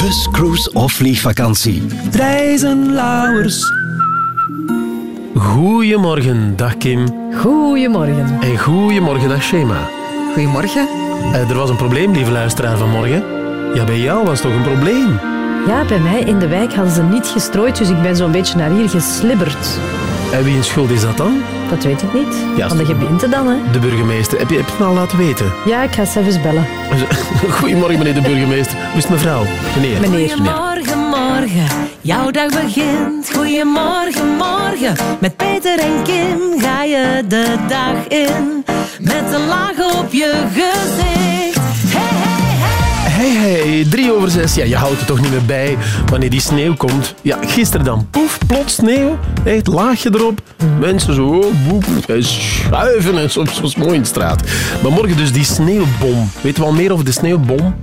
Bus, cruise of vliegvakantie. Reizen, Lauwers. Goedemorgen, dag Kim. Goedemorgen. En goedemorgen, dag Shema. Goedemorgen. Eh, er was een probleem, lieve luisteraar, vanmorgen. Ja, bij jou was toch een probleem? Ja, bij mij in de wijk hadden ze niet gestrooid, dus ik ben zo'n beetje naar hier geslibberd. En wie een schuld is dat dan? Dat weet ik niet. Ja, Van de gemeente dan, hè? De burgemeester. Heb je, heb je het al laten weten? Ja, ik ga ze even bellen. Goedemorgen, meneer de burgemeester. Hoe is het mevrouw? Meneer. Meneer. Goedemorgen, morgen, jouw dag begint. Goedemorgen, morgen, met Peter en Kim ga je de dag in. Met een laag op je gezicht. Hey, hey, drie over zes. Ja, je houdt er toch niet meer bij wanneer die sneeuw komt. Ja, gisteren dan. Poef, plots sneeuw. Echt, laagje erop. Mensen zo, oh, boep, en schuiven en soms was mooi in de straat. Maar morgen dus die sneeuwbom. Weten we al meer over de sneeuwbom?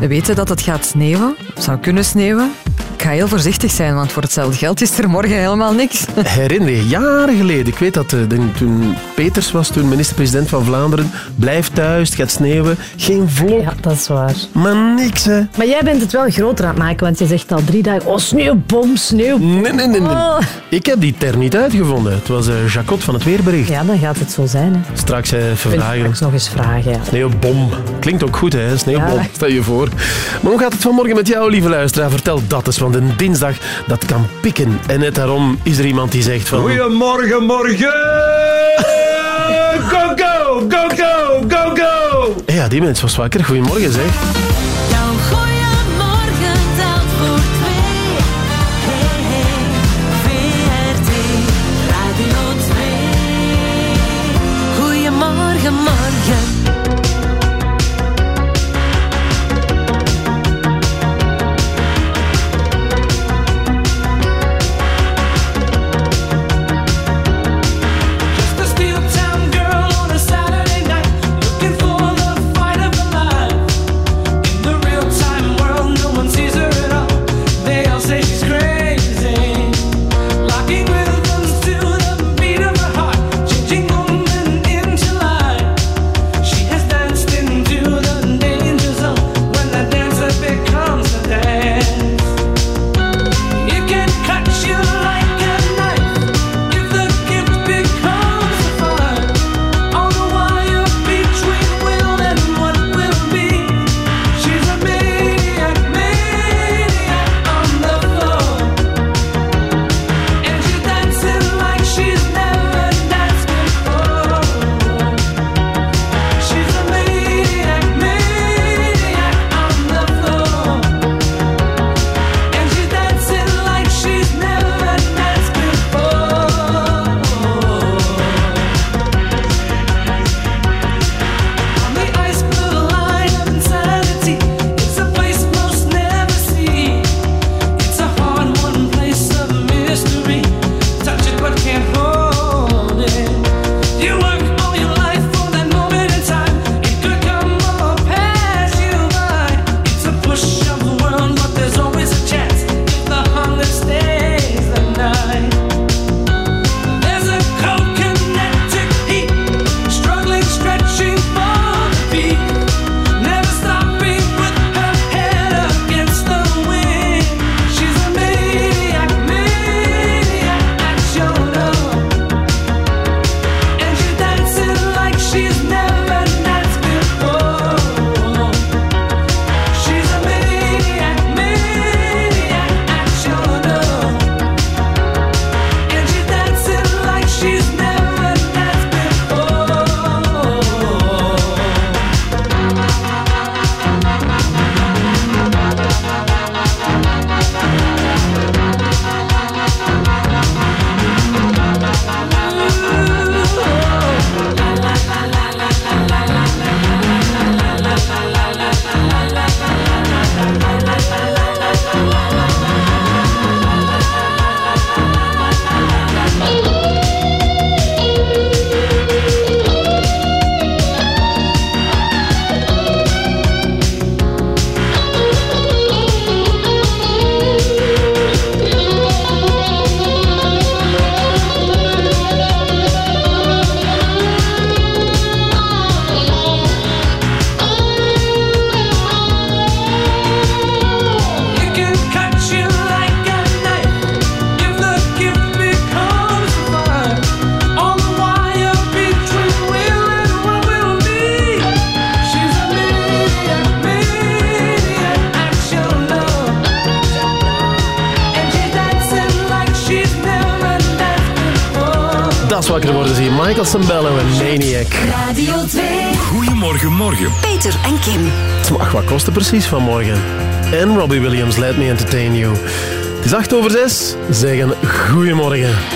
We weten dat het gaat sneeuwen. Het zou kunnen sneeuwen. Ik ga heel voorzichtig zijn, want voor hetzelfde geld is er morgen helemaal niks. Herinner je, jaren geleden. Ik weet dat eh, toen Peters was, toen minister-president van Vlaanderen. Blijf thuis, het gaat sneeuwen. Geen vlog. Ja, dat is waar. Maar niks, hè. Maar jij bent het wel groter aan het maken, want je zegt al drie dagen, oh, sneeuwbom, sneeuw. Nee, nee, nee. nee. Oh. Ik heb die term niet uitgevonden. Het was eh, Jacot van het Weerbericht. Ja, dan gaat het zo zijn, hè. Straks eh, even vragen. straks nog eens vragen, ja. Sneeuwbom. Klinkt ook goed, hè? Sneeuwbom. Ja. Stel je voor. Maar hoe gaat het vanmorgen met jou, lieve luisteraar? Vertel dat eens, want een dinsdag, dat kan pikken. En net daarom is er iemand die zegt van... Goedemorgen, morgen. Go, go, go, go, go, go. Ja, die mens was wakker. Goedemorgen, zeg. Precies vanmorgen? En Robbie Williams, Let Me Entertain You. Het is acht over zes. Zeggen goedemorgen.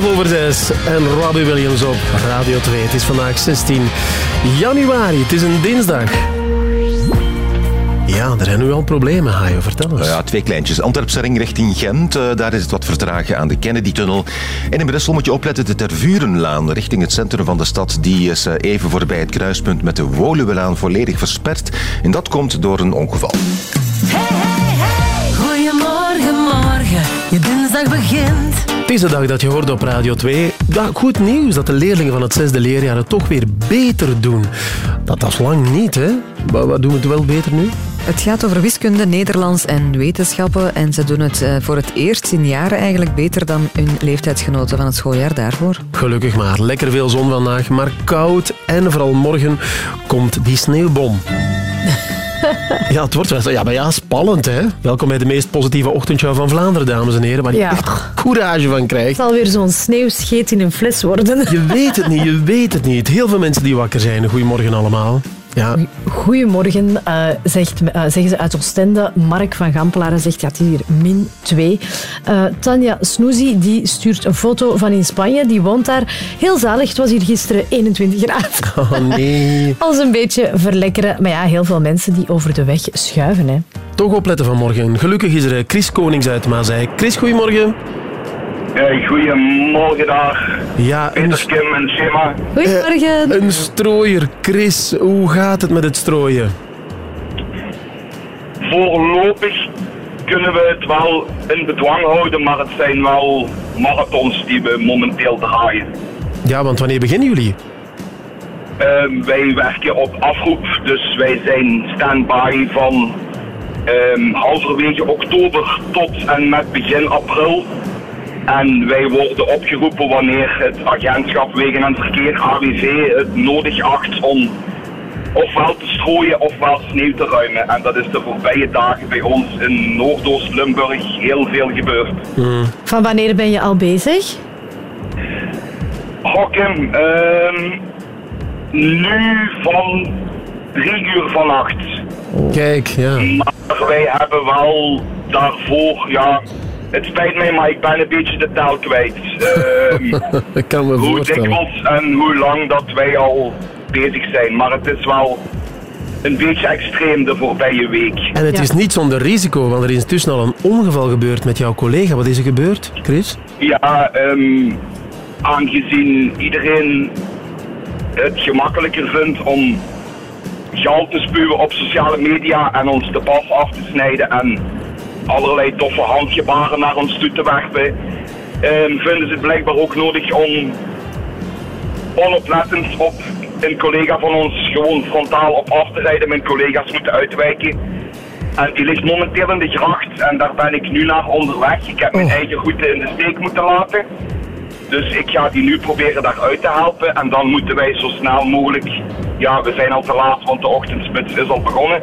12 over 6 en Robbie Williams op Radio 2. Het is vandaag 16 januari. Het is een dinsdag. Ja, er zijn nu al problemen, Hajo. Vertel eens. Ja, twee kleintjes. Antwerpse richting Gent. Eh, daar is het wat vertragen aan de Kennedy-tunnel. En in Brussel moet je opletten de Tervurenlaan richting het centrum van de stad. Die is eh, even voorbij het kruispunt met de Woluwelaan volledig versperd. En dat komt door een ongeval. Je dinsdag begint. Het is de dag dat je hoort op Radio 2. Ja, goed nieuws dat de leerlingen van het zesde leerjaar het toch weer beter doen. Dat was lang niet, hè? Maar wat doen we het wel beter nu? Het gaat over wiskunde, Nederlands en wetenschappen. En ze doen het eh, voor het eerst in jaren eigenlijk beter dan hun leeftijdsgenoten van het schooljaar daarvoor. Gelukkig maar. Lekker veel zon vandaag, maar koud. En vooral morgen komt die sneeuwbom. Ja, het wordt wel. Ja, maar ja, spannend, hè? Welkom bij de meest positieve ochtendshow van Vlaanderen, dames en heren. Waar je Ja. echt courage van Het krijgt. zal weer zo'n sneeuwscheet in een fles worden. Je weet het niet, je weet het niet. Heel veel mensen die wakker zijn. Goedemorgen allemaal. Ja, Goedemorgen, eh, zegt, eh, zeggen ze uit Oostende. Mark van Gampelaren zegt, ja, het is hier min 2. Eh, Tanja Snoezy die stuurt een foto van in Spanje. Die woont daar. Heel zalig, het was hier gisteren 21 graden. oh nee. Als een beetje verlekkeren. Maar ja, heel veel mensen die over de weg schuiven. Hè. Toch opletten vanmorgen. Gelukkig is er Chris Konings uit Maasei. Chris, goedemorgen. Hey, goedemorgen daar. Ja, een, Peter, Kim en Shema. Goedemorgen. een strooier. Chris, hoe gaat het met het strooien? Voorlopig kunnen we het wel in bedwang houden, maar het zijn wel marathons die we momenteel draaien. Ja, want wanneer beginnen jullie? Ehm, wij werken op afroep, dus wij zijn stand-by van ehm, halverwege oktober tot en met begin april. En wij worden opgeroepen wanneer het agentschap Wegen en Verkeer, AWV, het nodig acht om ofwel te strooien ofwel sneeuw te ruimen. En dat is de voorbije dagen bij ons in Noordoost-Limburg heel veel gebeurd. Van wanneer ben je al bezig? Kim, ehm, nu van drie uur vannacht. Kijk, ja. Maar wij hebben wel daarvoor, ja, het spijt mij, maar ik ben een beetje de taal kwijt. Ehm, Ik kan me hoe dikwijls en hoe lang dat wij al bezig zijn. Maar het is wel een beetje extreem de voorbije week. En het Ja. is niet zonder risico, want er is intussen al een ongeval gebeurd met jouw collega. Wat is er gebeurd, Chris? Ja, ehm, aangezien iedereen het gemakkelijker vindt om gal te spuwen op sociale media en ons de pas af te snijden en allerlei toffe handgebaren naar ons toe te werpen, ehm, vinden ze het blijkbaar ook nodig om onoplettend op een collega van ons gewoon frontaal op af te rijden. Mijn collega's moeten uitwijken. En die ligt momenteel in de gracht en daar ben ik nu naar onderweg. Ik heb mijn Oh. eigen route in de steek moeten laten. Dus ik ga die nu proberen daaruit te helpen. En dan moeten wij zo snel mogelijk, ja we zijn al te laat want de ochtendspits is al begonnen.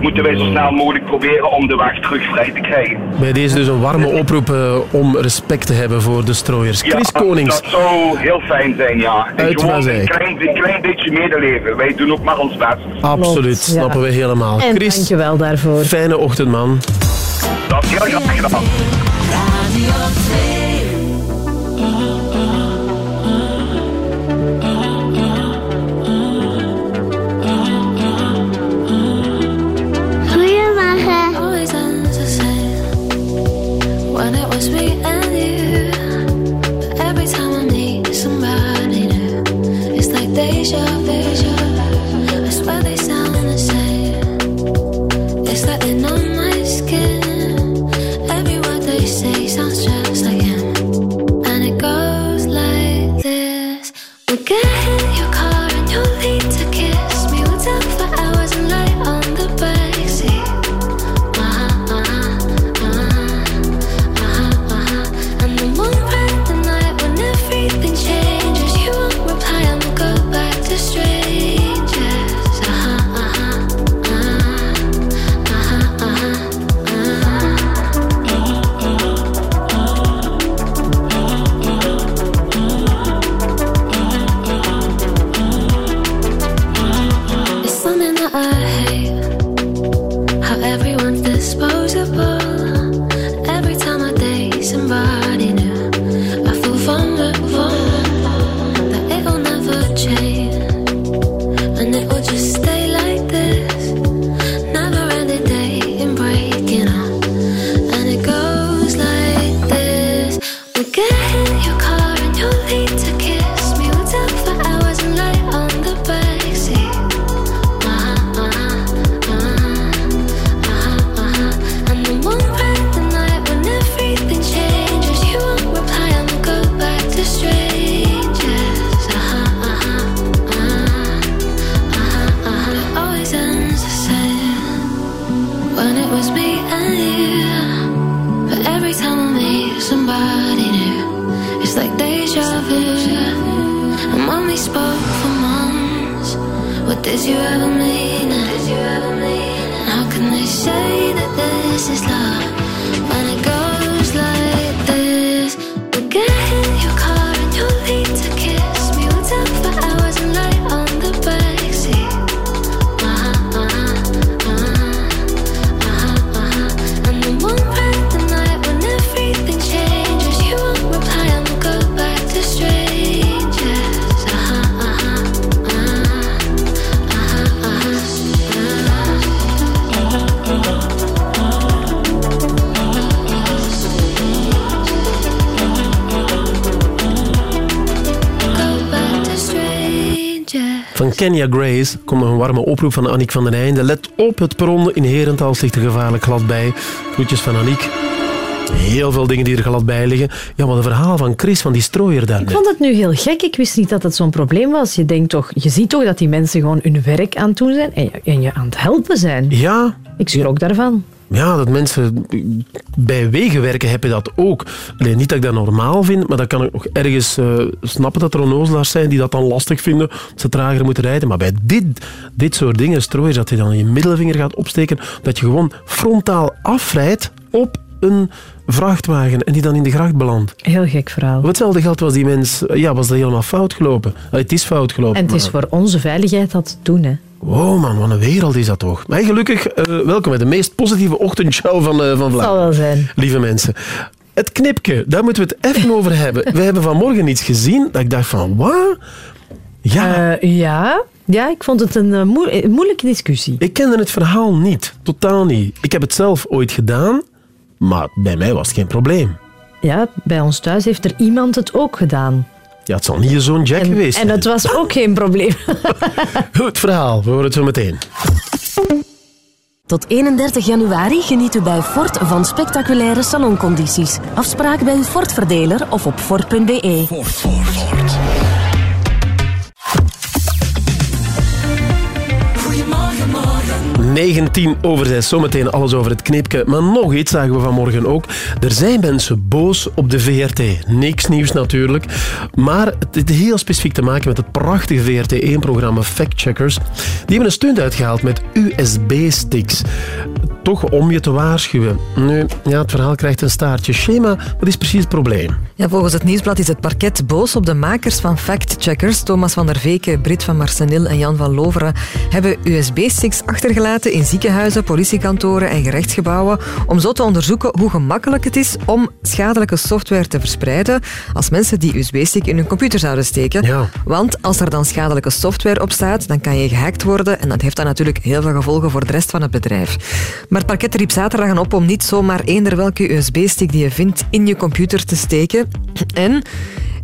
Moeten wij zo snel mogelijk proberen om de weg terug vrij te krijgen. Bij deze dus een warme oproep eh, om respect te hebben voor de strooiers. Chris ja, Konings. dat zou heel fijn zijn, ja. En Uit gewoon een klein, een klein beetje medeleven. Wij doen ook maar ons best. Absoluut, Klopt, ja. snappen we helemaal. En Chris, dank je wel daarvoor. fijne ochtend, man. Dat is heel graag gedaan. Radio 2. You ever Kenya Grace komt nog een warme oproep van Annick van den Einde. Let op, het perron in Herentaal ligt er gevaarlijk glad bij. Groetjes van Annick. Heel veel dingen die er glad bij liggen. Ja, maar het verhaal van Chris, van die strooier daar Ik vond het nu heel gek. Ik wist niet dat het zo'n probleem was. Je, denkt toch, je ziet toch dat die mensen gewoon hun werk aan het doen zijn en je, en je aan het helpen zijn. Ja, Ik schrok daarvan. Ja, dat mensen bij wegen werken, heb je dat ook. Alleen niet dat ik dat normaal vind, maar dan kan ik nog ergens eh, snappen dat er onnozelaars zijn die dat dan lastig vinden, dat ze trager moeten rijden. Maar bij dit, dit soort dingen, strooiers, dat je dan je middelvinger gaat opsteken, dat je gewoon frontaal afrijdt op een vrachtwagen en die dan in de gracht belandt. Heel gek verhaal. Op hetzelfde geld was die mens, ja, was dat helemaal fout gelopen. Het is fout gelopen. En het is voor onze veiligheid dat te doen. Hè. Oh man, wat een wereld is dat toch. Maar gelukkig, eh, welkom bij de meest positieve ochtendshow van, eh, van Het zal Vlaanderen. wel zijn. Lieve mensen. Het knipje, daar moeten we het even over hebben. We hebben vanmorgen iets gezien dat ik dacht van, wat? Ja, Eh, ja. ja, ik vond het een moe- moeilijke discussie. ik kende het verhaal niet. Totaal niet. Ik heb het zelf ooit gedaan, maar bij mij was het geen probleem. Ja, bij ons thuis heeft er iemand het ook gedaan. Ja, het zal niet je zoon Jack En, geweest en het was ook geen probleem. Goed verhaal, we horen het zo meteen. Tot 31 januari geniet u bij Ford van spectaculaire saloncondities. Afspraak bij uw Ford-verdeler of op Ford.be. Ford, Ford, Ford. 19 over 6, zometeen alles over het knipje. Maar nog iets zagen we vanmorgen ook. Er zijn mensen boos op de VRT. Niks nieuws natuurlijk. Maar het heeft heel specifiek te maken met het prachtige VRT1-programma Fact Checkers. Die hebben een stunt uitgehaald met USB-sticks. Toch om je te waarschuwen. Nu, ja, het verhaal krijgt een staartje. Schema, wat is precies het probleem? Ja, volgens het nieuwsblad is het parket boos op de makers van fact-checkers. Thomas van der Veken, Brit van Marcenil en Jan van Loveren hebben USB-sticks achtergelaten in ziekenhuizen, politiekantoren en gerechtsgebouwen om zo te onderzoeken hoe gemakkelijk het is om schadelijke software te verspreiden als mensen die USB-stick in hun computer zouden steken. Ja. Want als er dan schadelijke software op staat, dan kan je gehackt worden en dat heeft dan natuurlijk heel veel gevolgen voor de rest van het bedrijf. Maar het parket riep zaterdag op om niet zomaar eender welke USB-stick die je vindt in je computer te steken. En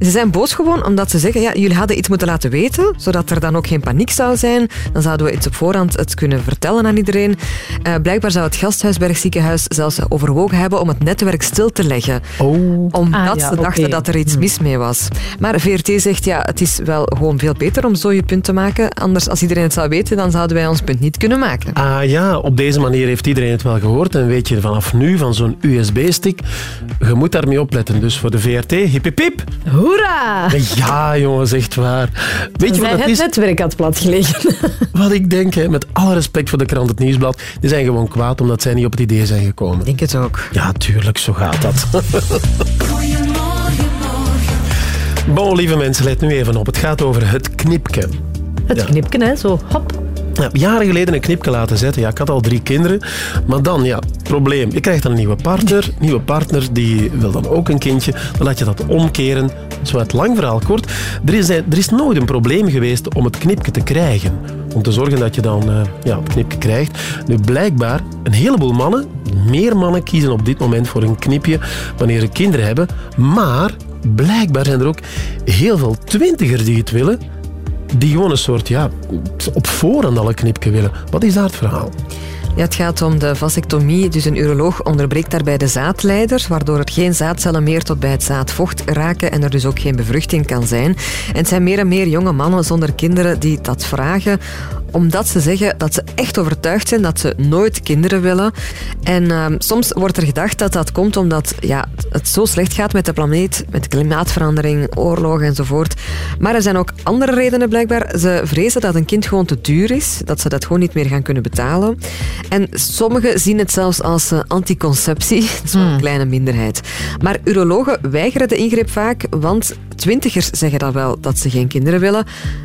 ze zijn boos gewoon omdat ze zeggen, ja, jullie hadden iets moeten laten weten, zodat er dan ook geen paniek zou zijn. Dan zouden we iets op voorhand het kunnen vertellen aan iedereen. Eh, blijkbaar zou het Gasthuisberg ziekenhuis zelfs overwogen hebben om het netwerk stil te leggen. Oh. Omdat Ah, ja, ze dachten dat er iets mis mee was. Maar VRT zegt, ja, het is wel gewoon veel beter om zo je punt te maken. Anders, als iedereen het zou weten, dan zouden wij ons punt niet kunnen maken. Ah ja, op deze manier heeft iedereen het wel gehoord. En weet je vanaf nu van zo'n USB-stick, je moet daarmee opletten. Dus voor de VRT, hip hip hip. Hoera! Ja, jongens, echt waar. Weet je wat het het is? netwerk had platgelegen. Wat ik denk, hè, met alle respect voor de krant Het Nieuwsblad, die zijn gewoon kwaad omdat zij niet op het idee zijn gekomen. Ik denk het ook. Ja, tuurlijk, zo gaat dat. Goedemorgen, morgen. Bon, lieve mensen, let nu even op. Het gaat over het knipje. Het Ja. knipken, hè, zo hop. Ja, jaren geleden een knipje laten zetten. Ja, ik had al drie kinderen. Maar dan, ja, probleem. Je krijgt dan een nieuwe partner. Nieuwe partner die wil dan ook een kindje. Dan laat je dat omkeren. Zo het lang verhaal kort. Er is, er is nooit een probleem geweest om het knipje te krijgen. Om te zorgen dat je dan eh, ja, het knipje krijgt. Nu, blijkbaar, een heleboel mannen, meer mannen kiezen op dit moment voor een knipje wanneer ze kinderen hebben. Maar blijkbaar zijn er ook heel veel twintigers die het willen die gewoon een soort, ja, op voorhand al een knipje willen. Wat is daar het verhaal? Ja, het gaat om de vasectomie. Dus een uroloog onderbreekt daarbij de zaadleider, waardoor er geen zaadcellen meer tot bij het zaadvocht raken en er dus ook geen bevruchting kan zijn. En het zijn meer en meer jonge mannen zonder kinderen die dat vragen omdat ze zeggen dat ze echt overtuigd zijn dat ze nooit kinderen willen. En ehm, soms wordt er gedacht dat dat komt omdat ja, het zo slecht gaat met de planeet, met klimaatverandering, oorlogen enzovoort. Maar er zijn ook andere redenen blijkbaar. Ze vrezen dat een kind gewoon te duur is, dat ze dat gewoon niet meer gaan kunnen betalen. En sommigen zien het zelfs als eh, anticonceptie. Dat is wel een kleine minderheid. Maar urologen weigeren de ingreep vaak, want twintigers zeggen dan wel dat ze geen kinderen willen.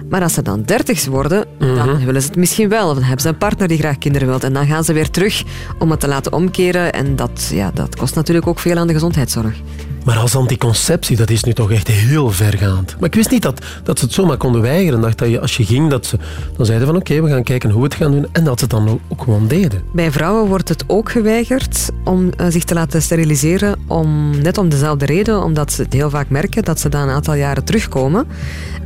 Maar als ze dan dertigers worden, dan willen ze het misschien wel. Of dan hebben ze een partner die graag kinderen wil. En dan gaan ze weer terug om het te laten omkeren. En dat, ja, dat kost natuurlijk ook veel aan de gezondheidszorg. Maar als anticonceptie, dat is nu toch echt heel vergaand. Maar ik wist niet dat, dat ze het zomaar konden weigeren. Dacht dat je, als je ging, dat ze dan zeiden van oké, we gaan kijken hoe we het gaan doen. En dat ze het dan ook, ook gewoon deden. Bij vrouwen wordt het ook geweigerd om eh, zich te laten steriliseren, om, net om dezelfde reden, omdat ze het heel vaak merken dat ze dan een aantal jaren terugkomen.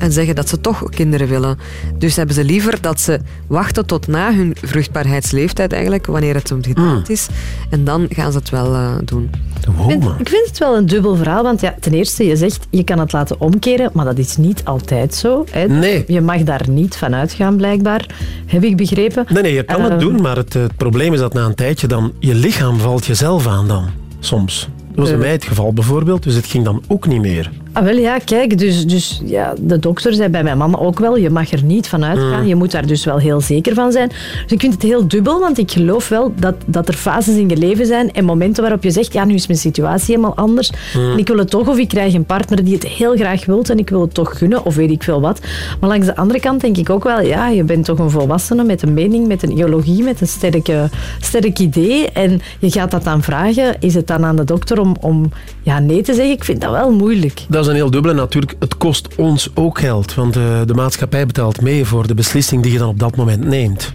En zeggen dat ze toch kinderen willen. Dus hebben ze liever dat ze wachten tot na hun vruchtbaarheidsleeftijd eigenlijk, wanneer het om gedaan is. En dan gaan ze het wel eh, doen. Wow, Ik vind, man. ik vind het wel een dubbel verhaal, want ja, ten eerste, je zegt je kan het laten omkeren, maar dat is niet altijd zo. Hè. Nee. Je mag daar niet van uitgaan, blijkbaar. Heb ik begrepen. Nee, nee, je kan het Eh, doen, maar het, het probleem is dat na een tijdje dan je lichaam valt jezelf aan dan. Soms. Dat was bij Eh. mij het geval bijvoorbeeld, dus het ging dan ook niet meer. Ah, wel ja, kijk, dus, dus ja, de dokter zei bij mijn man ook wel, je mag er niet van uitgaan. Je moet daar dus wel heel zeker van zijn. Dus ik vind het heel dubbel, want ik geloof wel dat, dat er fases in je leven zijn en momenten waarop je zegt, ja, nu is mijn situatie helemaal anders. En ik wil het toch, of ik krijg een partner die het heel graag wilt en ik wil het toch gunnen, of weet ik veel wat. Maar langs de andere kant denk ik ook wel, ja, je bent toch een volwassene met een mening, met een ideologie, met een sterke, sterk idee. En je gaat dat dan vragen, is het dan aan de dokter om, om ja, nee te zeggen? Ik vind dat wel moeilijk. Dat is een heel dubbele. Natuurlijk, het kost ons ook geld, want eh, de maatschappij betaalt mee voor de beslissing die je dan op dat moment neemt.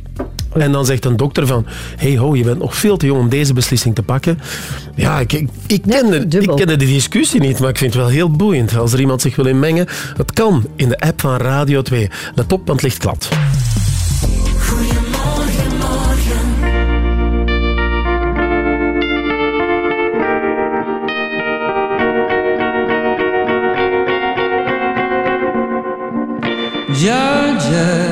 En dan zegt een dokter van, hey ho, je bent nog veel te jong om deze beslissing te pakken. Ja, ik, ik, kende, ik kende de discussie niet, maar ik vind het wel heel boeiend. Als er iemand zich wil inmengen, het kan in de app van Radio 2. Let op, want het ligt klad. jar jar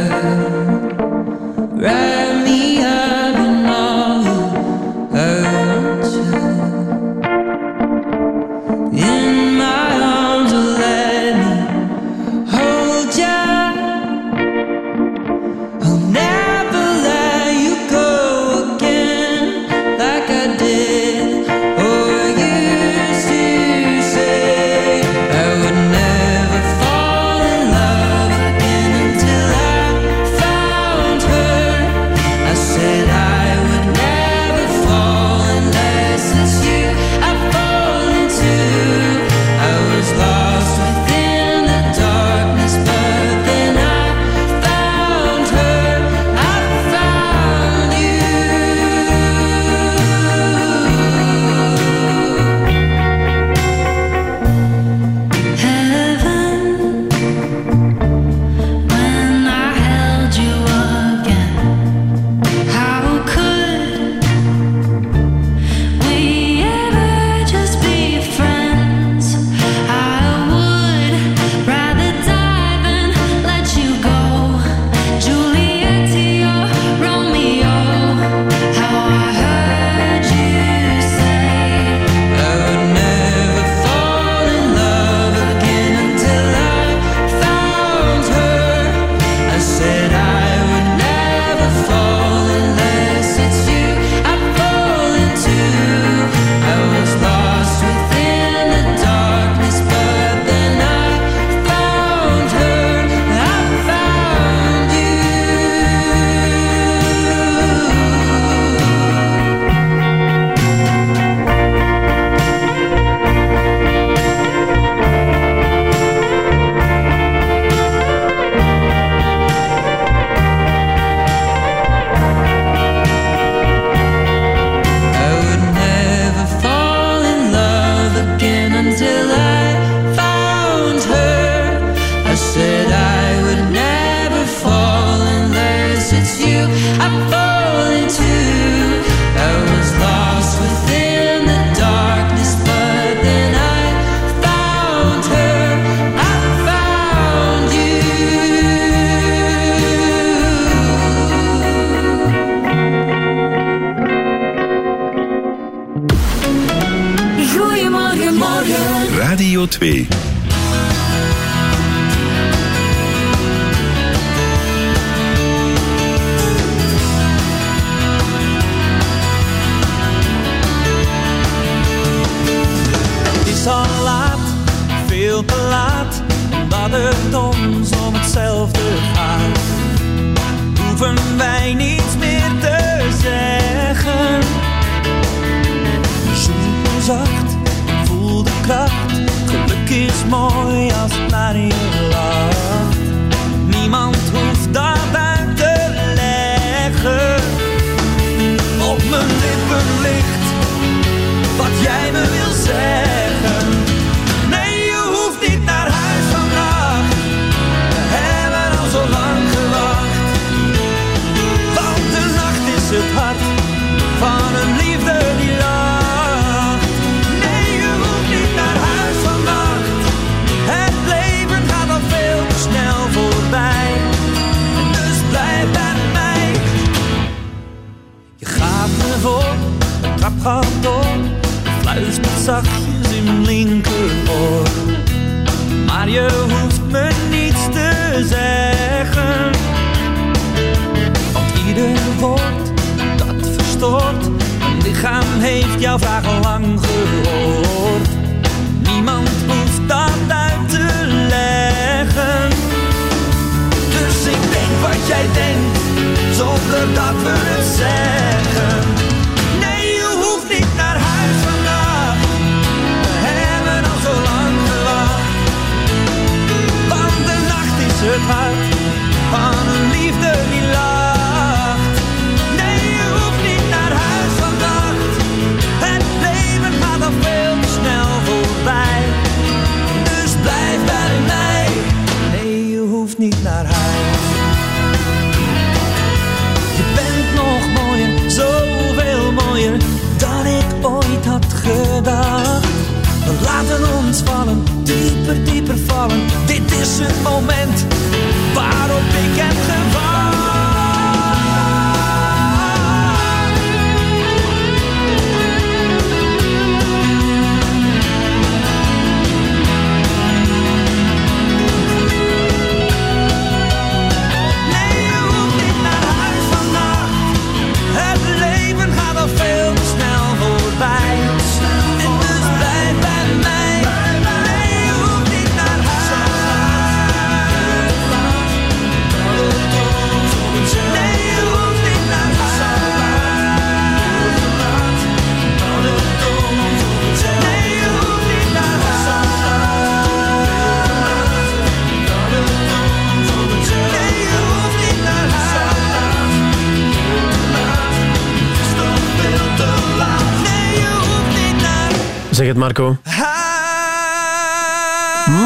Marco.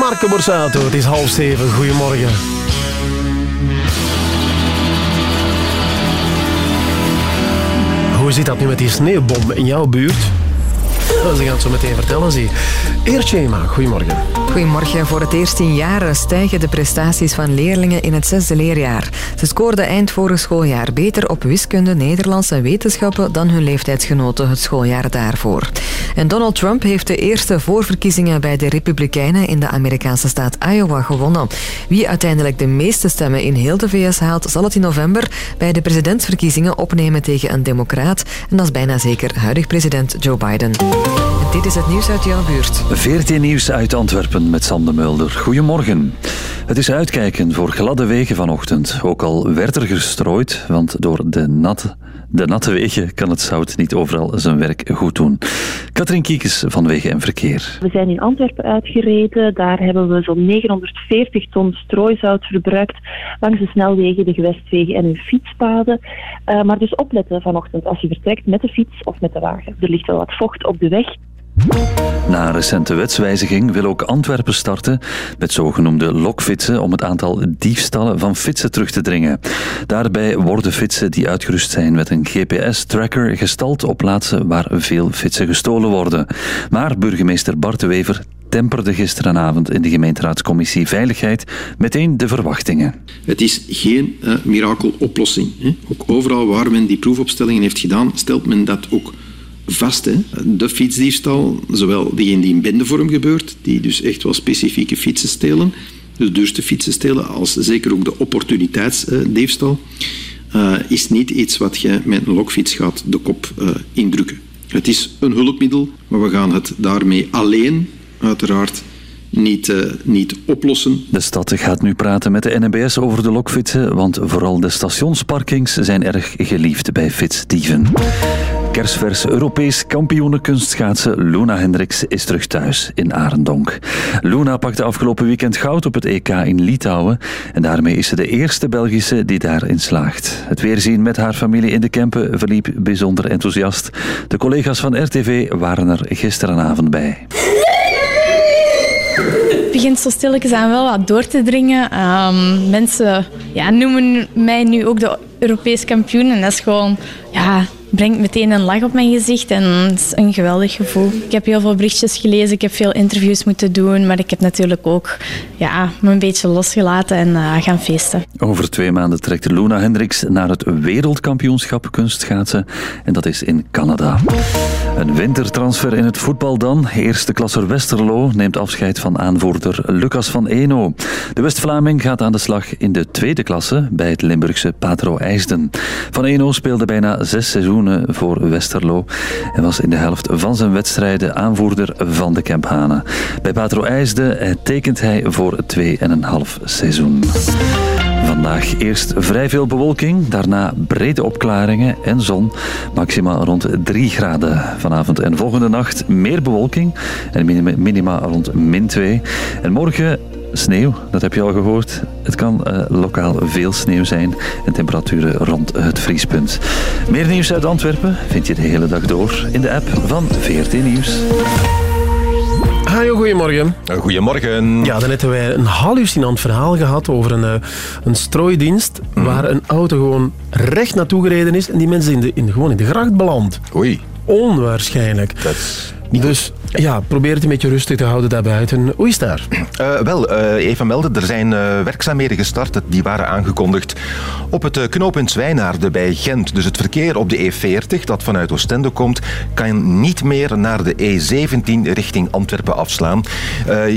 Marco Borsato, het is half zeven. Goedemorgen. Hoe zit dat nu met die sneeuwbom in jouw buurt? Oh, Ze gaan het zo meteen vertellen, zie. Eerst Jema, goedemorgen. Goedemorgen. Voor het eerst in jaren stijgen de prestaties van leerlingen in het zesde leerjaar. Ze scoorden eind vorig schooljaar beter op wiskunde, Nederlands en wetenschappen dan hun leeftijdsgenoten het schooljaar daarvoor. En Donald Trump heeft de eerste voorverkiezingen bij de Republikeinen in de Amerikaanse staat Iowa gewonnen. Wie uiteindelijk de meeste stemmen in heel de VS haalt, zal het in november bij de presidentsverkiezingen opnemen tegen een democraat. En dat is bijna zeker huidig president Joe Biden. En dit is het nieuws uit jouw buurt. 14 nieuws uit Antwerpen met Sander Mulder. Goedemorgen. Het is uitkijken voor gladde wegen vanochtend. Ook al werd er gestrooid, want door de natte, de natte wegen kan het zout niet overal zijn werk goed doen. Katrien Kiekes van Wegen en Verkeer. We zijn in Antwerpen uitgereden. Daar hebben we zo'n 940 ton strooizout verbruikt langs de snelwegen, de gewestwegen en hun fietspaden. Eh, maar dus opletten vanochtend als je vertrekt met de fiets of met de wagen. Er ligt wel wat vocht op de weg. Na een recente wetswijziging wil ook Antwerpen starten met zogenoemde lokfitsen om het aantal diefstallen van fietsen terug te dringen. Daarbij worden fietsen die uitgerust zijn met een GPS-tracker gestald op plaatsen waar veel fietsen gestolen worden. Maar burgemeester Bart de Wever temperde gisteravond in de gemeenteraadscommissie Veiligheid meteen de verwachtingen. Het is geen eh, mirakeloplossing. Ook overal waar men die proefopstellingen heeft gedaan, stelt men dat ook vast. Hè. De fietsdiefstal, zowel die in bendevorm gebeurt, die dus echt wel specifieke fietsen stelen, de duurste fietsen stelen, als zeker ook de opportuniteitsdiefstal, eh, is niet iets wat je met een lokfiets gaat de kop eh, indrukken. Het is een hulpmiddel, maar we gaan het daarmee alleen uiteraard niet, eh, niet oplossen. De stad gaat nu praten met de NMBS over de lokfietsen, want vooral de stationsparkings zijn erg geliefd bij fietsdieven. Kerstvers Europees kampioene kunstschaatsen Luna Hendricks is terug thuis in Arendonk. Luna pakte afgelopen weekend goud op het EK in Litouwen en daarmee is ze de eerste Belgische die daarin slaagt. Het weerzien met haar familie in de Kempen verliep bijzonder enthousiast. De collega's van RTV waren er gisteravond bij. Het begint zo stilletjes aan wel wat door te dringen. Ehm, mensen ja, noemen mij nu ook de Europees kampioen. En dat is gewoon, ja, brengt meteen een lach op mijn gezicht. En het is een geweldig gevoel. Ik heb heel veel berichtjes gelezen, ik heb veel interviews moeten doen. Maar ik heb natuurlijk ook ja, me een beetje losgelaten en eh, gaan feesten. Over twee maanden trekt Luna Hendricks naar het wereldkampioenschap kunstschaatsen. En dat is in Canada. Een wintertransfer in het voetbal dan. Eerste klasser Westerlo neemt afscheid van aanvoerder Lucas van Eno. De West-Vlaming gaat aan de slag in de tweede klasse bij het Limburgse Patro IJsden. Van Eno speelde bijna zes seizoenen Voor Westerlo en was in de helft van zijn wedstrijden aanvoerder van de Kemphanen. Bij Patro IJsde eh, tekent hij voor 2,5 seizoen. Vandaag eerst vrij veel bewolking, daarna brede opklaringen en zon. Maxima rond 3 graden. Vanavond en volgende nacht meer bewolking en minima rond min 2. En morgen sneeuw, dat heb je al gehoord. Het kan eh, lokaal veel sneeuw zijn en temperaturen rond het vriespunt. Meer nieuws uit Antwerpen vind je de hele dag door in de app van VRT Nieuws. Hajo, goedemorgen. Goedemorgen. Ja, dan hebben wij een hallucinant verhaal gehad over een, eh, een strooidienst waar een auto gewoon recht naartoe gereden is en die mensen in de, in, gewoon in de gracht belandt. Oei. Onwaarschijnlijk. Dus ja, probeer het een beetje rustig te houden daarbuiten. Hoe is het daar? Eh, wel, eh, even melden, er zijn eh, werkzaamheden gestart. Die waren aangekondigd op het knooppunt Zwijnaarden bij Gent. Dus het verkeer op de E40 dat vanuit Oostende komt, kan niet meer naar de E17 richting Antwerpen afslaan.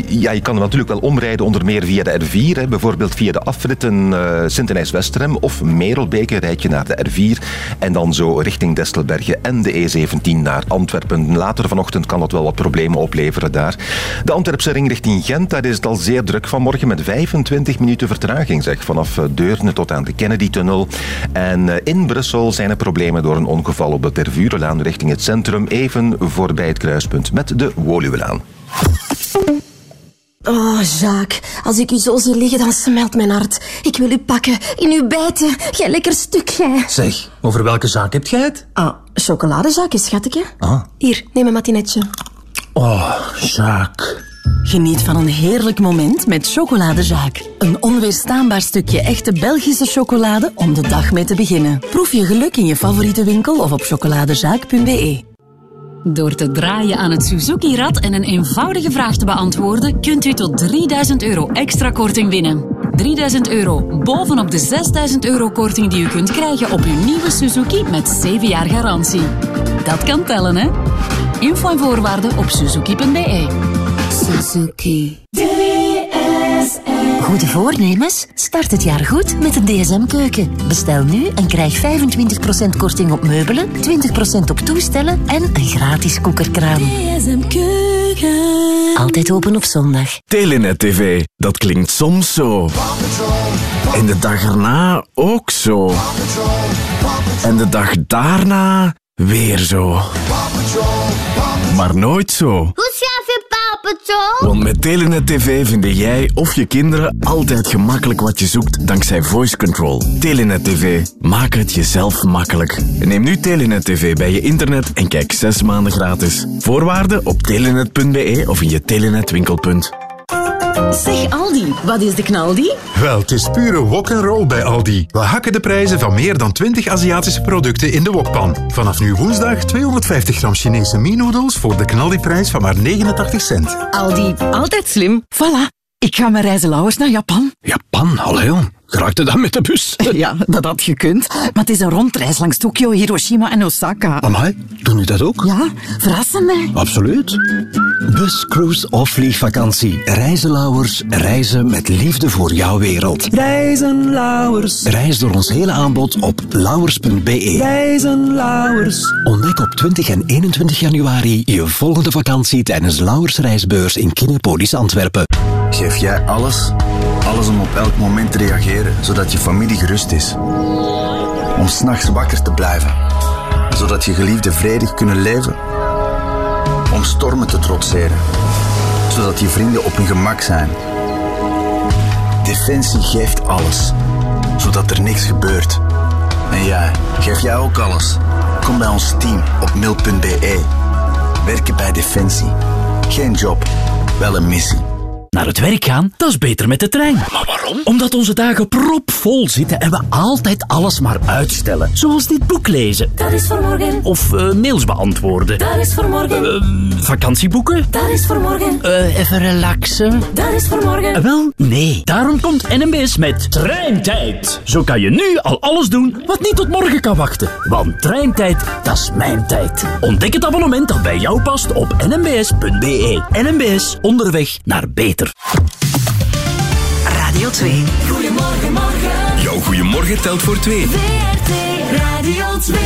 Ja, je kan natuurlijk wel omrijden, onder meer via de R4. Hè, bijvoorbeeld via de afritten Sint-Nijs-Westerhem of Merelbeke rijd je naar de R4. En dan zo richting Destelbergen en de E17 naar Antwerpen. Later vanochtend kan dat wel wat problemen opleveren daar. De Antwerpse ring richting Gent, daar is het al zeer druk vanmorgen met 25 minuten vertraging, zeg. Vanaf eh, Deurne tot aan de Kennedy-tunnel. En eh, in Brussel zijn er problemen door een ongeval op de Tervurenlaan richting het centrum, even voorbij het kruispunt met de Woluwelaan. Oh, Jacques, als ik u zo zie liggen, dan smelt mijn hart. Ik wil u pakken, in uw bijten. Jij lekker stuk, jij. Zeg, over welke zaak heb jij het? Ah, chocoladezakje, schatje. Ah. Hier, neem een matinetje. Oh, Jacques. Geniet van een heerlijk moment met Chocoladezaak. Een onweerstaanbaar stukje echte Belgische chocolade om de dag mee te beginnen. Proef je geluk in je favoriete winkel of op chocoladezaak.be. Door te draaien aan het Suzuki-rad en een eenvoudige vraag te beantwoorden, kunt u tot 3000 euro extra korting winnen. 3000 euro bovenop de 6000 euro korting die u kunt krijgen op uw nieuwe Suzuki met 7 jaar garantie. Dat kan tellen, hè? Info en voorwaarden op suzuki.be. Suzuki. Goede voornemens? Start het jaar goed met de DSM-keuken. Bestel nu en krijg 25% korting op meubelen, 20% op toestellen en een gratis koekerkraan. Altijd open op zondag. Telenet TV, dat klinkt soms zo. En de dag erna ook zo. En de dag daarna weer zo. Maar nooit zo. Hoe je Want met Telenet TV vinden jij of je kinderen altijd gemakkelijk wat je zoekt dankzij voice control. Telenet TV, maak het jezelf makkelijk. Neem nu Telenet TV bij je internet en kijk 6 maanden gratis. Voorwaarden op telenet.be of in je Telenet winkelpunt. Zeg Aldi, wat is de knaldi? Wel, het is pure wok and roll bij Aldi. We hakken de prijzen van meer dan 20 Aziatische producten in de wokpan. Vanaf nu woensdag 250 gram Chinese mie-noedels voor de knaldiprijs van maar 89 cent. Aldi, altijd slim. Voilà, ik ga met reizenlauwers naar Japan. Japan, allee, Geraakte dan met de bus? Ja, dat had gekund. Maar het is een rondreis langs Tokio, Hiroshima en Osaka. Amai, doen u dat ook? Ja, verrassen mij. Absoluut. Bus, cruise of vliegvakantie. Reizenlauwers reizen met liefde voor jouw wereld. Reizenlauwers. Reis door ons hele aanbod op lauwers.be. Reizenlauwers. Ontdek op 20 en 21 januari je volgende vakantie tijdens Lauwers Reisbeurs in Kinepolis Antwerpen. Geef jij alles? Alles om op elk moment te reageren, zodat je familie gerust is. Om s'nachts wakker te blijven, zodat je geliefden vredig kunnen leven. Om stormen te trotseren, zodat je vrienden op hun gemak zijn. Defensie geeft alles, zodat er niks gebeurt. En jij, geef jij ook alles? Kom bij ons team op mil.be. Werken bij Defensie. Geen job, wel een missie. Naar het werk gaan, dat is beter met de trein. Maar waarom? Omdat onze dagen propvol zitten en we altijd alles maar uitstellen. Zoals dit boek lezen. Dat is voor morgen. Of eh, mails beantwoorden. Dat is voor morgen. Eh, vakantieboeken. Dat is voor morgen. Eh, even relaxen. Dat is voor morgen. Eh, wel, nee. Daarom komt NMBS met Treintijd. Zo kan je nu al alles doen wat niet tot morgen kan wachten. Want Treintijd, dat is mijn tijd. Ontdek het abonnement dat bij jou past op nmbs.be. NMBS, onderweg naar beter. Radio 2. Goedemorgen, morgen. Jouw goedemorgen telt voor twee. WRT Radio 2.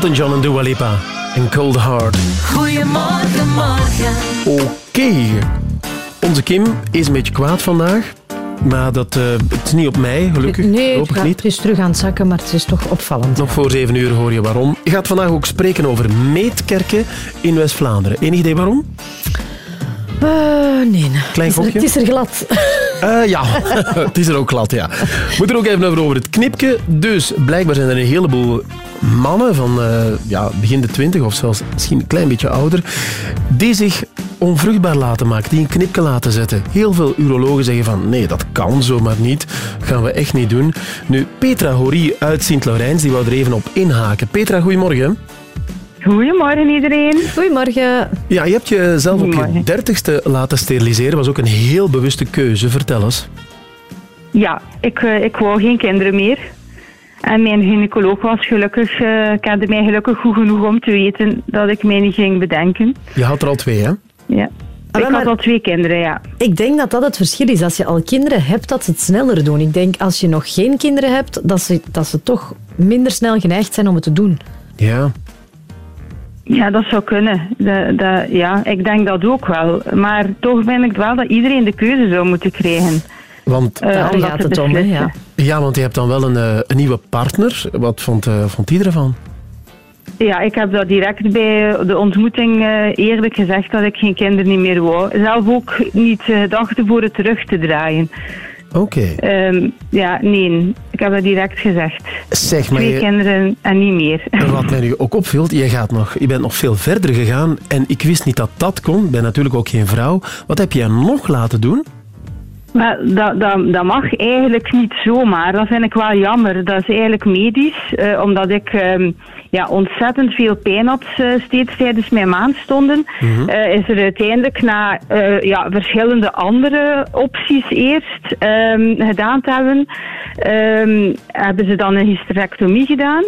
Elton John en Dua Lipa. En Cold Heart. Goedemorgen, morgen. Oké. Onze Kim is een beetje kwaad vandaag. Maar dat, eh, het is niet op mij, gelukkig. Nee, Hoop het, ik gaat- niet. het is terug aan het zakken, maar het is toch opvallend. Nog voor zeven uur hoor je waarom. Je gaat vandaag ook spreken over meetkerken in West-Vlaanderen. Enig idee waarom? Eh, nee. Klein het, is, gokje? het is er glad. Eh, ja, het is er ook glad, ja. We moeten er ook even over, over het knipje. Dus blijkbaar zijn er een heleboel mannen van eh, ja, begin de twintig of zelfs misschien een klein beetje ouder, die zich onvruchtbaar laten maken, die een knipje laten zetten. Heel veel urologen zeggen van nee, dat kan zomaar niet. Dat gaan we echt niet doen. Nu, Petra Horie uit Sint-Laurijns, die wou er even op inhaken. Petra, goedemorgen. Goedemorgen iedereen. Goedemorgen. Ja, je hebt jezelf op je dertigste laten steriliseren. was ook een heel bewuste keuze. Vertel eens. Ja, ik, eh, ik wou geen kinderen meer. En mijn gynaecoloog was gelukkig, eh, kende mij gelukkig goed genoeg om te weten dat ik mij niet ging bedenken. Je had er al twee, hè? Ja. Ah, ik had al twee kinderen, ja. Ik denk dat dat het verschil is. Als je al kinderen hebt, dat ze het sneller doen. Ik denk als je nog geen kinderen hebt, dat ze, dat ze toch minder snel geneigd zijn om het te doen. Ja. Ja, dat zou kunnen. De, de, ja, ik denk dat ook wel. Maar toch vind ik wel dat iedereen de keuze zou moeten krijgen. Want, Eh, om dat te beslissen. Ja, want je hebt dan wel een, eh, een nieuwe partner. Wat vond, eh, vond die ervan? Ja, ik heb dat direct bij de ontmoeting eerlijk gezegd dat ik geen kinderen niet meer wou. Zelf ook niet eh, gedacht voor het terug te draaien. Oké. Ehm, ja, nee. Ik heb dat direct gezegd. Zeg maar, Twee je- kinderen en niet meer. Wat mij nu ook opviel, je, gaat nog, je bent nog veel verder gegaan en ik wist niet dat dat kon. Ik ben natuurlijk ook geen vrouw. Wat heb jij nog laten doen? Maar dat, dat, dat mag eigenlijk niet zomaar. Dat vind ik wel jammer. Dat is eigenlijk medisch, eh, omdat ik ehm, ja, ontzettend veel pijn had eh, steeds tijdens mijn maandstonden. Mhm. Eh, is er uiteindelijk na eh, ja, verschillende andere opties eerst ehm, gedaan te hebben, ehm, hebben ze dan een hysterectomie gedaan.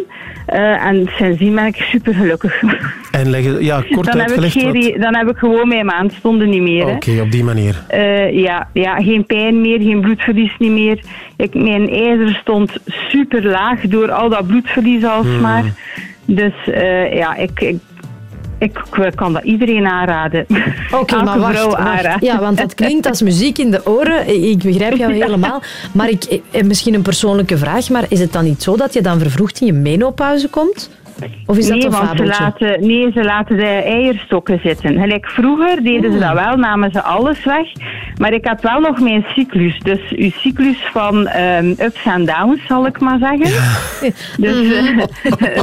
Eh, en sindsdien ben ik super gelukkig. En leggen, ja, kort dan, heb ik geen, dan heb ik gewoon mijn maandstonden niet meer. Oké, op die manier. Eh, ja, ja, geen pijn meer, geen bloedverlies niet meer. Ik, mijn ijzer stond super laag door al dat bloedverlies alsmaar. Dus eh, ja, ik, ik, ik, ik kan dat iedereen aanraden. Oké, maar wacht, vrouw wacht. aanraden. Ja, want dat klinkt als muziek in de oren. Ik begrijp jou Ja. helemaal. Maar ik, misschien een persoonlijke vraag, maar is het dan niet zo dat je dan vervroegd in je menopauze komt? Of is dat nee, want ze laten, nee, ze laten de eierstokken zitten. Gelijk vroeger deden ze dat wel, namen ze alles weg. Maar ik had wel nog mijn cyclus. Dus uw cyclus van ehm, ups en downs, zal ik maar zeggen. Dus eh,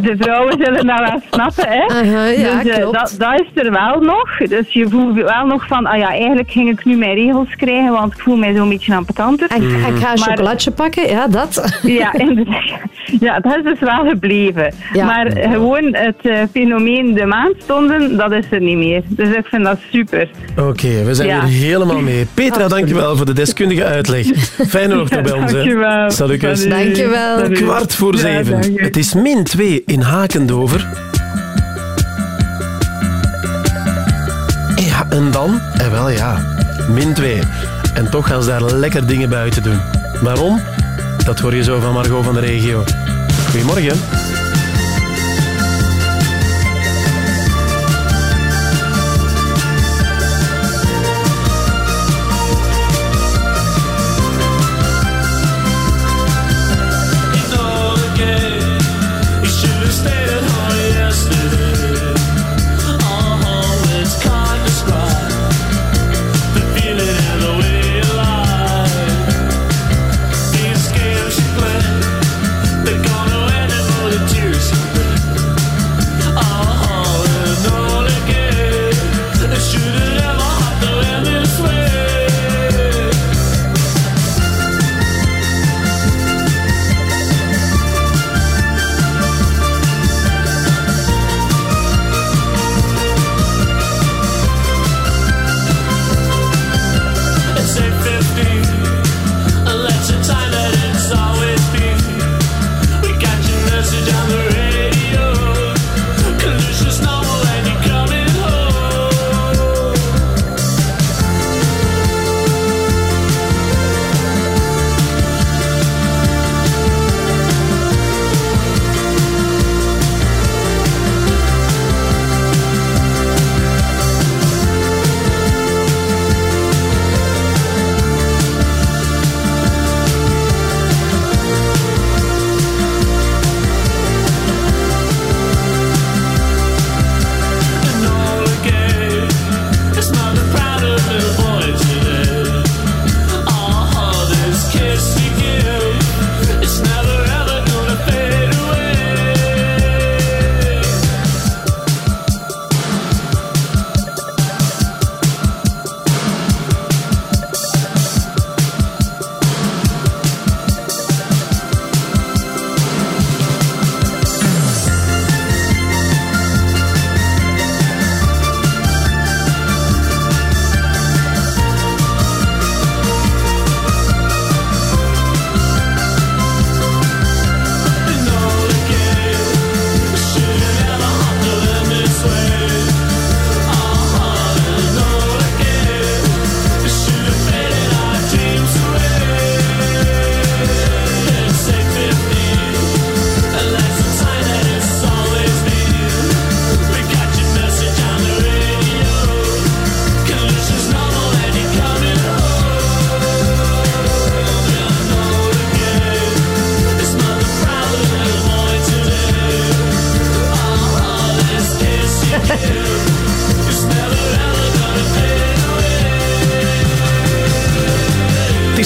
de vrouwen zullen dat wel snappen. Hè? ja, dus eh, klopt. dat, dat is er wel nog. Dus je voelt wel nog van, ah ja, eigenlijk ging ik nu mijn regels krijgen, want ik voel mij zo'n beetje ambetanter. En, en ik ga een Maar- chocolatje pakken, ja, dat. ja, inderdaad. Ja, dat is dus wel gebleven. Maar gewoon het eh, fenomeen de maandstonden, dat is er niet meer. Dus ik vind dat super. Oké, we zijn Ja. er helemaal mee. Petra, dankjewel voor de deskundige uitleg. Fijne nog nog bij ons. Dankjewel. Salut. Dankjewel. Salut. Kwart voor Ja, zeven. Het is min 2 in Hakendover. Ja, en dan? En wel ja, min 2. En toch gaan ze daar lekker dingen buiten doen. Waarom? Dat hoor je zo van Margot van de regio. Goedemorgen.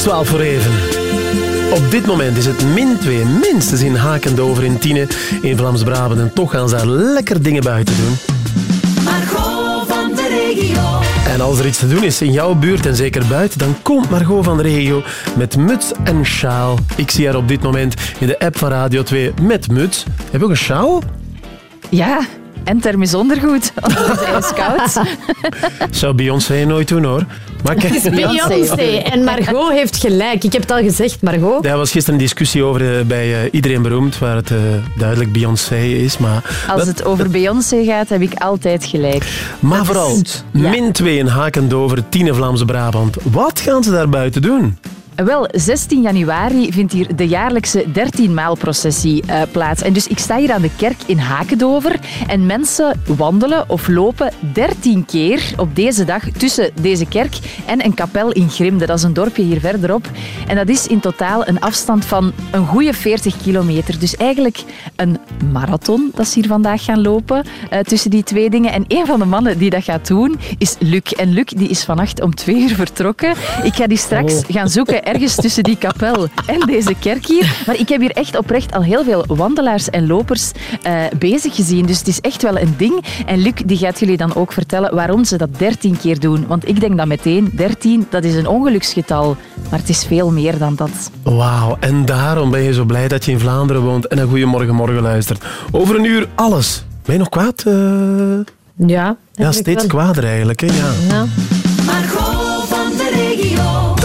12 voor even. Op dit moment is het min 2, minstens in Hakendover in Tiene, in Vlaams-Brabant. En toch gaan ze daar lekker dingen buiten doen. Margot van de regio. En als er iets te doen is in jouw buurt en zeker buiten, dan komt Margot van de regio met muts en sjaal. Ik zie haar op dit moment in de app van Radio 2 met muts. Heb je ook een sjaal? Ja, en thermisch ondergoed, want het is ijskoud. Zou Beyoncé nooit doen hoor. Maar Het is Beyoncé. En Margot heeft gelijk. Ik heb het al gezegd, Margot. Er was gisteren een discussie over eh, bij eh, Iedereen Beroemd, waar het eh, duidelijk Beyoncé is. Maar, Als het over Beyoncé gaat, heb ik altijd gelijk. maar Dat is- vooral, Ja. min 2 in Hakendover, Tine Vlaamse Brabant. Wat gaan ze daar buiten doen? Wel, 16 januari vindt hier de jaarlijkse 13-maal-processie eh, plaats. En dus ik sta hier aan de kerk in Hakendover en mensen wandelen of lopen 13 keer op deze dag tussen deze kerk en een kapel in Grimde. Dat is een dorpje hier verderop. En dat is in totaal een afstand van een goede 40 kilometer. Dus eigenlijk een marathon dat ze hier vandaag gaan lopen eh, tussen die twee dingen. En een van de mannen die dat gaat doen is Luc. En Luc die is vannacht om twee uur vertrokken. Ik ga die straks Oh. gaan zoeken ergens tussen die kapel en deze kerk hier. Maar ik heb hier echt oprecht al heel veel wandelaars en lopers eh, bezig gezien. Dus het is echt wel een ding. En Luc die gaat jullie dan ook vertellen waarom ze dat 13 keer doen. Want ik denk dan meteen, 13, dat is een ongeluksgetal. Maar het is veel meer dan dat. Wauw, en daarom ben je zo blij dat je in Vlaanderen woont en een Goeiemorgen Morgen luistert. Over een uur alles. Ben je nog kwaad? eh? Ja. Ja, steeds kwader eigenlijk. Hè? Ja. Regio.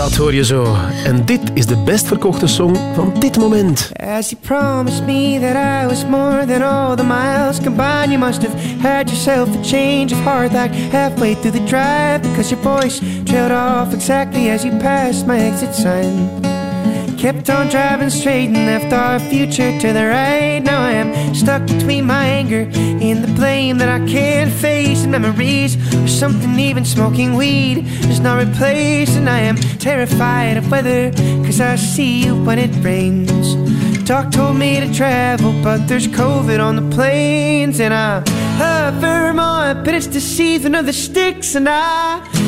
Dat hoor je zo. En dit is de best verkochte song van dit moment. As you promised me that I was more than all the miles combined, you must have had yourself a change of heart like halfway through the drive because your voice trailed off exactly as you passed my exit sign. Kept on driving straight and left our future to the right. Now I am stuck between my anger and the blame that I can't face. And memories of something even smoking weed does not replace. And I am terrified of weather because I see you when it rains. Doc told me to travel, but there's COVID on the planes. And I love Vermont, but it's the season of the sticks. And I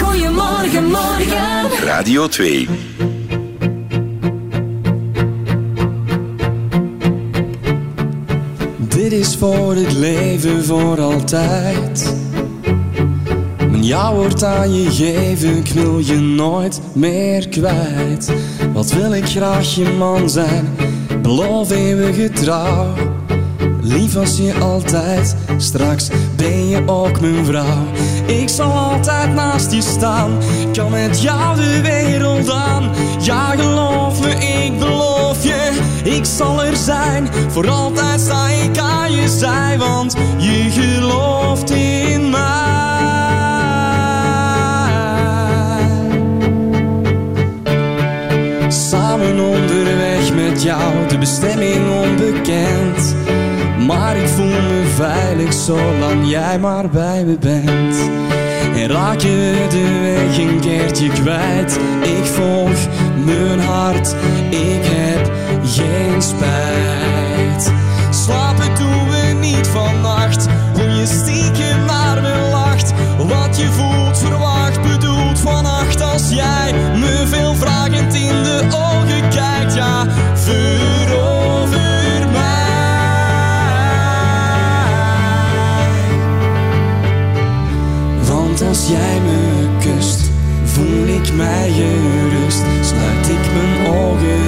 Goedemorgen, morgen. Radio 2. Dit is voor het leven voor altijd. Mijn jou wordt aan je geven, ik wil je nooit meer kwijt. Wat wil ik graag je man zijn, beloof eeuwige trouw. Lief was je altijd, straks ben je ook mijn vrouw. Ik zal altijd naast je staan, kan met jou de wereld aan. Ja, geloof me, ik beloof je, ik zal er zijn. Voor altijd sta ik aan je zij, want je gelooft in mij. Samen onderweg met jou, de bestemming onbekend. Maar ik voel me veilig zolang jij maar bij me bent. En raak je de weg een keertje kwijt, ik volg mijn hart, ik heb geen spijt. Slapen doen we niet vannacht, hoe je stiekem naar me lacht. Wat je voelt, verwacht, bedoelt vannacht als jij me veel vragend in de ogen kijkt. Ja, jij me kust, voel ik mij gerust. Sluit ik mijn ogen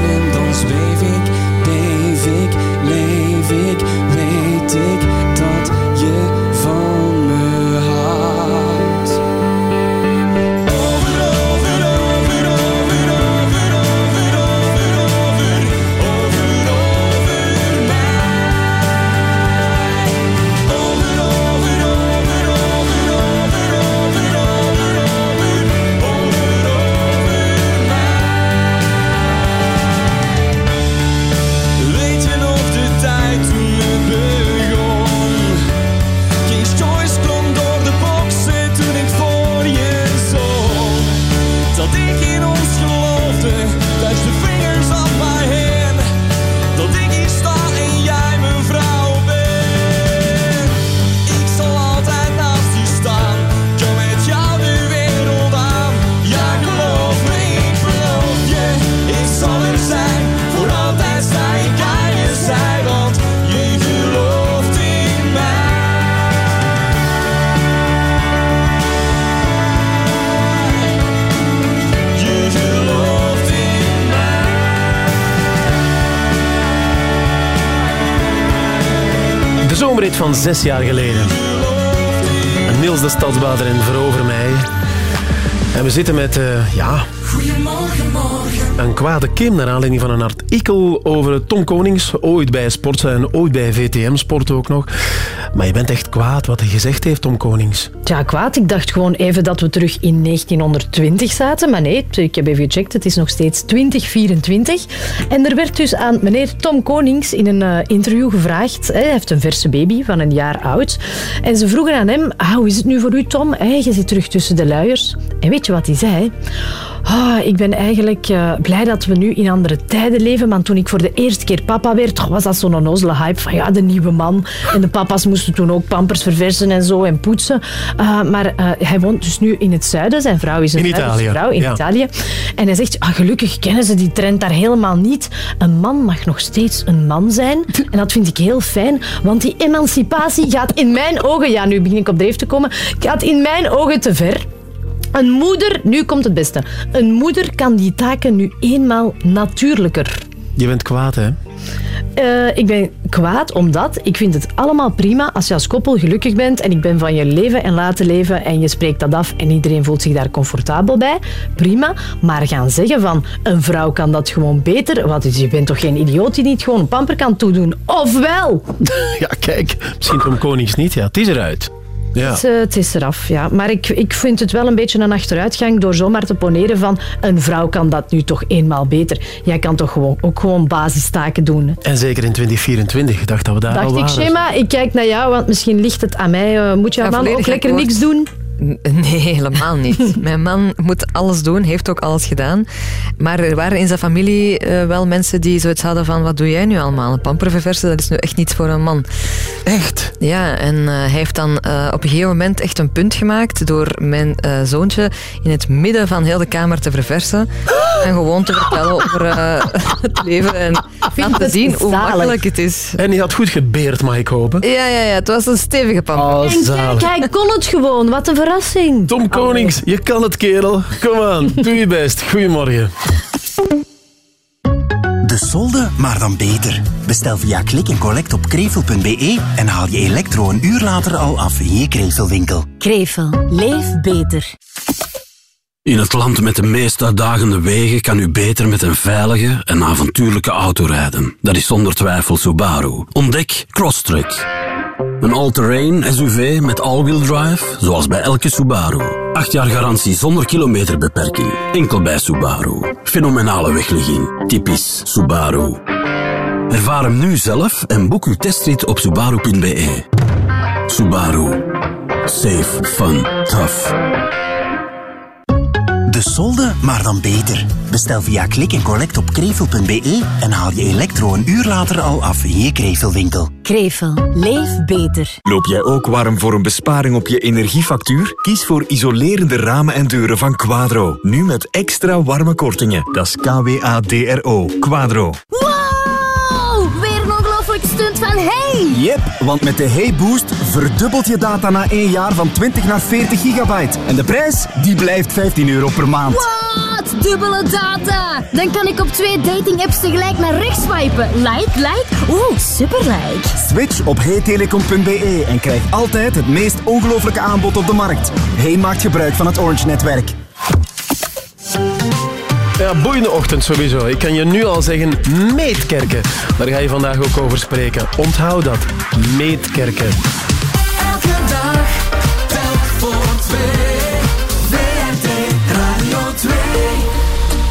De zomerrit van zes jaar geleden. Niels de Stadsbader en Verover mij. En we zitten met, eh, ja, Goedemorgen, morgen. een kwade Kim naar aanleiding van een artikel over Tom Konings. Ooit bij Sport en ooit bij VTM Sport ook nog. Maar je bent echt kwaad wat hij gezegd heeft, Tom Konings. Ja, kwaad. Ik dacht gewoon even dat we terug in 1920 zaten. Maar nee, ik heb even gecheckt. Het is nog steeds 2024. En er werd dus aan meneer Tom Konings in een eh, interview gevraagd. hij heeft een verse baby van een jaar oud. En ze vroegen aan hem, ah, hoe is het nu voor u, Tom? Je zit terug tussen de luiers. En weet je wat hij zei? Ah, ik ben eigenlijk eh, blij dat we nu in andere tijden leven. Want toen ik voor de eerste keer papa werd, was dat zo'n onnozele hype van ja, de nieuwe man. En de papa's moesten toen ook pampers verversen en zo en poetsen. Uh, maar uh, hij woont dus nu in het zuiden. Zijn vrouw is een In Italië, vrouw in ja. Italië. En hij zegt, ah, gelukkig kennen ze die trend daar helemaal niet. Een man mag nog steeds een man zijn. En dat vind ik heel fijn, want die emancipatie gaat in mijn ogen, ja, nu begin ik op dreef te komen, gaat in mijn ogen te ver. Een moeder, nu komt het beste. Een moeder kan die taken nu eenmaal natuurlijker. Je bent kwaad, hè? Eh, ik ben kwaad omdat ik vind het allemaal prima als je als koppel gelukkig bent en ik ben van je leven en laten leven en je spreekt dat af en iedereen voelt zich daar comfortabel bij. Prima. Maar gaan zeggen van een vrouw kan dat gewoon beter. Wat is, je bent toch geen idioot die niet gewoon een pamper kan toedoen? Ofwel! Ja, kijk. Misschien Tom Konings niet. Ja, het is eruit. Ja. Het, eh, het is eraf, ja. Maar ik, ik vind het wel een beetje een achteruitgang door zomaar te poneren van een vrouw kan dat nu toch eenmaal beter. Jij kan toch gewoon, ook gewoon basistaken doen. hè. En zeker in 2024. Ik dacht dat we daar al Dacht ik, waren. Shema, ik kijk naar jou, want misschien ligt het aan mij. Eh, moet jouw Ja, man ook lekker akkoord. niks doen? Nee, helemaal niet. Mijn man moet alles doen, heeft ook alles gedaan. Maar er waren in zijn familie eh, wel mensen die zoiets hadden van... Wat doe jij nu allemaal? Een pamper verversen, dat is nu echt niet voor een man. Echt? Ja, en eh, hij heeft dan eh, op een gegeven moment echt een punt gemaakt... door mijn eh, zoontje in het midden van heel de kamer te verversen. En gewoon te vertellen over eh, het leven. En laten zien hoe makkelijk het is. En die had goed gebeerd, mag ik hopen. Ja, ja, ja, het was een stevige pamper. Oh, En kijk, hij kon het gewoon. Wat een verrassing. Tom Konings, je kan het, kerel. Kom aan, doe je best. Goedemorgen. De solde, maar dan beter. Bestel via klik en collect op krevel.be en haal je elektro een uur later al af in je Krevelwinkel. Krevel. Leef beter. In het land met de meest uitdagende wegen kan u beter met een veilige en avontuurlijke auto rijden. Dat is zonder twijfel Subaru. Ontdek Crosstrek. Een all-terrain SUV met all-wheel drive, zoals bij elke Subaru. 8 jaar garantie zonder kilometerbeperking. Enkel bij Subaru. Fenomenale wegligging. Typisch Subaru. Ervaar hem nu zelf en boek uw testrit op subaru.be. Subaru. Safe, fun, tough. De solde, maar dan beter. Bestel via klik en collect op krevel.be en haal je elektro een uur later al af in je Krevelwinkel. Krevel. Leef beter. Loop jij ook warm voor een besparing op je energiefactuur? Kies voor isolerende ramen en deuren van Quadro. Nu met extra warme kortingen. Dat is K-W-A-D-R-O. Quadro. Wow! Van Hey! Yep, want met de Hey Boost verdubbelt je data na één jaar van 20 naar 40 gigabyte. En de prijs, die blijft 15 euro per maand. Wat? Dubbele data! Dan kan ik op twee dating-apps tegelijk naar rechts swipen. Like, like, oeh, super like. Switch op heytelecom.be en krijg altijd het meest ongelooflijke aanbod op de markt. Hey maakt gebruik van het Orange-netwerk. Ja, boeiende ochtend sowieso. Ik kan je nu al zeggen, meetkerken. Daar ga je vandaag ook over spreken. Onthoud dat. Meetkerken. Elke dag, telk voor twee. VRT Radio 2.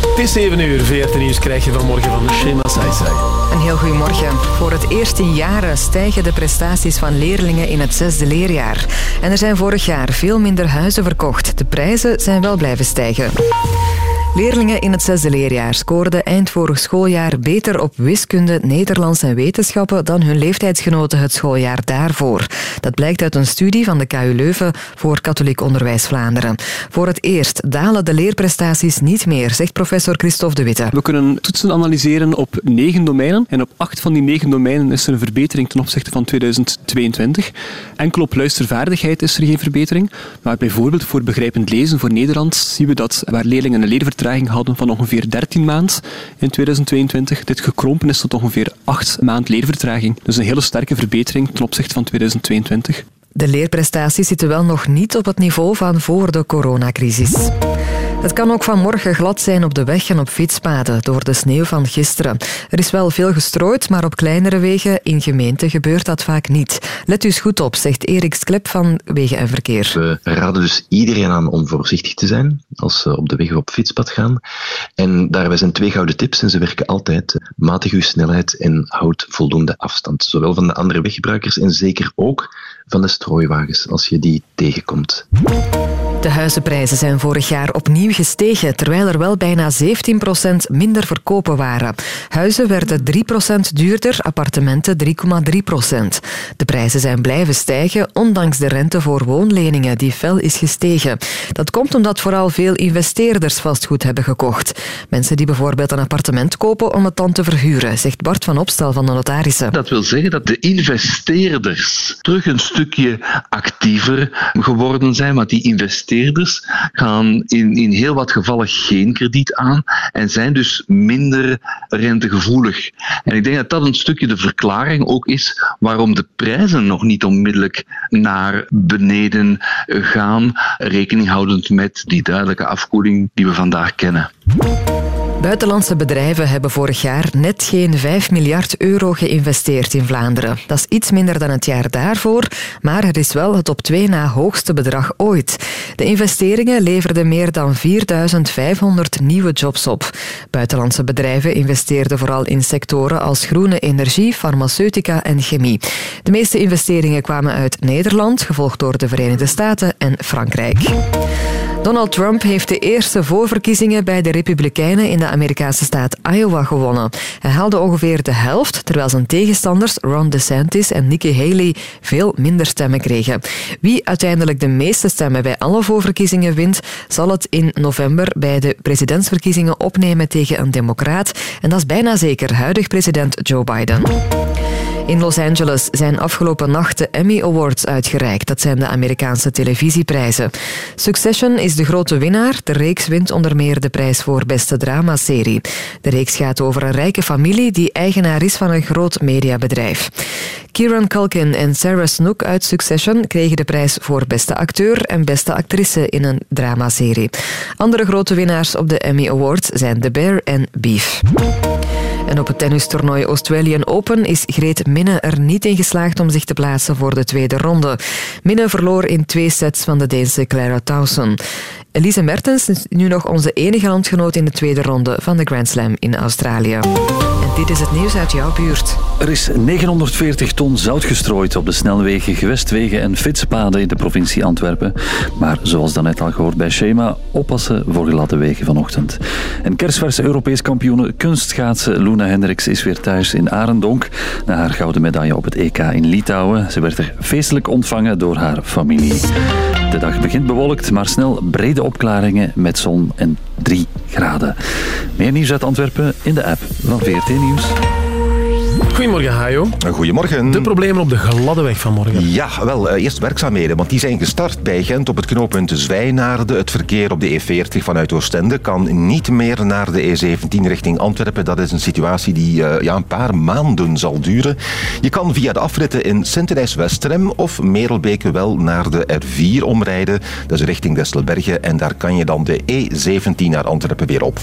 Het is 7 uur. VRT Nieuws krijg je vanmorgen van Shema Saisai. Een heel goedemorgen. Voor het eerst in jaren stijgen de prestaties van leerlingen in het zesde leerjaar. En er zijn vorig jaar veel minder huizen verkocht. De prijzen zijn wel blijven stijgen. Leerlingen in het zesde leerjaar scoorden eind vorig schooljaar beter op wiskunde, Nederlands en wetenschappen dan hun leeftijdsgenoten het schooljaar daarvoor. Dat blijkt uit een studie van de KU Leuven voor Katholiek Onderwijs Vlaanderen. Voor het eerst dalen de leerprestaties niet meer, zegt professor Christophe de Witte. We kunnen toetsen analyseren op negen domeinen. En op acht van die negen domeinen is er een verbetering ten opzichte van 2022. Enkel op luistervaardigheid is er geen verbetering. Maar bijvoorbeeld voor begrijpend lezen voor Nederlands zien we dat waar leerlingen een leervertraging hadden van ongeveer 13 maand in 2022, dit gekrompen is tot ongeveer 8 maand leervertraging. Dus een hele sterke verbetering ten opzichte van 2022. De leerprestaties zitten wel nog niet op het niveau van voor de coronacrisis. Het kan ook vanmorgen glad zijn op de weg en op fietspaden door de sneeuw van gisteren. Er is wel veel gestrooid, maar op kleinere wegen in gemeenten gebeurt dat vaak niet. Let eens goed op, zegt Erik Sklep van Wegen en Verkeer. We raden dus iedereen aan om voorzichtig te zijn als ze op de weg of op fietspad gaan. En daarbij zijn twee gouden tips en ze werken altijd. Matig uw snelheid en houd voldoende afstand. Zowel van de andere weggebruikers en zeker ook van de strooiwagens als je die tegenkomt. De huizenprijzen zijn vorig jaar opnieuw gestegen, terwijl er wel bijna 17% minder verkopen waren. Huizen werden 3% duurder, appartementen 3,3%. De prijzen zijn blijven stijgen, ondanks de rente voor woonleningen die fel is gestegen. Dat komt omdat vooral veel investeerders vastgoed hebben gekocht. Mensen die bijvoorbeeld een appartement kopen om het dan te verhuren, zegt Bart van Opstel van de Notarissen. Dat wil zeggen dat de investeerders terug een stukje actiever geworden zijn, want die investeerders gaan in, in heel wat gevallen geen krediet aan en zijn dus minder rentegevoelig. En ik denk dat dat een stukje de verklaring ook is waarom de prijzen nog niet onmiddellijk naar beneden gaan, rekening houdend met die duidelijke afkoeling die we vandaag kennen. Buitenlandse bedrijven hebben vorig jaar net geen 5 miljard euro geïnvesteerd in Vlaanderen. Dat is iets minder dan het jaar daarvoor, maar het is wel het op twee na hoogste bedrag ooit. De investeringen leverden meer dan 4500 nieuwe jobs op. Buitenlandse bedrijven investeerden vooral in sectoren als groene energie, farmaceutica en chemie. De meeste investeringen kwamen uit Nederland, gevolgd door de Verenigde Staten en Frankrijk. Donald Trump heeft de eerste voorverkiezingen bij de Republikeinen in de Amerikaanse staat Iowa gewonnen. Hij haalde ongeveer de helft, terwijl zijn tegenstanders Ron DeSantis en Nikki Haley veel minder stemmen kregen. Wie uiteindelijk de meeste stemmen bij alle voorverkiezingen wint, zal het in november bij de presidentsverkiezingen opnemen tegen een democraat. En dat is bijna zeker huidig president Joe Biden. In Los Angeles zijn afgelopen nacht de Emmy Awards uitgereikt. Dat zijn de Amerikaanse televisieprijzen. Succession is de grote winnaar. De reeks wint onder meer de prijs voor beste dramaserie. De reeks gaat over een rijke familie die eigenaar is van een groot mediabedrijf. Kieran Culkin en Sarah Snook uit Succession kregen de prijs voor beste acteur en beste actrice in een dramaserie. Andere grote winnaars op de Emmy Awards zijn The Bear en Beef. En op het tennistoernooi Australian Open is Greet Minne er niet in geslaagd om zich te plaatsen voor de tweede ronde. Minne verloor in twee sets van de Deense Clara Towson. Elise Mertens is nu nog onze enige landgenoot in de tweede ronde van de Grand Slam in Australië. Dit is het nieuws uit jouw buurt. Er is 940 ton zout gestrooid op de snelwegen, gewestwegen en fietspaden in de provincie Antwerpen. Maar zoals daarnet al gehoord bij Schema, oppassen voor gladde wegen vanochtend. En kerstverse Europees kampioene kunstschaatsen Luna Hendricks is weer thuis in Arendonk na haar gouden medaille op het EK in Litouwen. Ze werd er feestelijk ontvangen door haar familie. De dag begint bewolkt, maar snel brede opklaringen met zon en 3 graden. Meer nieuws uit Antwerpen in de app van VRT Nieuws. Goedemorgen, Hajo. Goedemorgen. De problemen op de gladde weg vanmorgen. Ja, wel, eh, eerst werkzaamheden, want die zijn gestart bij Gent op het knooppunt Zwijnaarde. Het verkeer op de E40 vanuit Oostende kan niet meer naar de E17 richting Antwerpen. Dat is een situatie die eh, ja, een paar maanden zal duren. Je kan via de afritten in Sint-Thijs-Westerem of Merelbeke wel naar de R4 omrijden. Dat is richting Desselbergen en daar kan je dan de E17 naar Antwerpen weer op.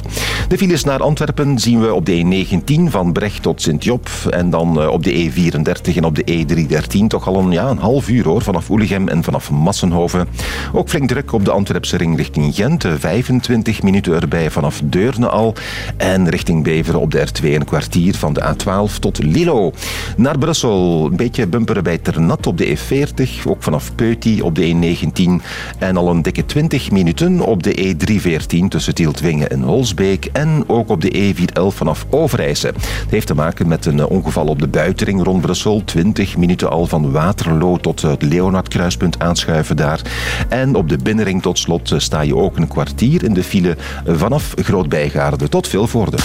De files naar Antwerpen zien we op de E19 van Brecht tot Sint-Job en dan eh, op de E34 en op de E313 toch al een, ja, een half uur hoor, vanaf Oelegem en vanaf Massenhoven. Ook flink druk op de Antwerpse ring richting Gent, eh, 25 minuten erbij vanaf Deurne al. En richting Beveren op de R2 een kwartier van de A12 tot Lilo. Naar Brussel, een beetje bumperen bij Ternat op de E40, ook vanaf Peuty op de E19 en al een dikke 20 minuten op de E314 tussen Tieltwingen en Holsbeek en ook op de E411 vanaf Overijse. Het heeft te maken met een eh, ongeval op de buitenring rond Brussel. 20 minuten al van Waterloo tot het Leonardkruispunt aanschuiven daar. En op de binnenring tot slot eh, sta je ook een kwartier in de file eh, vanaf Groot-Bijgaarde tot Vilvoorde.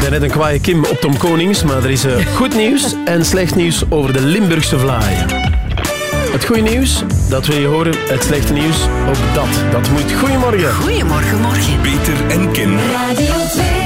Daarnet een kwaaie Kim op Tom Konings, maar er is eh, goed nieuws en slecht nieuws over de Limburgse vlaai. Het goede nieuws, dat wil je horen. Het slechte nieuws, ook dat. Dat moet goedemorgen. Goedemorgen, morgen. Peter en Kim. Radio 2.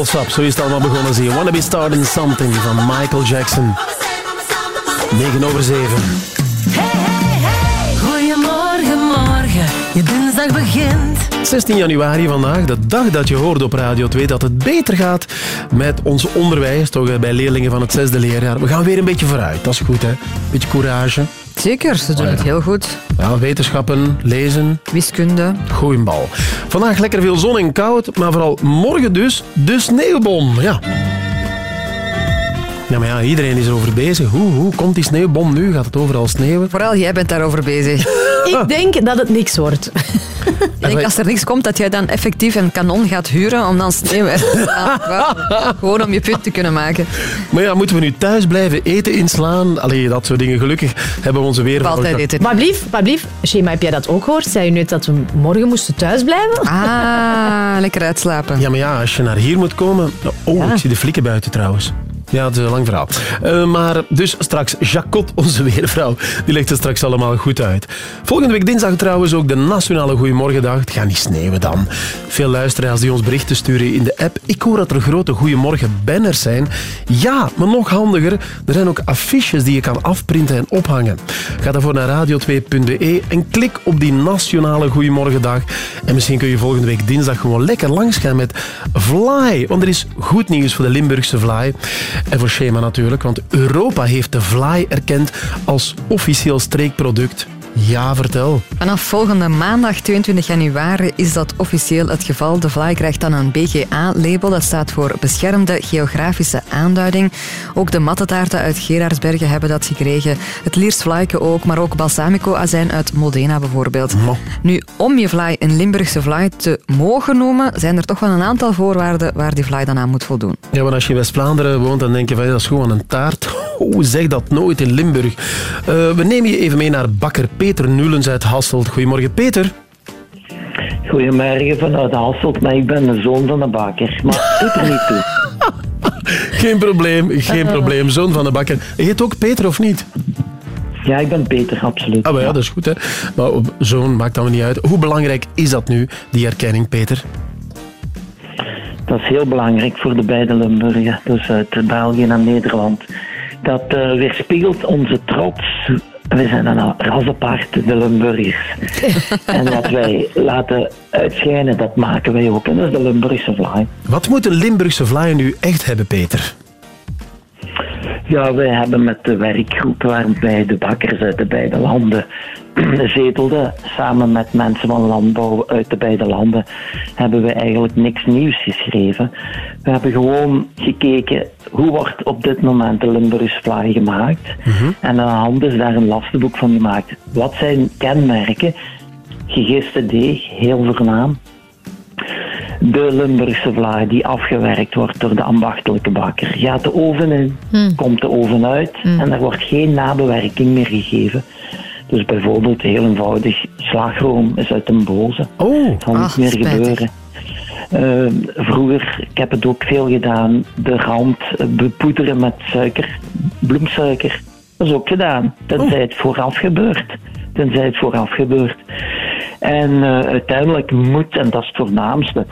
Appelsap, zo is het allemaal begonnen. Zie je. Wanna be starting something van Michael Jackson. 9 over 7. Goedemorgen, morgen, je dinsdag begint. 16 januari vandaag, de dag dat je hoorde op Radio 2 dat het beter gaat met ons onderwijs, toch eh, bij leerlingen van het zesde leerjaar. We gaan weer een beetje vooruit, dat is goed hè. Beetje courage. Zeker, ze doen Oh ja. het heel goed. Ja, wetenschappen, lezen. Wiskunde. Goeie bal. Vandaag lekker veel zon en koud, maar vooral morgen dus de sneeuwbom. Ja. Ja, maar ja, iedereen is erover bezig. Hoe, hoe komt die sneeuwbom nu? Gaat het overal sneeuwen? Vooral jij bent daarover bezig. Ik denk dat het niks wordt. Ik denk als er niks komt, dat jij dan effectief een kanon gaat huren om dan sneeuw uit te. Gewoon om je punt te kunnen maken. Maar ja, moeten we nu thuis blijven eten inslaan? Allee, dat soort dingen. Gelukkig hebben we onze weer... Altijd eten. Maar blief, maar blief. Shema, heb jij dat ook gehoord? Zei je net dat we morgen moesten thuisblijven? Ah, lekker uitslapen. Ja, maar ja, als je naar hier moet komen... Oh, ik zie de flikken buiten trouwens. Ja, het is een lang verhaal. Eh, maar dus straks, Jacot, onze weervrouw, die legt het straks allemaal goed uit. Volgende week dinsdag trouwens ook de Nationale Goeiemorgendag. Het gaat niet sneeuwen dan. Veel luisteraars die ons berichten sturen in de app. Ik hoor dat er grote Goeiemorgen-banners zijn. Ja, maar nog handiger, er zijn ook affiches die je kan afprinten en ophangen. Ga daarvoor naar radio2.be en klik op die Nationale Goeiemorgendag. En misschien kun je volgende week dinsdag gewoon lekker langs gaan met Fly. Want er is goed nieuws voor de Limburgse Fly. En voor Schema natuurlijk, want Europa heeft de Fly erkend als officieel streekproduct. Ja, vertel. Vanaf volgende maandag 22 januari is dat officieel het geval. De Fly krijgt dan een BGA-label. Dat staat voor Beschermde Geografische Aanduiding. Ook de mattetaarten uit Gerardsbergen hebben dat gekregen. Het Liers Flyke ook, maar ook balsamico-azijn uit Modena bijvoorbeeld. Nu, om je Fly een Limburgse Fly te mogen noemen, zijn er toch wel een aantal voorwaarden waar die Fly dan aan moet voldoen. Ja, want als je in West-Vlaanderen woont, dan denk je van dat is gewoon een taart. Oh, zeg dat nooit in Limburg. Eh, we nemen je even mee naar bakker Peter Nulens uit Hasselt. Goedemorgen, Peter. Goedemorgen vanuit Hasselt, maar ik ben de zoon van een bakker. Maar doet er niet toe. Geen probleem, geen probleem. Zoon van de bakker. Je heet ook Peter of niet? Ja, ik ben Peter, absoluut. Ah, maar ja, dat is goed, hè. Maar zoon maakt dan niet uit. Hoe belangrijk is dat nu, die erkenning, Peter? Dat is heel belangrijk voor de beide Limburgen, dus uit België en Nederland. Dat eh, weerspiegelt onze trots. We zijn een ras apart, de Limburgers. en wat wij laten uitschijnen, dat maken wij ook. En dat is de Limburgse vlaai. Wat moet een Limburgse vlaai nu echt hebben, Peter? Ja, wij hebben met de werkgroep waarbij de bakkers uit de beide landen zetelden, samen met mensen van landbouw uit de beide landen, hebben we eigenlijk niks nieuws geschreven. We hebben gewoon gekeken hoe wordt op dit moment de Limburgse vlaai gemaakt. En aan de hand is daar een lastenboek van gemaakt. Wat zijn kenmerken? Gegiste deeg, heel voornaam de Limburgse vlaai die afgewerkt wordt door de ambachtelijke bakker. Gaat de oven in, komt de oven uit en er wordt geen nabewerking meer gegeven. Dus bijvoorbeeld heel eenvoudig, slagroom is uit een boze. Oh, kan niet ach, meer spijtig. gebeuren. Eh, vroeger, ik heb het ook veel gedaan, de rand eh, bepoederen met suiker, bloemsuiker. Dat is ook gedaan, tenzij het vooraf gebeurt. Tenzij het vooraf gebeurt. En eh, uiteindelijk moet, en dat is het voornaamste,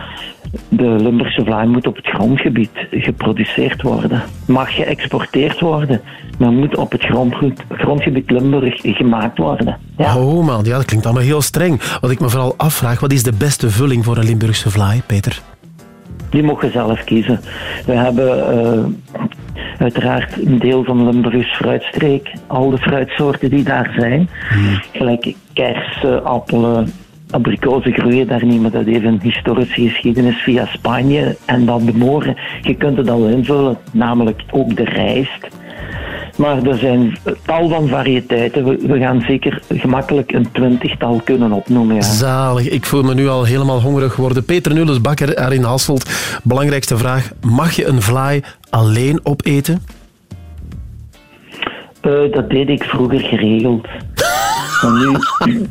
de Limburgse vlaai moet op het grondgebied geproduceerd worden. Mag geëxporteerd worden, maar moet op het grondgoed- grondgebied Limburg gemaakt worden. Oh man, ja, dat klinkt allemaal heel streng. Wat ik me vooral afvraag, wat is de beste vulling voor een Limburgse vlaai, Peter? Die mogen zelf kiezen. We hebben eh, uiteraard een deel van de Limburgse fruitstreek, al de fruitsoorten die daar zijn. Gelijk kersen, appelen, abrikozen groeien daar niet, maar dat heeft een historische geschiedenis via Spanje en dan de moren. Je kunt het al invullen, namelijk ook de rijst. Maar er zijn tal van variëteiten. We, gaan zeker gemakkelijk een twintigtal kunnen opnoemen. Ja. Zalig, ik voel me nu al helemaal hongerig geworden. Peter Nulles, bakker daar in Hasselt. Belangrijkste vraag, mag je een vlaai alleen opeten? Eh, dat deed ik vroeger geregeld. Nu,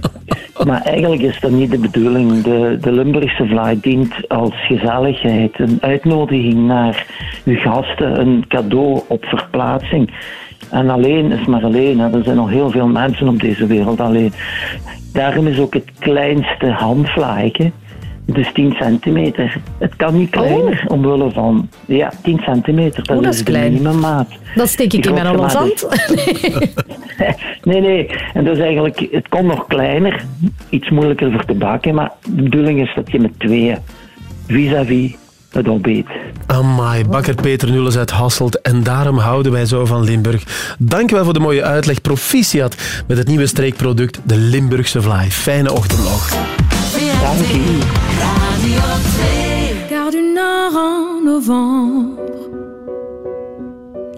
maar eigenlijk is dat niet de bedoeling. De, de Limburgse vlaai dient als gezelligheid, een uitnodiging naar uw gasten, een cadeau op verplaatsing. En alleen is maar alleen. Er zijn nog heel veel mensen op deze wereld alleen. Daarom is ook het kleinste handvlaaike Dus 10 centimeter. Het kan niet kleiner, omwille van... Ja, 10 centimeter. Dat, Oh, dat is is de minimummaat. Dat steek ik in mijn Hollands Nee, nee. En dat is eigenlijk... Het kon nog kleiner. Iets moeilijker voor te bakken. Maar de bedoeling is dat je met tweeën vis-à-vis het ontbijt. Amai, bakker Peter Nulles uit Hasselt. En daarom houden wij zo van Limburg. Dankjewel voor de mooie uitleg. Proficiat met het nieuwe streekproduct, de Limburgse Vlaai. Fijne ochtend nog. Car du nord en novembre,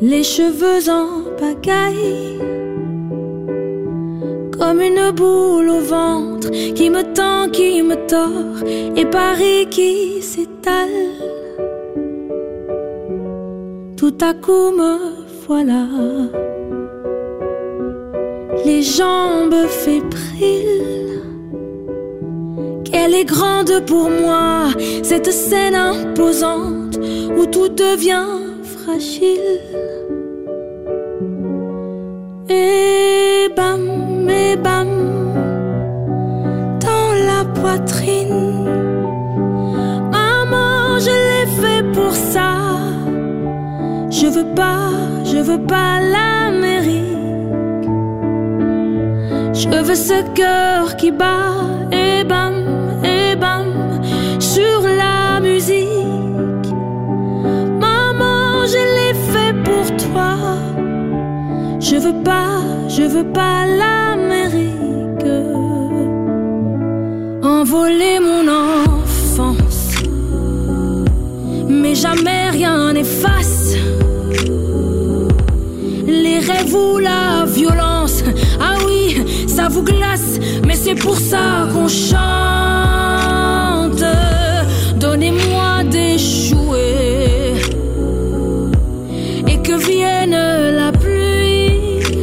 les cheveux en pagaille, comme une boule au ventre qui me tend, qui me tord, et Paris qui s'étale. Tout à coup me voilà, les jambes fébriles. Qu'elle est grande pour moi, cette scène imposante où tout devient fragile. Et bam, et bam, dans la poitrine. Maman, je l'ai fait pour ça. Je veux pas, je veux pas l'Amérique. Je veux ce cœur qui bat et bam, et bam sur la musique. Maman, je l'ai fait pour toi. Je veux pas, je veux pas l'Amérique. Envoler mon enfance, mais jamais rien n'efface les rêves ou la violence. Vous glace, mais c'est pour ça qu'on chante. Donnez-moi des jouets et que vienne la pluie.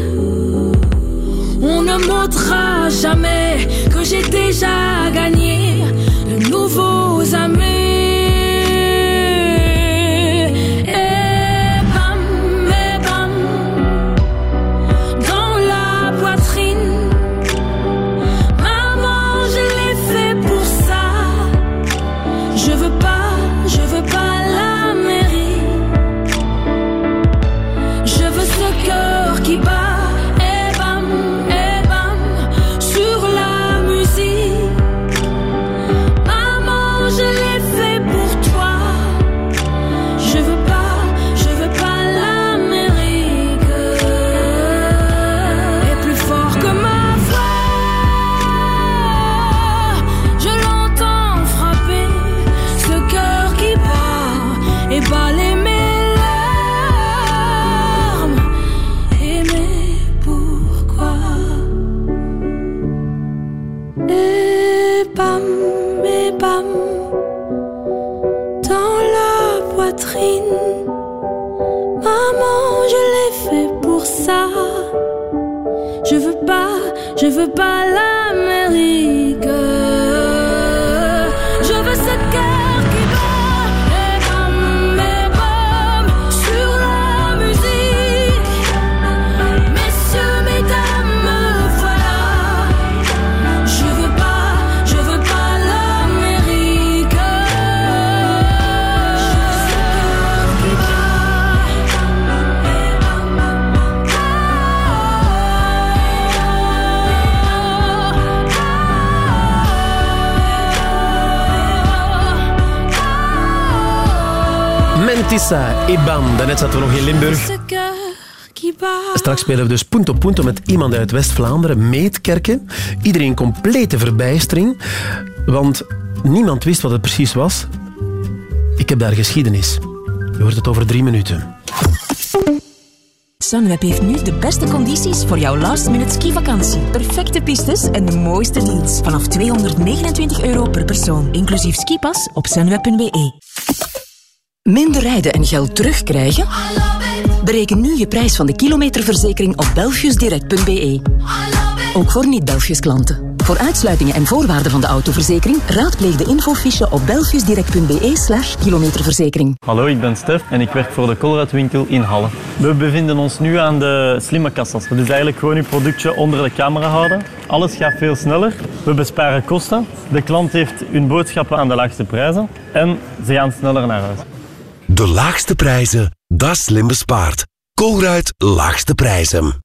On ne montrera jamais que j'ai déjà gagné de nouveaux amis. Mentissa, Ibam. Daarnet zaten we nog in Limburg. Straks spelen we dus punto punto met iemand uit West-Vlaanderen, Meetkerken. Iedereen complete verbijstering, want niemand wist wat het precies was. Ik heb daar geschiedenis. Je hoort het over drie minuten. Sunweb heeft nu de beste condities voor jouw last-minute skivakantie. Perfecte pistes en de mooiste deals. Vanaf 229 euro per persoon, inclusief skipas op sunweb.be. Minder rijden en geld terugkrijgen? Bereken nu je prijs van de kilometerverzekering op belfiusdirect.be. Ook voor niet-Belfius klanten. Voor uitsluitingen en voorwaarden van de autoverzekering raadpleeg de infofiche op belfiusdirect.be slash kilometerverzekering. Hallo, ik ben Stef en ik werk voor de Colruyt-winkel in Halle. We bevinden ons nu aan de slimme kassas. Dat is eigenlijk gewoon uw productje onder de camera houden. Alles gaat veel sneller. We besparen kosten. De klant heeft hun boodschappen aan de laagste prijzen. En ze gaan sneller naar huis. De laagste prijzen, dat slim bespaard. Colruyt Laagste Prijzen.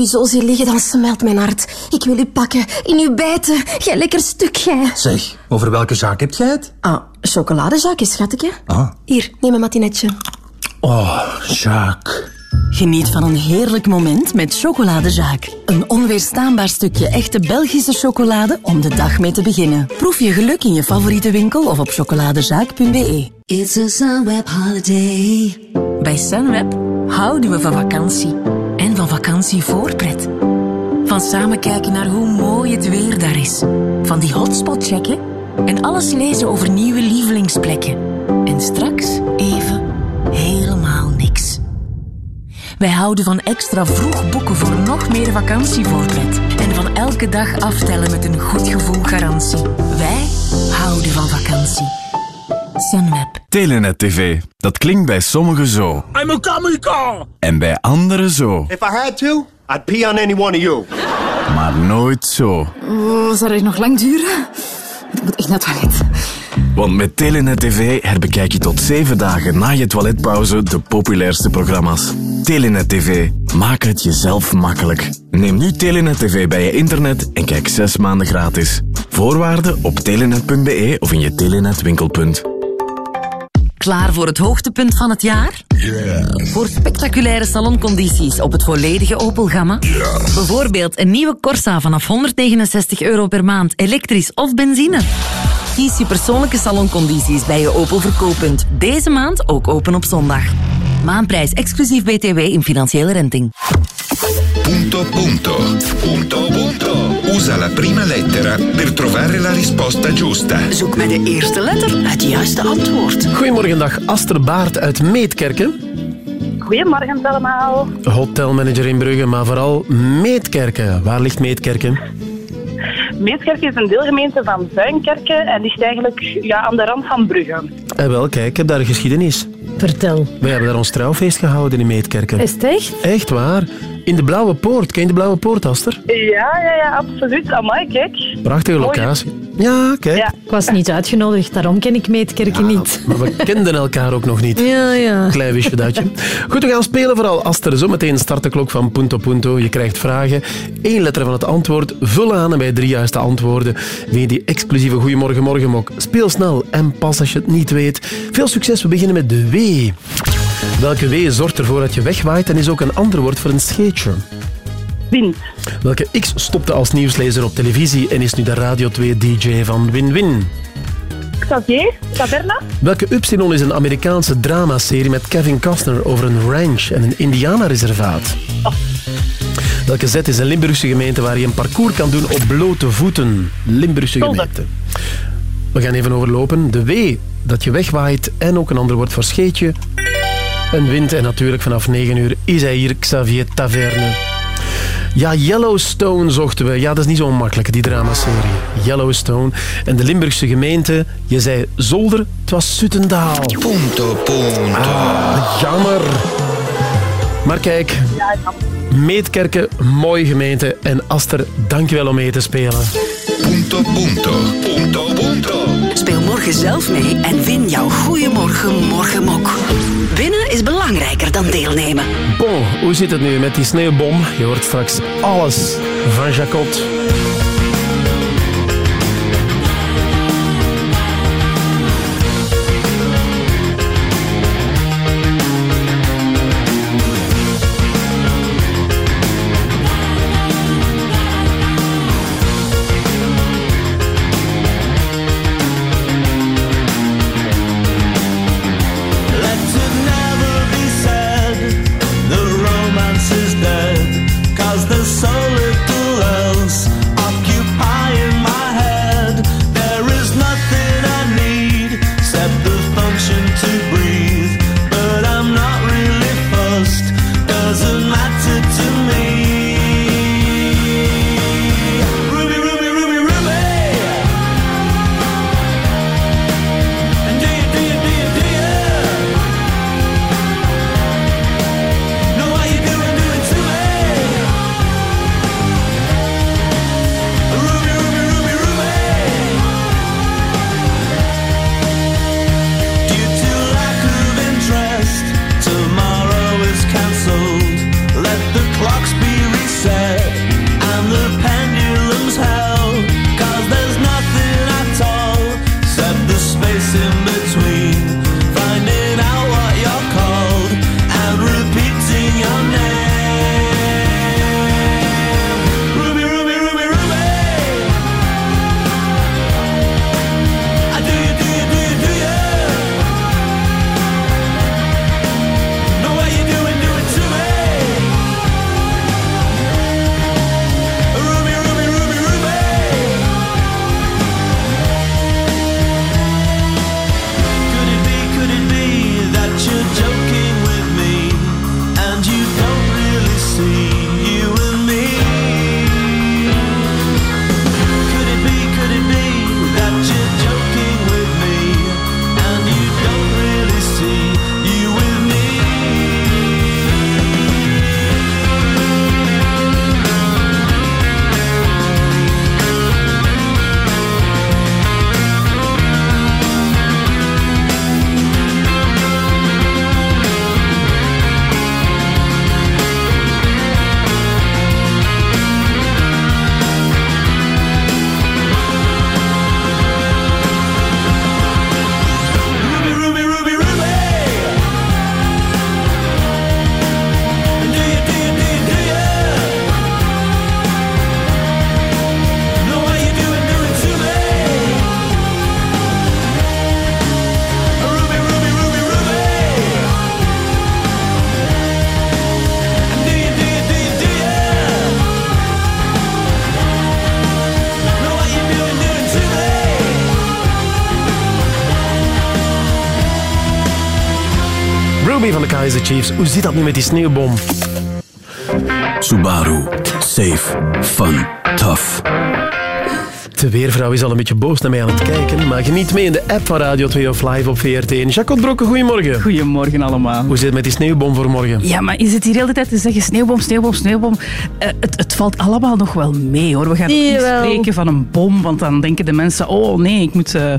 u zo zie liggen, dan smelt mijn hart. Ik wil u pakken, in uw bijten. Jij lekker stuk, jij. Zeg, over welke zaak heb jij het? Ah, chocoladezakje, schatje. Ah. Hier, neem een matinetje. Oh, Jacques. Geniet van een heerlijk moment met Chocoladezaak. Een onweerstaanbaar stukje echte Belgische chocolade om de dag mee te beginnen. Proef je geluk in je favoriete winkel of op chocoladezaak.be. It's a Sunweb holiday. Bij Sunweb houden we van vakantie. En van vakantie. Van samen kijken naar hoe mooi het weer daar is. Van die hotspot checken. En alles lezen over nieuwe lievelingsplekken. En straks even helemaal niks. Wij houden van extra vroeg boeken voor nog meer vakantievoorpret. En van elke dag aftellen met een goed gevoel garantie. Wij houden van vakantie. Sunweb. Telenet TV. Dat klinkt bij sommigen zo. I'm a kamikaze. En bij anderen zo. If I had to, I'd pee on any one of you. Maar nooit zo. Oh, zal het nog lang duren? Ik moet echt naar het toilet. Want met Telenet TV herbekijk je tot zeven dagen na je toiletpauze de populairste programma's. Telenet TV. Maak het jezelf makkelijk. Neem nu Telenet TV bij je internet en kijk zes maanden gratis. Voorwaarden op telenet.be of in je Telenet winkelpunt. Klaar voor het hoogtepunt van het jaar? Voor spectaculaire saloncondities op het volledige Opel-gamma? Bijvoorbeeld een nieuwe Corsa vanaf 169 euro per maand, elektrisch of benzine? Kies je persoonlijke saloncondities bij je Opel verkooppunt. Deze maand ook open op zondag. Maanprijs exclusief BTW in financiële renting. Punto punto. Punto punto. Usa la prima lettera per trovare la risposta giusta. Zoek met de eerste letter het juiste antwoord. Goedemorgen, dag Aster Baart uit Meetkerken. Goedemorgen allemaal. Hotelmanager in Brugge, maar vooral Meetkerken. Waar ligt Meetkerken? Meetkerk is een deelgemeente van Zuinkerken en ligt eigenlijk ja, aan de rand van Brugge. Eh, wel, kijk, ik heb daar een geschiedenis. Vertel. Wij hebben daar ons trouwfeest gehouden in Meetkerken. Is het echt? Echt waar. In de Blauwe Poort. Ken je de Blauwe Poort, Aster? Ja, ja, ja, absoluut. Amai, kijk. Prachtige Mooi. locatie. Ja, kijk. Ja. Ik was niet uitgenodigd, daarom ken ik Meetkerken niet. Maar we kenden elkaar ook nog niet. Ja, ja. Klein wist je datje. Goed, we gaan spelen vooral Aster. Zometeen start de klok van Punto Punto. Je krijgt vragen. Eén letter van het antwoord. Vul aan en bij drie juiste antwoorden win je die exclusieve Goeiemorgen Morgenmok. Speel snel en pas als je het niet weet. Veel succes. We beginnen met de W. Welke W zorgt ervoor dat je wegwaait en is ook een ander woord voor een scheetje? Wind. Welke X stopte als nieuwslezer op televisie en is nu de Radio 2-dj van Win-Win? Xavier, Taverna. Welke Y is een Amerikaanse dramaserie met Kevin Costner over een ranch en een indianerreservaat? Welke Z is een Limburgse gemeente waar je een parcours kan doen op blote voeten? Limburgse Zolder. gemeente. We gaan even overlopen. De W, dat je wegwaait en ook een ander woord voor scheetje. Een wind en natuurlijk vanaf 9 uur is hij hier, Xavier Taverne. Ja, Yellowstone zochten we. Ja, dat is niet zo makkelijk, die dramaserie. Yellowstone. En de Limburgse gemeente, je zei Zolder, het was Suttendaal. Punto punto. Ah, jammer. Maar kijk. Meetkerken, mooie gemeente. En Aster, dankjewel om mee te spelen. Punto punto. Punto punto. Speel morgen zelf mee en win jouw Goeiemorgen Morgenmok. Winnen is belangrijker dan deelnemen. Bon, hoe zit het nu met die sneeuwbom? Je hoort straks alles van Jacot. Chiefs. Hoe zit dat nu met die sneeuwbom? Subaru. Safe. Fun. Tough. De weervrouw is al een beetje boos naar mij aan het kijken, maar geniet mee in de app van Radio 2 of live op VRT1. Jacques Brokken, goedemorgen. Goedemorgen allemaal. Hoe zit het met die sneeuwbom voor morgen? Ja, maar je zit hier de hele tijd te zeggen sneeuwbom, sneeuwbom, sneeuwbom. Eh, het, het valt allemaal nog wel mee hoor. We gaan niet spreken van een bom, want dan denken de mensen, oh nee, ik moet eh,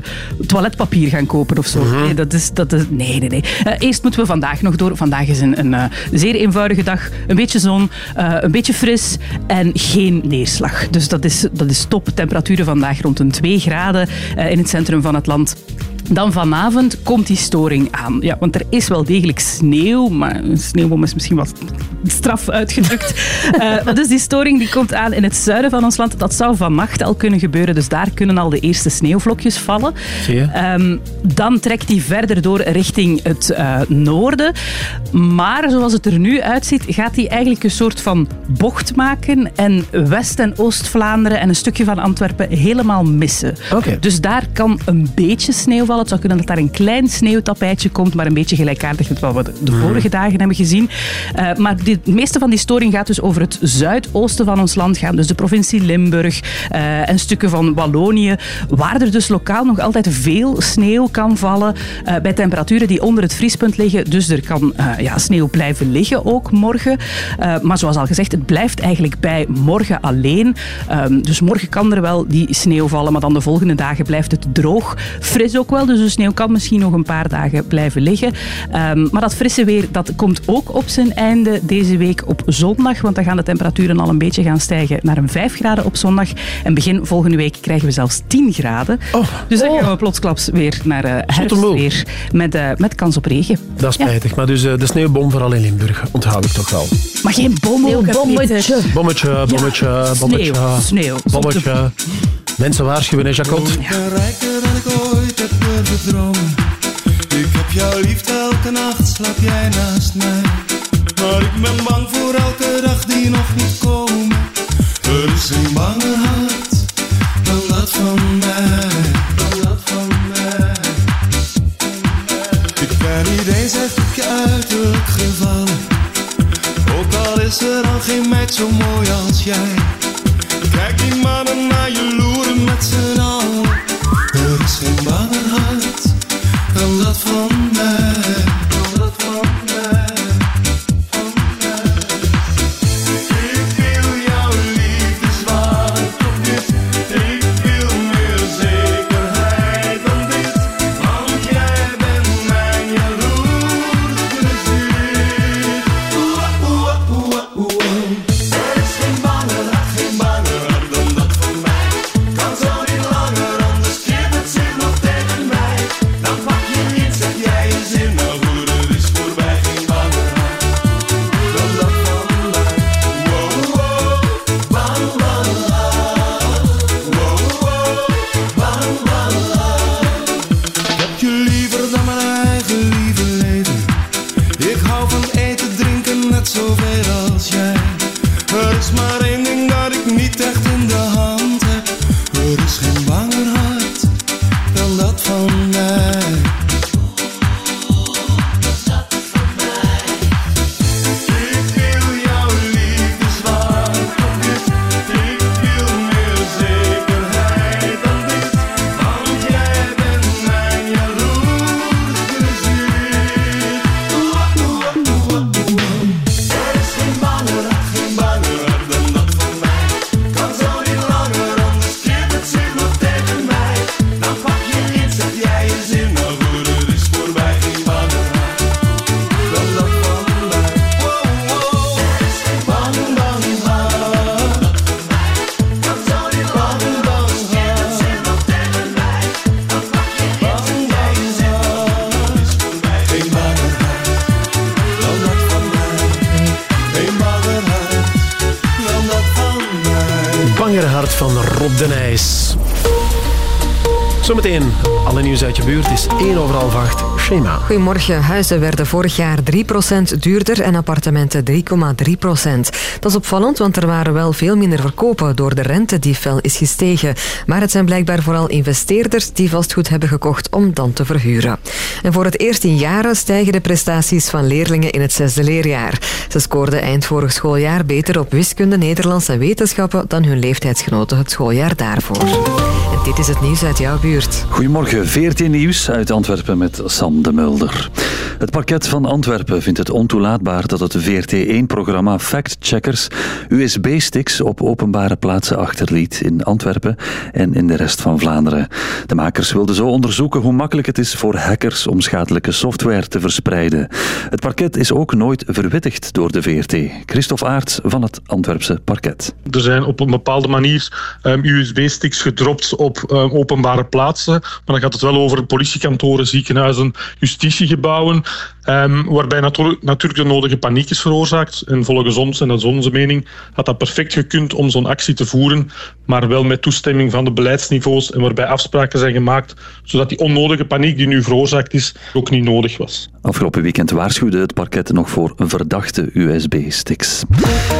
toiletpapier gaan kopen of zo. Nee, dat is, dat is, nee, nee, nee. Eh, eerst moeten we vandaag nog door. Vandaag is een, een eh, zeer eenvoudige dag. Een beetje zon, eh, een beetje fris en geen neerslag. Dus dat is, dat is top. Temperaturen vandaag rond een 2 graden in het centrum van het land. Dan vanavond komt die storing aan. Ja, want er is wel degelijk sneeuw, maar een sneeuwbom is misschien wat straf uitgedrukt. Eh, dus die storing die komt aan in het zuiden van ons land. Dat zou vannacht al kunnen gebeuren, dus daar kunnen al de eerste sneeuwvlokjes vallen. Zie je? Ehm, dan trekt die verder door richting het eh, noorden. Maar zoals het er nu uitziet, gaat hij eigenlijk een soort van bocht maken en West- en Oost-Vlaanderen en een stukje van Antwerpen helemaal missen. Dus daar kan een beetje sneeuw vallen. Het zou kunnen dat daar een klein sneeuwtapijtje komt, maar een beetje gelijkaardig met wat we de- de vorige dagen hebben gezien. Eh, maar de het meeste van die storing gaat dus over het zuidoosten van ons land gaan. Dus de provincie Limburg eh, en stukken van Wallonië, waar er dus lokaal nog altijd veel sneeuw kan vallen eh, bij temperaturen die onder het vriespunt liggen. Dus er kan ja, sneeuw blijven liggen ook morgen. Maar zoals al gezegd, het blijft eigenlijk bij morgen alleen. Ehm, dus morgen kan er wel die sneeuw vallen, maar dan de volgende dagen blijft het droog. Fris ook wel, dus de sneeuw kan misschien nog een paar dagen blijven liggen. Ehm, maar dat frisse weer dat komt ook op zijn einde deze week op zondag, want dan gaan de temperaturen al een beetje gaan stijgen naar een 5 graden op zondag. En begin volgende week krijgen we zelfs 10 graden. Dus dan gaan we plotsklaps weer naar eh herfstweer met, eh, met kans op regen. Dat is spijtig, maar dus eh, de sneeuwbom vooral in Limburg onthoud ik toch wel. Maar geen bom ook, bommetje. Bommetje, bommetje, bommetje. Sneeuw, sneeuw. Bommetje. Mensen waarschuwen, hè, Jacot? Rijker dan ik ooit heb dromen. Ik heb jou lief, elke nacht slaap jij naast mij. Maar ik ben bang voor elke dag die nog niet komt. Er is een banger hart dan dat van mij. Dan dat van mij. Ik ben niet eens echt op je uiterlijk gevallen. Ook al is er al geen meid zo mooi als jij. Kijk die mannen naar je loeren met z'n allen. Er is geen hart dan dat van mij. Goedemorgen. Huizen werden vorig jaar 3% duurder en appartementen 3,3%. Dat is opvallend, want er waren wel veel minder verkopen door de rente die fel is gestegen. Maar het zijn blijkbaar vooral investeerders die vastgoed hebben gekocht om dan te verhuren. En voor het eerst in jaren stijgen de prestaties van leerlingen in het zesde leerjaar. Ze scoorden eind vorig schooljaar beter op wiskunde, Nederlands en wetenschappen dan hun leeftijdsgenoten het schooljaar daarvoor. En dit is het nieuws uit jouw buurt. Goedemorgen, 14 nieuws uit Antwerpen met Sam de Mulder. Het parket van Antwerpen vindt het ontoelaatbaar dat het VRT1-programma Fact Checkers USB-sticks op openbare plaatsen achterliet in Antwerpen en in de rest van Vlaanderen. De makers wilden zo onderzoeken hoe makkelijk het is voor hackers om schadelijke software te verspreiden. Het parket is ook nooit verwittigd door de VRT. Christophe Aerts van het Antwerpse parket. Er zijn op een bepaalde manier um, USB-sticks gedropt op um, openbare plaatsen. Maar dan gaat het wel over politiekantoren, ziekenhuizen, justitiegebouwen. Um, waarbij natuurlijk, natuurlijk de nodige paniek is veroorzaakt. En volgens ons, en dat is onze mening, had dat perfect gekund om zo'n actie te voeren. Maar wel met toestemming van de beleidsniveaus en waarbij afspraken zijn gemaakt. Zodat die onnodige paniek die nu veroorzaakt is, ook niet nodig was. Afgelopen weekend waarschuwde het parket nog voor verdachte USB-sticks.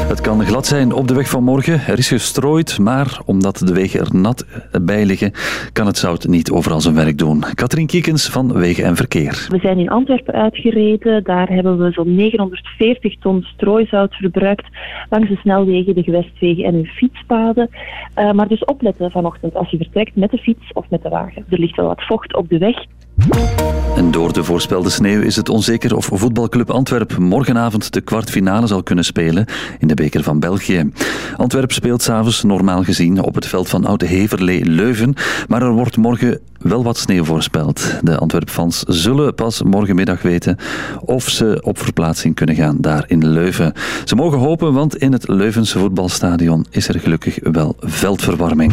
Het kan glad zijn op de weg van morgen. Er is gestrooid, maar omdat de wegen er nat bij liggen, kan het zout niet overal zijn werk doen. Katrien Kiekens van Wegen en Verkeer. We zijn in Antwerpen Daar hebben we zo'n 940 ton strooizout verbruikt langs de snelwegen, de gewestwegen en uw fietspaden. Uh, maar dus opletten vanochtend als je vertrekt met de fiets of met de wagen. Er ligt wel wat vocht op de weg. En door de voorspelde sneeuw is het onzeker of voetbalclub Antwerp morgenavond de kwartfinale zal kunnen spelen in de beker van België. Antwerp speelt s'avonds normaal gezien op het veld van Oude Heverlee Leuven, maar er wordt morgen wel wat sneeuw voorspeld. De Antwerp-fans zullen pas morgenmiddag weten of ze op verplaatsing kunnen gaan daar in Leuven. Ze mogen hopen, want in het Leuvense voetbalstadion is er gelukkig wel veldverwarming.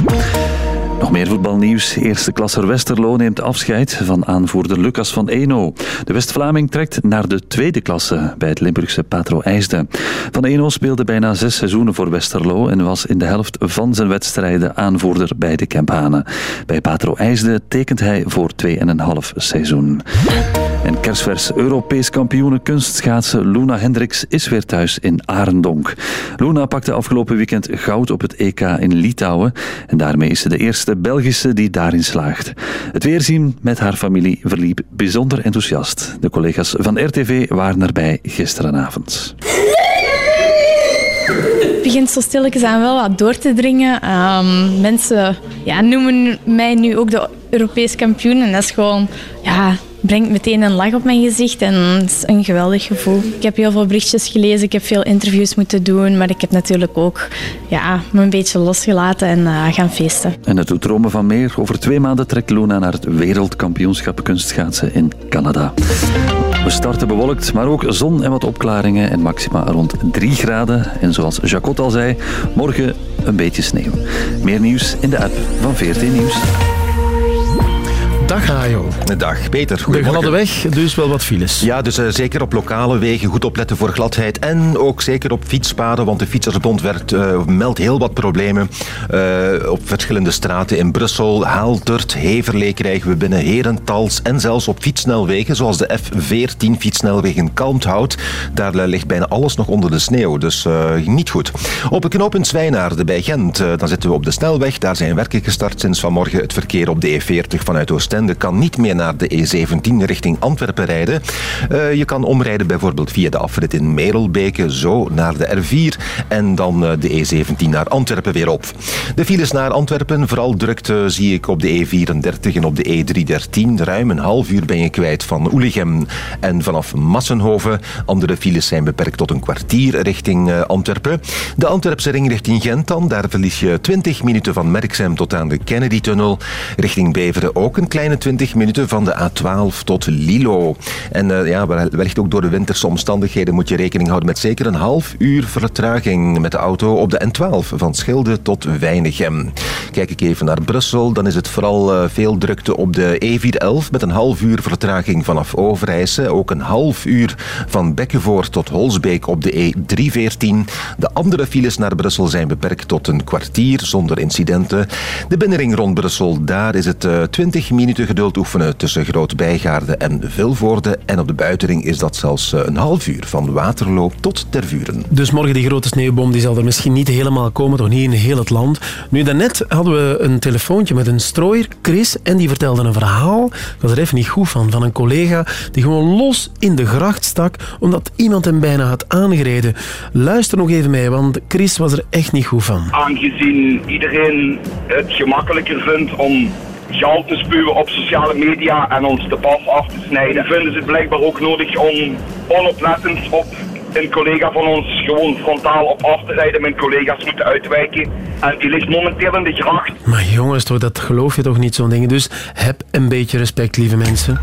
Nog meer voetbalnieuws. Eerste klasser Westerlo neemt afscheid van aanvoerder Lucas van Eno. De West-Vlaming trekt naar de tweede klasse bij het Limburgse Patro IJsde. Van Eno speelde bijna zes seizoenen voor Westerlo en was in de helft van zijn wedstrijden aanvoerder bij de Kemphanen. Bij Patro IJsde tekent hij voor 2,5 seizoen. En kerstvers Europees kampioene kunstschaatsen Luna Hendricks is weer thuis in Arendonk. Luna pakte afgelopen weekend goud op het EK in Litouwen en daarmee is ze de eerste de Belgische die daarin slaagt. Het weerzien met haar familie verliep bijzonder enthousiast. De collega's van RTV waren erbij gisterenavond. Het begint zo stilletjes aan wel wat door te dringen. Um, mensen ja, noemen mij nu ook de Europees kampioen. En dat is gewoon ja, brengt meteen een lach op mijn gezicht en het is een geweldig gevoel. Ik heb heel veel berichtjes gelezen, ik heb veel interviews moeten doen, maar ik heb natuurlijk ook ja, me een beetje losgelaten en uh, gaan feesten. En het doet dromen van meer. Over twee maanden trekt Luna naar het wereldkampioenschap kunstschaatsen in Canada. We starten bewolkt, maar ook zon en wat opklaringen en maxima rond 3 graden. En zoals Jacot al zei, morgen een beetje sneeuw. Meer nieuws in de app van 14 Nieuws. Dag. Dag Peter. De gladde weg, dus wel wat files. Ja, dus uh, zeker op lokale wegen goed opletten voor gladheid. En ook zeker op fietspaden, want de Fietsersbond werd, uh, meldt heel wat problemen. Uh, op verschillende straten in Brussel, Haaldert, Heverlee krijgen we binnen Herentals. En zelfs op fietsnelwegen, zoals de F14 fietsnelweg in Kalmthout. Daar ligt bijna alles nog onder de sneeuw, dus niet goed. Op het knooppunt Zwijnaarden bij Gent, dan zitten we op de snelweg. Daar zijn werken gestart sinds vanmorgen. Het verkeer op de E40 vanuit Oostende kan niet meer naar de E17 richting Antwerpen rijden. Uh, je kan omrijden bijvoorbeeld via de afrit in Merelbeke, zo naar de R4 en dan uh, de E17 naar Antwerpen weer op. De files naar Antwerpen, vooral drukte zie ik op de E34 en op de E313. Ruim een half uur ben je kwijt van Oelichem en vanaf Massenhoven. Andere files zijn beperkt tot een kwartier richting uh, Antwerpen. De Antwerpse ring richting Gent dan, daar verlies je 20 minuten van Merksem tot aan de Kennedy-tunnel. Richting Beveren ook een kleine 29 minuten van de A12 tot Lilo. En eh, ja, wel- wellicht ook door de winterse omstandigheden moet je rekening houden met zeker een half uur vertraging met de auto op de N12 van Schilde tot Weinigem. Kijk ik even naar Brussel, dan is het vooral eh, veel drukte op de E411 met een half uur vertraging vanaf Overijse. Ook een half uur van Bekkenvoort tot Holsbeek op de E314. De andere files naar Brussel zijn beperkt tot een kwartier zonder incidenten. De binnenring rond Brussel, daar is het eh, 20 minuten geduld oefenen tussen Groot-Bijgaarde en Vilvoorde. En op de buitenring is dat zelfs eh, een half uur van Waterloo tot Tervuren. Dus morgen die grote sneeuwbom die zal er misschien niet helemaal komen, toch niet in heel het land. Nu, daarnet hadden we een telefoontje met een strooier, Chris, en die vertelde een verhaal. Ik was er even niet goed van, van een collega die gewoon los in de gracht stak, omdat iemand hem bijna had aangereden. Luister nog even mee, want Chris was er echt niet goed van. Aangezien iedereen het gemakkelijker vindt om geld te spuwen op sociale media en ons de pas af te snijden, vinden ze het blijkbaar ook nodig om onoplettend op een collega van ons gewoon frontaal op af te rijden. Mijn collega's moeten uitwijken en die ligt momenteel in de gracht. Maar jongens, toch, dat geloof je toch niet, zo'n dingen. Dus heb een beetje respect, lieve mensen.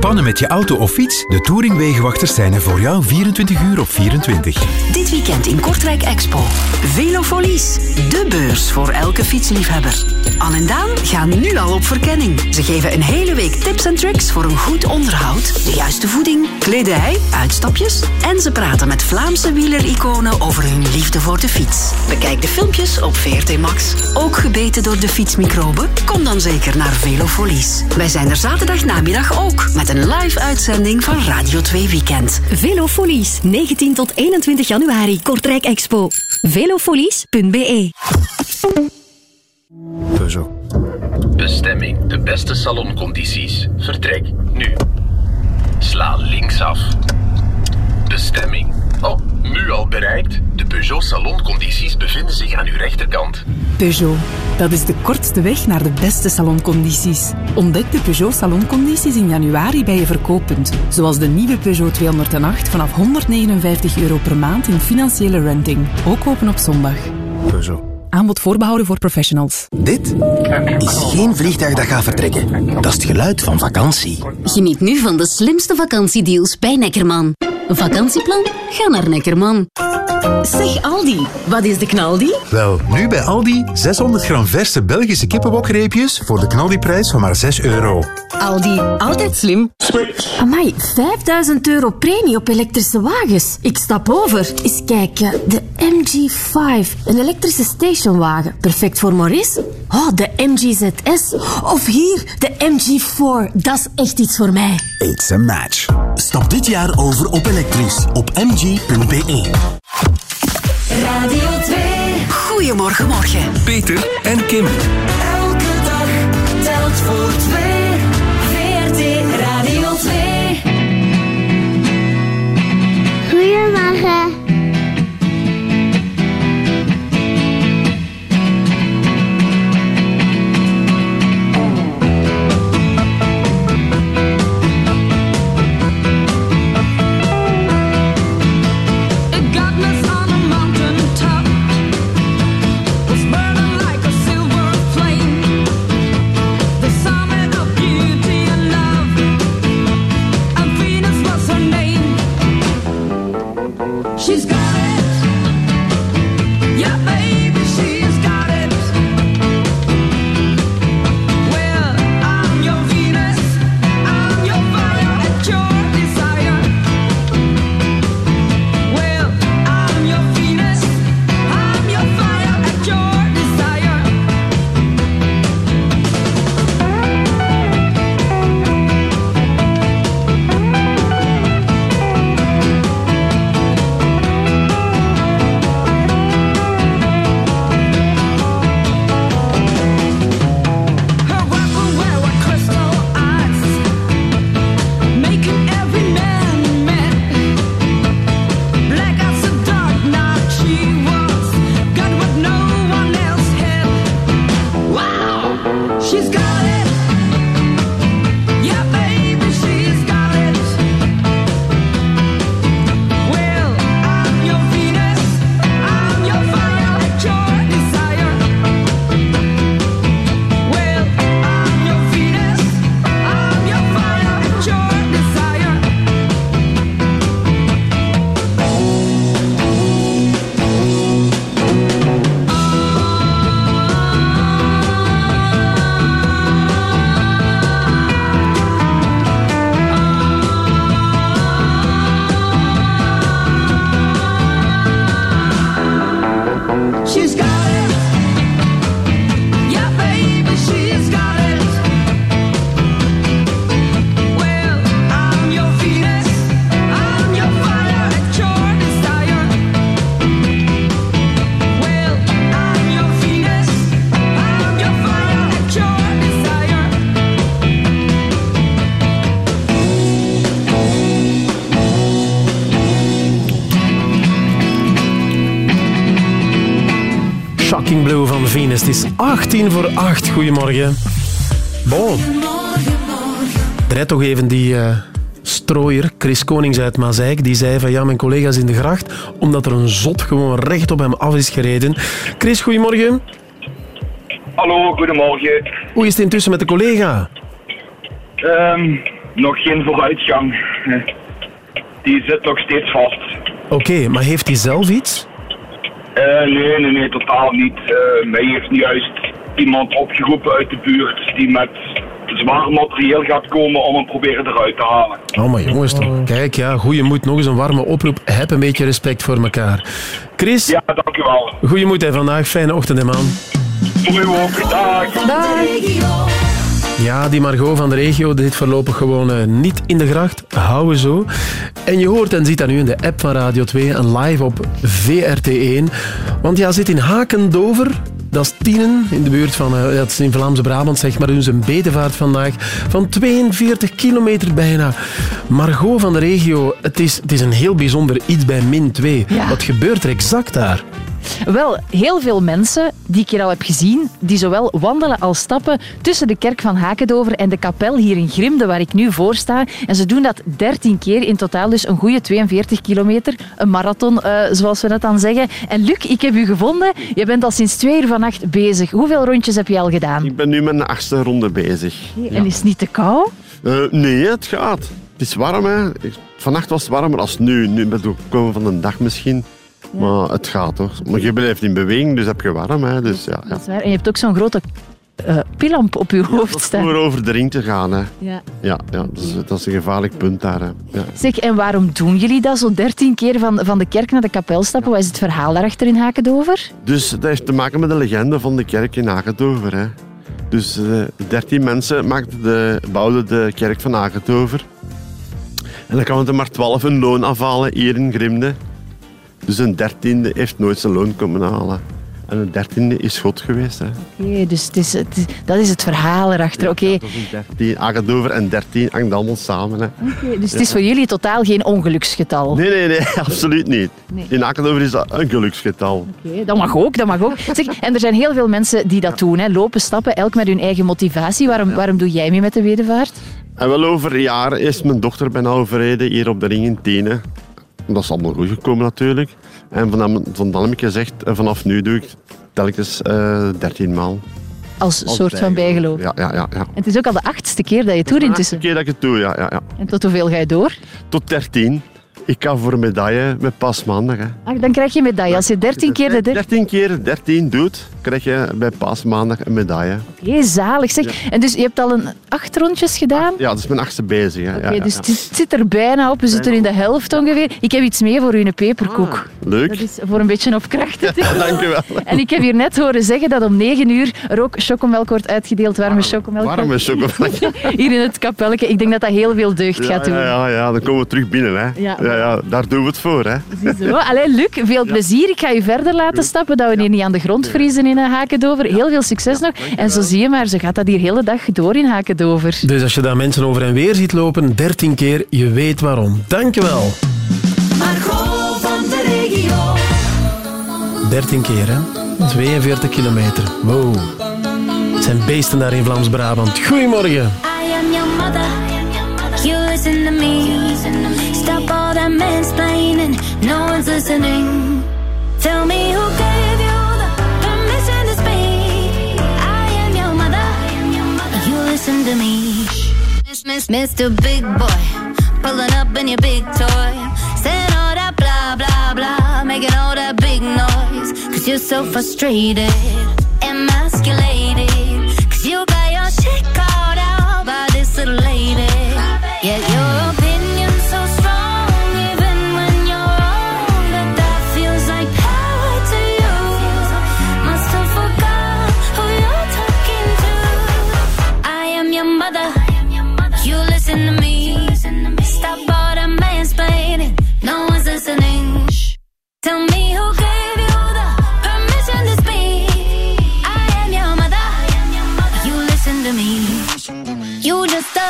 Pannen met je auto of fiets? De Touringwegenwachters zijn er voor jou 24 uur op 24. Weekend in Kortrijk Expo. Velofolies, de beurs voor elke fietsliefhebber. Anne en Daan gaan nu al op verkenning. Ze geven een hele week tips en tricks voor een goed onderhoud, de juiste voeding, kledij, uitstapjes en ze praten met Vlaamse wielericonen over hun liefde voor de fiets. Bekijk de filmpjes op VRT Max. Ook gebeten door de fietsmicroben? Kom dan zeker naar Velofolies. Wij zijn er zaterdag namiddag ook met een live uitzending van Radio 2 Weekend. Velofolies, 19 tot 21 januari, Kortrijk Expo. Velofolies.be Peugeot. Bestemming de beste saloncondities. Vertrek nu. Sla linksaf. Bestemming. Oh, nu al bereikt. De Peugeot saloncondities bevinden zich aan uw rechterkant. Peugeot. Dat is de kortste weg naar de beste saloncondities. Ontdek de Peugeot saloncondities in januari bij je verkooppunt. Zoals de nieuwe Peugeot 208 vanaf 159 euro per maand in financiële renting. Ook open op zondag. Peugeot. Aanbod voorbehouden voor professionals. Dit is geen vliegtuig dat gaat vertrekken. Dat is het geluid van vakantie. Geniet nu van de slimste vakantiedeals bij Neckerman. Vakantieplan? Ga naar Neckerman. Zeg Aldi, wat is de knaldi? Wel, nu bij Aldi 600 gram verse Belgische kippenbokreepjes voor de knaldiprijs van maar 6 euro. Aldi, altijd slim. Amai, 5000 euro premie op elektrische wagens. Ik stap over. Eens kijken, de MG5, een elektrische stationwagen. Perfect voor Maurice. Oh, de MG ZS. Of hier, de MG4. Dat is echt iets voor mij. It's a match. Stap dit jaar over op elektrisch op mg.be. Radio 2. Goedemorgen, morgen. Peter en Kim. Elke dag telt voor twee. Is 18 voor 8. Goedemorgen. Bon. Draai toch even die eh, strooier, Chris Konings uit Mazeik, die zei van ja, mijn collega's in de gracht, omdat er een zot gewoon recht op hem af is gereden. Chris, goedemorgen. Hallo, goedemorgen. Hoe is het intussen met de collega? Ehm, nog geen vooruitgang. Die zit nog steeds vast. Oké, maar heeft hij zelf iets? Eh, nee, nee, nee, totaal niet. Eh, mij heeft nu juist iemand opgeroepen uit de buurt die met zwaar materieel gaat komen om hem proberen eruit te halen. Oh, maar jongens toch. Kijk, ja, goeie moed. Nog eens een warme oproep. Heb een beetje respect voor elkaar. Chris? Ja, dank u wel. Goeie moed hè, vandaag. Fijne ochtend, hè, man. Voor u ook. Dag. Ja, die Margot van de regio dit voorlopig gewoon eh, niet in de gracht. Houden zo. En je hoort en ziet dat nu in de app van Radio 2 en live op VRT1. Want ja, zit in Hakendover. Dat is Tienen, in de buurt van, eh, dat is in Vlaamse Brabant, zeg maar. doen ze een bedevaart vandaag van 42 kilometer bijna. Margot van de regio, het is, het is een heel bijzonder iets bij min 2. Ja. Wat gebeurt er exact daar? Wel, heel veel mensen die ik hier al heb gezien, die zowel wandelen als stappen tussen de kerk van Hakendover en de kapel hier in Grimde, waar ik nu voor sta. En ze doen dat 13 keer, in totaal dus een goede 42 kilometer. Een marathon, eh, zoals we dat dan zeggen. En Luc, ik heb u gevonden. Je bent al sinds twee uur vannacht bezig. Hoeveel rondjes heb je al gedaan? Ik ben nu met de achtste ronde bezig. En is het niet te koud? Eh, nee, het gaat. Het is warm, hè. Vannacht was het warmer als nu. Nu komen van de dag misschien. Maar het gaat toch. Maar je blijft in beweging, dus heb je warm. Hè. Dus, ja, ja. Dat is waar. En je hebt ook zo'n grote eh pilamp op je hoofd staan. Voor over de ring te gaan. Hè. Ja. Ja, ja dat, is, dat is een gevaarlijk punt daar. Hè. Ja. Zeg, en waarom doen jullie dat zo 13 keer van, van de kerk naar de kapel stappen? Wat is het verhaal daarachter in Hakendover? Dus dat heeft te maken met de legende van de kerk in Hagendover. Hè. Dus eh 13 mensen maakten de, bouwden de kerk van Hagendover. En dan kan er maar 12 een loon afhalen hier in Grimde. Dus een dertiende heeft nooit zijn loon komen halen. En een dertiende is God geweest. Hè. Oké, dus het is, het is- dat is het verhaal erachter. Oké, 13, Hagendover en 13 hangt allemaal samen. Hè. Oké, dus het is voor jullie totaal geen ongeluksgetal. Nee, nee, nee, absoluut niet. Nee. In Hagendover is dat een geluksgetal. Oké, dat mag ook, dat mag ook. Zeg, en er zijn heel veel mensen die dat doen. Hè. Lopen, stappen, elk met hun eigen motivatie. Waarom, waarom doe jij mee met de Wedevaart? En wel over jaren is mijn dochter bijna overreden hier op de ring in Tenen. Dat is allemaal goed gekomen natuurlijk. En van dan, van dan heb ik gezegd, vanaf nu doe ik telkens eh 13 maal. Als soort van bijgeloof. Ja, ja, ja. ja. En het is ook al de achtste keer dat je het doet intussen. keer dat ik het doe, ja, ja, ja. En tot hoeveel ga je door? Tot 13. Ik ga voor een medaille met pas maandag. Hè. Ah, dan krijg je een medaille. Als je 13 keer de der- 13 keer 13 doet, krijg je bij paasmaandag een medaille. Oké, zalig zeg. En dus je hebt al een acht rondjes gedaan? Ja, dat is mijn achtste bezig. Oké, ja, dus het, is- het zit er bijna op. We zitten in de helft ongeveer. Ik heb iets mee voor u, een peperkoek. Leuk. Dat is voor een beetje op kracht. te. Dank je wel. En ik heb hier net horen zeggen dat om 9 uur er ook chocomelk wordt uitgedeeld, warme chocomelk. Warme chocolade. Hier in het kapelletje. Ik denk dat dat heel veel deugd gaat doen. ja, ja, dan komen we terug binnen. Hè. Ja. Ja, daar doen we het voor. Hè. Zo, allee, Luc, veel plezier. Ik ga je verder laten stappen, dat we hier niet aan de grond vriezen in eh, Hakendover. Heel veel succes nog. En zo zie je maar, zo gaat dat hier hele dag door in Hakendover. Dus als je daar mensen over en weer ziet lopen, 13 keer, je weet waarom. Dankjewel. Margot van de regio. 13 keer, hè? 42 kilometer. Wow. Het zijn beesten daar in Vlaams-Brabant. Goedemorgen. I am your mother. You listen to me. Stop all that mansplaining. No one's listening. Tell me who You to me. Miss, miss, Mr. Big Boy. Pulling up in your big toy. Saying all that blah, blah, blah. Making all that big noise. Cause you're so frustrated. Emasculated. Cause you got your shit called out by this little lady. Yeah, your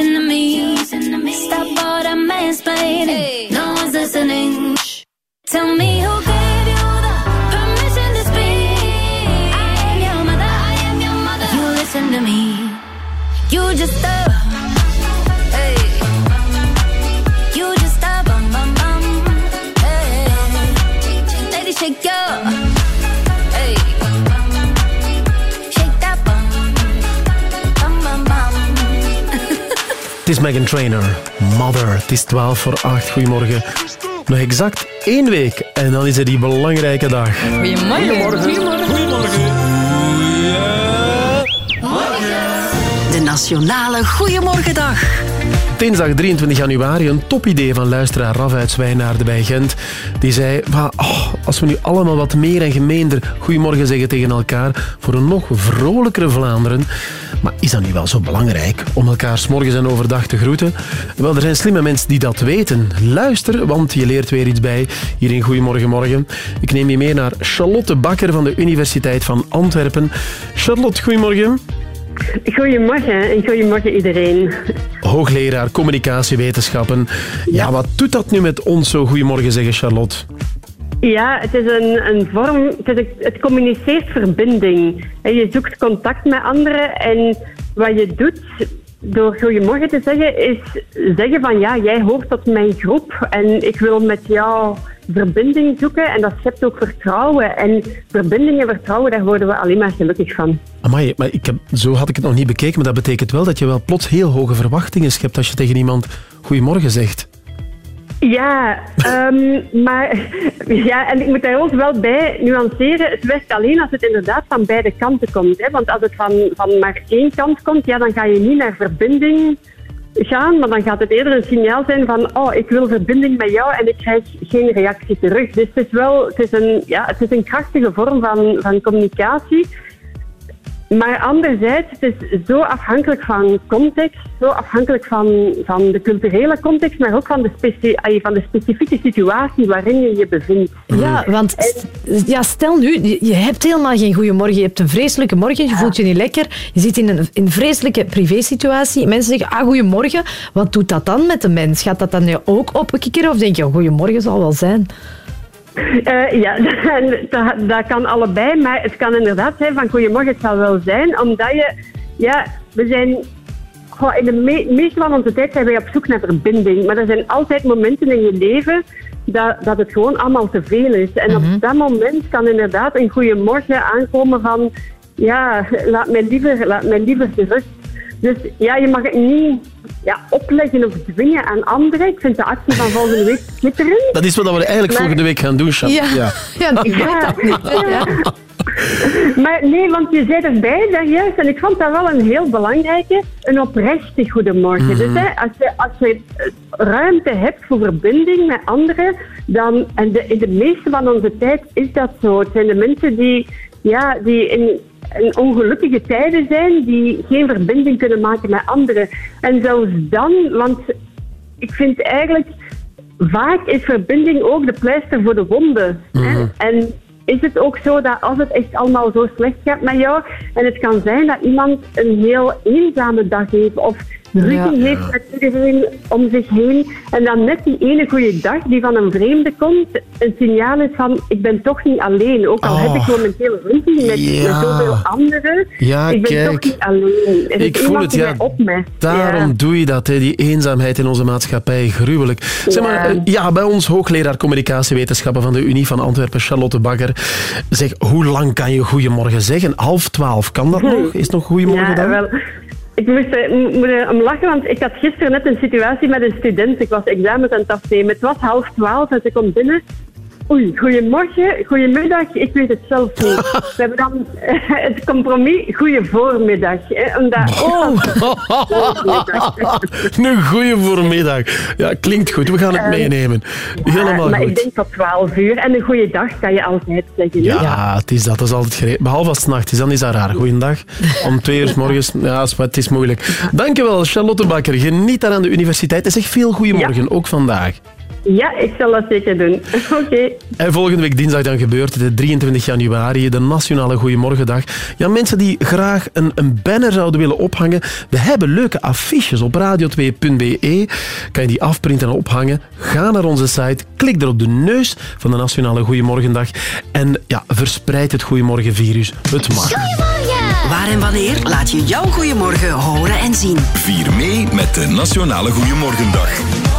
Listen to me. Stop all the mansplaining. No one's listening. Tell me who gave you the permission to speak. I am your mother. I am your mother. You listen to me. You just is Megan Trainer, Mother. Het is 12 voor 8. Goedemorgen. Nog exact één week en dan is er die belangrijke dag. Goedemorgen. Goedemorgen. De Nationale Goeiemorgendag. Dinsdag 23 januari een topidee van luisteraar Raf uit Zwijnaarden bij Gent. Die zei, "Wa, oh, als we nu allemaal wat meer en gemeender goedemorgen zeggen tegen elkaar voor een nog vrolijkere Vlaanderen. Maar is dat nu wel zo belangrijk om elkaar 's morgens en overdag te groeten? Wel, er zijn slimme mensen die dat weten. Luister, want je leert weer iets bij hier in Goedemorgen Morgen. Ik neem je mee naar Charlotte Bakker van de Universiteit van Antwerpen. Charlotte, goedemorgen. Goedemorgen en goedemorgen iedereen. Hoogleraar communicatiewetenschappen. Ja, wat doet dat nu met ons zo goedemorgen zeggen, Charlotte? Ja, het is een, een vorm, het, is het communiceert verbinding. En je zoekt contact met anderen en wat je doet door goedemorgen te zeggen is zeggen van ja, jij hoort tot mijn groep en ik wil met jou verbinding zoeken en dat schept ook vertrouwen. En verbinding en vertrouwen, daar worden we alleen maar gelukkig van. Amai, maar ik heb, zo had ik het nog niet bekeken, maar dat betekent wel dat je wel plots heel hoge verwachtingen schept als je tegen iemand goedemorgen zegt. Ja, ehm, maar ja, en ik moet daar ook wel bij nuanceren. Het werkt alleen als het inderdaad van beide kanten komt. Hè? Want als het van, van maar één kant komt, ja, dan ga je niet naar verbinding gaan, maar dan gaat het eerder een signaal zijn van oh, ik wil verbinding met jou en ik krijg geen reactie terug. Dus het is wel het is een, ja, het is een krachtige vorm van, van communicatie. Maar anderzijds, het is zo afhankelijk van context, zo afhankelijk van, van de culturele context, maar ook van de, speci ay, van de specifieke situatie waarin je je bevindt. Ja, want st- ja, stel nu, je- hebt helemaal geen goede morgen. Je hebt een vreselijke morgen, je voelt je niet lekker. Je zit in een, in een vreselijke privésituatie. Mensen zeggen, ah, goedemorgen. Wat doet dat dan met de mens? Gaat dat dan je ook opkikkeren? Of denk je, oh, goedemorgen zal wel zijn? Eh, ja, dat, dat kan allebei, maar het kan inderdaad zijn van goedemorgen, het zal wel zijn, omdat je, ja, we zijn, goh, in de me meeste van onze tijd zijn wij op zoek naar verbinding, maar er zijn altijd momenten in je leven dat, dat het gewoon allemaal te veel is. En op dat moment kan inderdaad een goedemorgen aankomen van, ja, laat mij liever, laat mij liever gerust. Dus ja, je mag het niet ja, opleggen of dwingen aan anderen. Ik vind de actie van volgende week schitterend. Dat is wat we eigenlijk Maar- volgende week gaan doen, Charlotte. Ja. Ja, ik weet dat niet, ja. Maar nee, want je zei erbij daar juist, en ik vond dat wel een heel belangrijke, een oprechte goedemorgen. Mhm. Dus hè, als, je, als je eh, ruimte hebt voor verbinding met anderen, dan, en de, in de meeste van onze tijd is dat zo. Het zijn de mensen die, ja, die in, in ongelukkige tijden zijn, die geen verbinding kunnen maken met anderen. En zelfs dan, want ik vind eigenlijk, vaak is verbinding ook de pleister voor de wonden. hè. En is het ook zo dat als het echt allemaal zo slecht gaat met jou, en het kan zijn dat iemand een heel eenzame dag heeft of ruzie Ja. heeft met iedereen om zich heen, en dan net die ene goede dag die van een vreemde komt, een signaal is van ik ben toch niet alleen, ook al heb ik Oh. momenteel ruzie met, Ja. met zoveel anderen, Ja, ik ben kijk. toch niet alleen. Er Ik voel het, ja. mij opmest. Daarom Ja. doe je dat, hè, die eenzaamheid in onze maatschappij. Gruwelijk. Zeg maar, Ja. eh, ja, bij ons hoogleraar communicatiewetenschappen van de Unie van Antwerpen, Charlotte Bakker. Zeg, hoe lang kan je goedemorgen zeggen? Half twaalf, kan dat nog? Is nog goedemorgen ja, dan? Wel, ik moest, eh, m- moet er om lachen, want ik had gisteren net een situatie met een student. Ik was examens aan het afnemen. Het was half twaalf en ze komt binnen. Oei, goedemorgen, goedemiddag, ik weet het zelf niet. We hebben dan eh, het compromis goeie voormiddag. Hè, omdat, Oh. Een goeie voormiddag. Ja, klinkt goed. We gaan het Eh, meenemen. Helemaal maar ik denk tot 12 uur. En een goede dag kan je altijd zeggen. hè? Ja, het is dat. Dat is altijd gereed. Behalve als het nacht is, dan is dat raar. Goeiedag. Om twee uur 's morgens. Ja, het is moeilijk. Dankjewel, Charlotte Bakker. Geniet daar aan de universiteit. En zeg veel goedemorgen, ook vandaag. Ja, ik zal dat zeker doen. Oké. En volgende week dinsdag dan gebeurt het, de 23 januari, de Nationale Goeiemorgendag. Ja, mensen die graag een, een banner zouden willen ophangen, we hebben leuke affiches op radio2.be. Kan je die afprinten en ophangen? Ga naar onze site, klik er op de neus van de Nationale Goeiemorgendag en ja, verspreid het Goeiemorgenvirus. Het mag. Waar en wanneer laat je jouw goeiemorgen horen en zien. Vier mee met de Nationale Goeiemorgendag.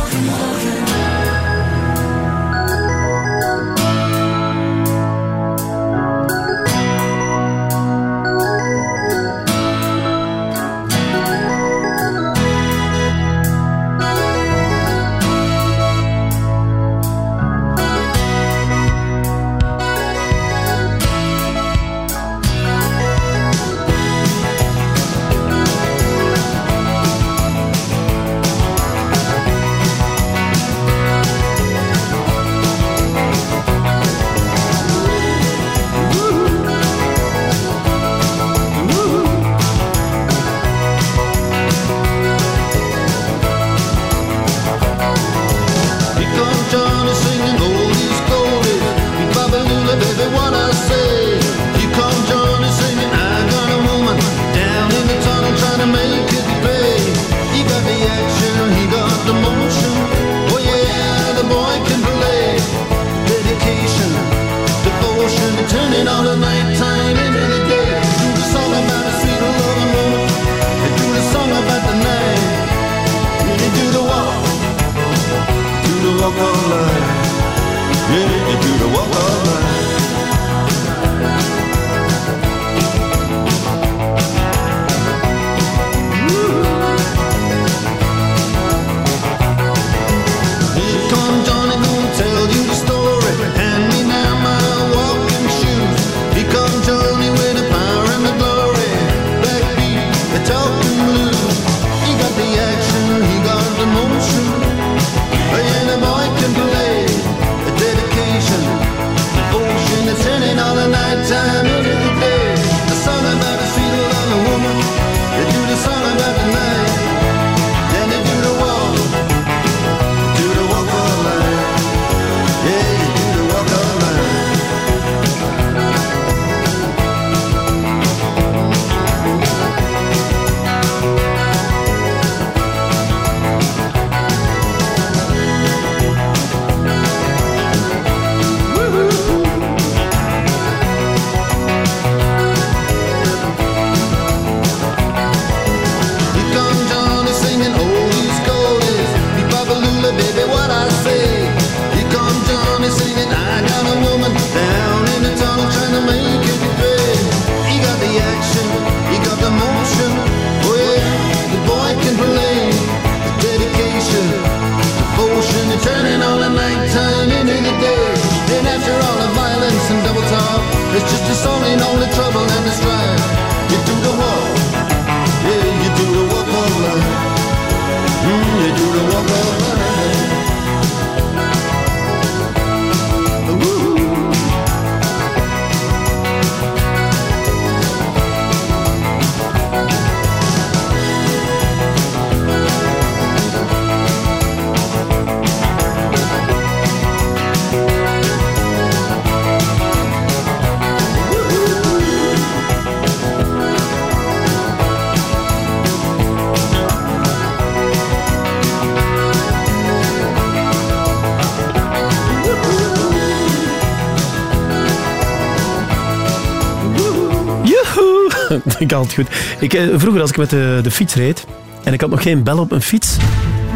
Altijd goed. Ik, eh, vroeger als ik met de, de fiets reed en ik had nog geen bel op mijn fiets,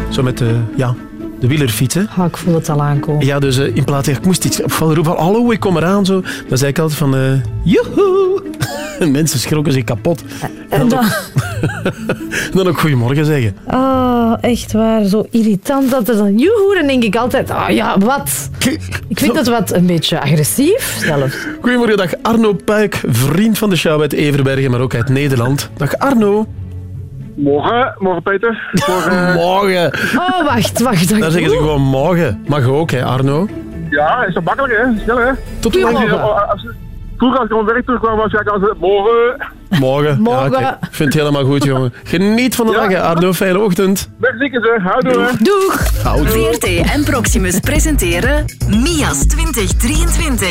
zo met de, ja, de wielerfietsen. Ah, ik voel het al aankomen. Ja, dus eh, in plaats van, ik moest iets opvallen roepen, van, hallo, ik kom eraan, zo. Dan zei ik altijd van, eh joehoe! En mensen schrokken zich kapot. En dan, En dan ook goedemorgen zeggen. oh, echt waar, zo irritant dat er dan joehoe, dan denk ik altijd, ah ja, wat? Ik vind het wat een beetje agressief zelfs. Goedemorgen, dag Arno Puik, vriend van de show uit Everbergen, maar ook uit Nederland. Dag Arno. Morgen, morgen Peter. Morgen. Morgen. Oh, wacht, wacht. Daar zeggen ze gewoon morgen. Mag ook, hè, Arno? Ja, is dat makkelijk hè? Snel hè? Tot lang? Vroeger als ik werk terugkwam was ik als morgen. Morgen. Morgen. Ja, ik vind het helemaal goed, jongen. Geniet van de dag, hè, Arno. Fijne ochtend. Wegzieken ze, houdoe. Doeg! Houdoe. VRT en Proximus presenteren Mia's 2023.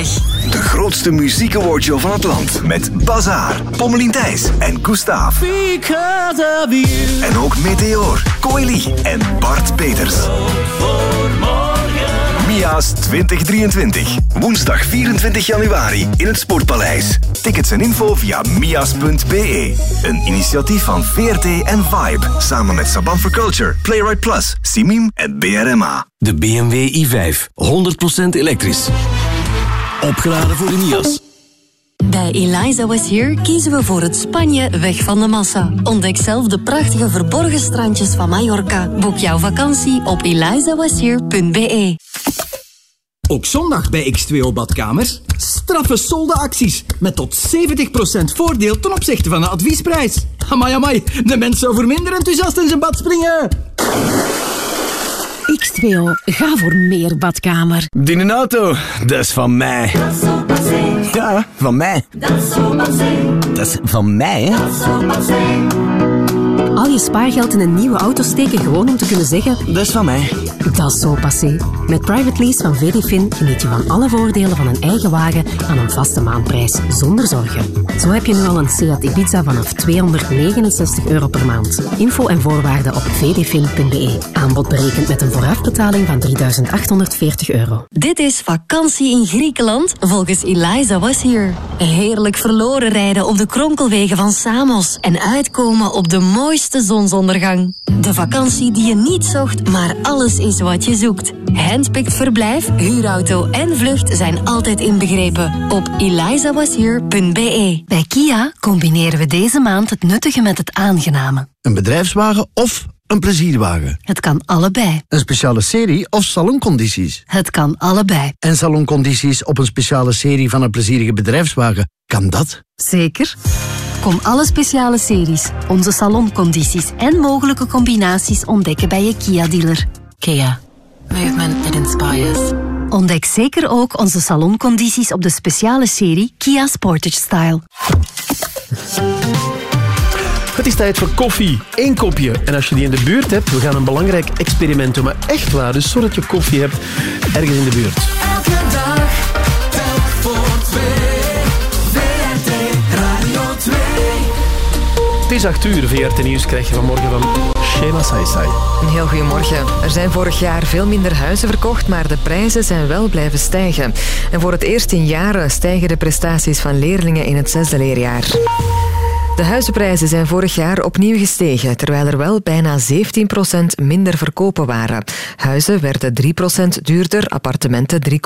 De grootste muziekawardshow van het land. Met Bazaar, Pommelien Thijs en Gustav. Because of you. En ook Meteor, Coeli en Bart Peters. Mia's 2023. Woensdag 24 januari in het Sportpaleis. Tickets en info via mias.be. Een initiatief van VRT en Vibe. Samen met Saban for Culture, Playwright Plus, Simim en BRMA. De BMW i5. 100% elektrisch. Opgeladen voor de Nias. Bij Eliza Was Here kiezen we voor het Spanje weg van de massa. Ontdek zelf de prachtige verborgen strandjes van Mallorca. Boek jouw vakantie op elizawashere.be. Ook zondag bij X2O Badkamers. Straffe soldeacties. Met tot 70% voordeel ten opzichte van de adviesprijs. Amai, amai. De mens zou voor minder enthousiast in zijn bad springen. X2O, ga voor meer badkamer. Die auto, dat is van mij. Ja, van mij. Dat is van mij, hè? Al je spaargeld in een nieuwe auto steken gewoon om te kunnen zeggen... Dat is van mij. Dat is zo passé. Met private lease van VDFin geniet je van alle voordelen van een eigen wagen aan een vaste maandprijs, zonder zorgen. Zo heb je nu al een Seat Ibiza vanaf 269 euro per maand. Info en voorwaarden op vdfin.be. Aanbod berekend met een voorafbetaling van 3840 euro. Dit is vakantie in Griekenland volgens Eliza Was Here. Heerlijk verloren rijden op de kronkelwegen van Samos en uitkomen op de mooiste zonsondergang. De vakantie die je niet zocht, maar alles is wat je zoekt. Handpicked verblijf, huurauto en vlucht zijn altijd inbegrepen op elizawashere.be. Bij Kia combineren we deze maand het nuttige met het aangename. Een bedrijfswagen of een plezierwagen? Het kan allebei. Een speciale serie of saloncondities? Het kan allebei. En saloncondities op een speciale serie van een plezierige bedrijfswagen? Kan dat? Zeker. Kom alle speciale series, onze saloncondities en mogelijke combinaties ontdekken bij je Kia-dealer. Kia. Movement that inspires. Ontdek zeker ook onze saloncondities op de speciale serie Kia Sportage Style. Het is tijd voor koffie. Eén kopje. En als je die in de buurt hebt, we gaan een belangrijk experiment doen. Maar echt waar, dus zorg dat je koffie hebt ergens in de buurt. Elke dag, telk voor twee. Is 8 uur. VRT Nieuws krijg je vanmorgen van Shema Saisai. Een heel goedemorgen. Er zijn vorig jaar veel minder huizen verkocht, maar de prijzen zijn wel blijven stijgen. En voor het eerst in jaren stijgen de prestaties van leerlingen in het zesde leerjaar. De huizenprijzen zijn vorig jaar opnieuw gestegen, terwijl er wel bijna 17% minder verkopen waren. Huizen werden 3% duurder, appartementen 3,3%.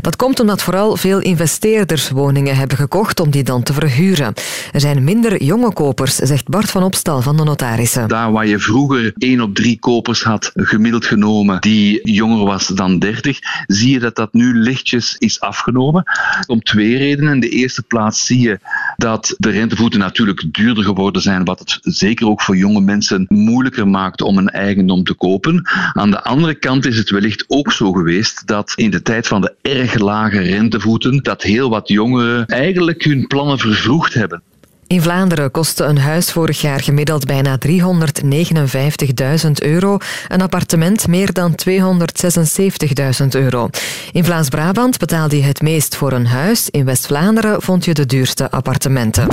Dat komt omdat vooral veel investeerders woningen hebben gekocht om die dan te verhuren. Er zijn minder jonge kopers, zegt Bart van Opstal van de notarissen. Daar waar je vroeger 1 op 3 kopers had, gemiddeld genomen, die jonger was dan 30, zie je dat dat nu lichtjes is afgenomen. Om twee redenen. In de eerste plaats zie je dat de rentevoeten natuurlijk duurder geworden zijn, wat het zeker ook voor jonge mensen moeilijker maakt om een eigendom te kopen. Aan de andere kant is het wellicht ook zo geweest dat in de tijd van de erg lage rentevoeten, dat heel wat jongeren eigenlijk hun plannen vervroegd hebben. In Vlaanderen kostte een huis vorig jaar gemiddeld bijna 359.000 euro, een appartement meer dan 276.000 euro. In Vlaams-Brabant betaalde je het meest voor een huis, in West-Vlaanderen vond je de duurste appartementen.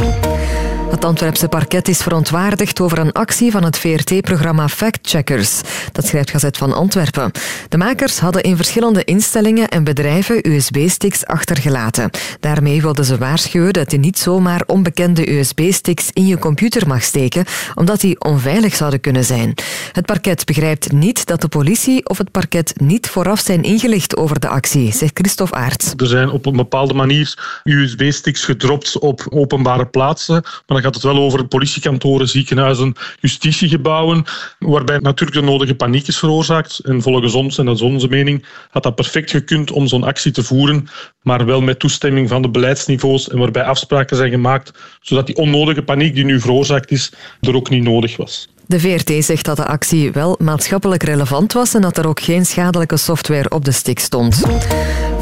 Het Antwerpse parket is verontwaardigd over een actie van het VRT-programma Fact Checkers. Dat schrijft Gazet van Antwerpen. De makers hadden in verschillende instellingen en bedrijven USB-sticks achtergelaten. Daarmee wilden ze waarschuwen dat je niet zomaar onbekende USB-sticks in je computer mag steken, omdat die onveilig zouden kunnen zijn. Het parket begrijpt niet dat de politie of het parket niet vooraf zijn ingelicht over de actie, zegt Christophe Aerts. Er zijn op een bepaalde manier USB-sticks gedropt op openbare plaatsen, maar gaat het wel over politiekantoren, ziekenhuizen, justitiegebouwen, waarbij natuurlijk de nodige paniek is veroorzaakt. En volgens ons, en dat is onze mening, had dat perfect gekund om zo'n actie te voeren, maar wel met toestemming van de beleidsniveaus en waarbij afspraken zijn gemaakt, zodat die onnodige paniek die nu veroorzaakt is, er ook niet nodig was. De VRT zegt dat de actie wel maatschappelijk relevant was en dat er ook geen schadelijke software op de stick stond.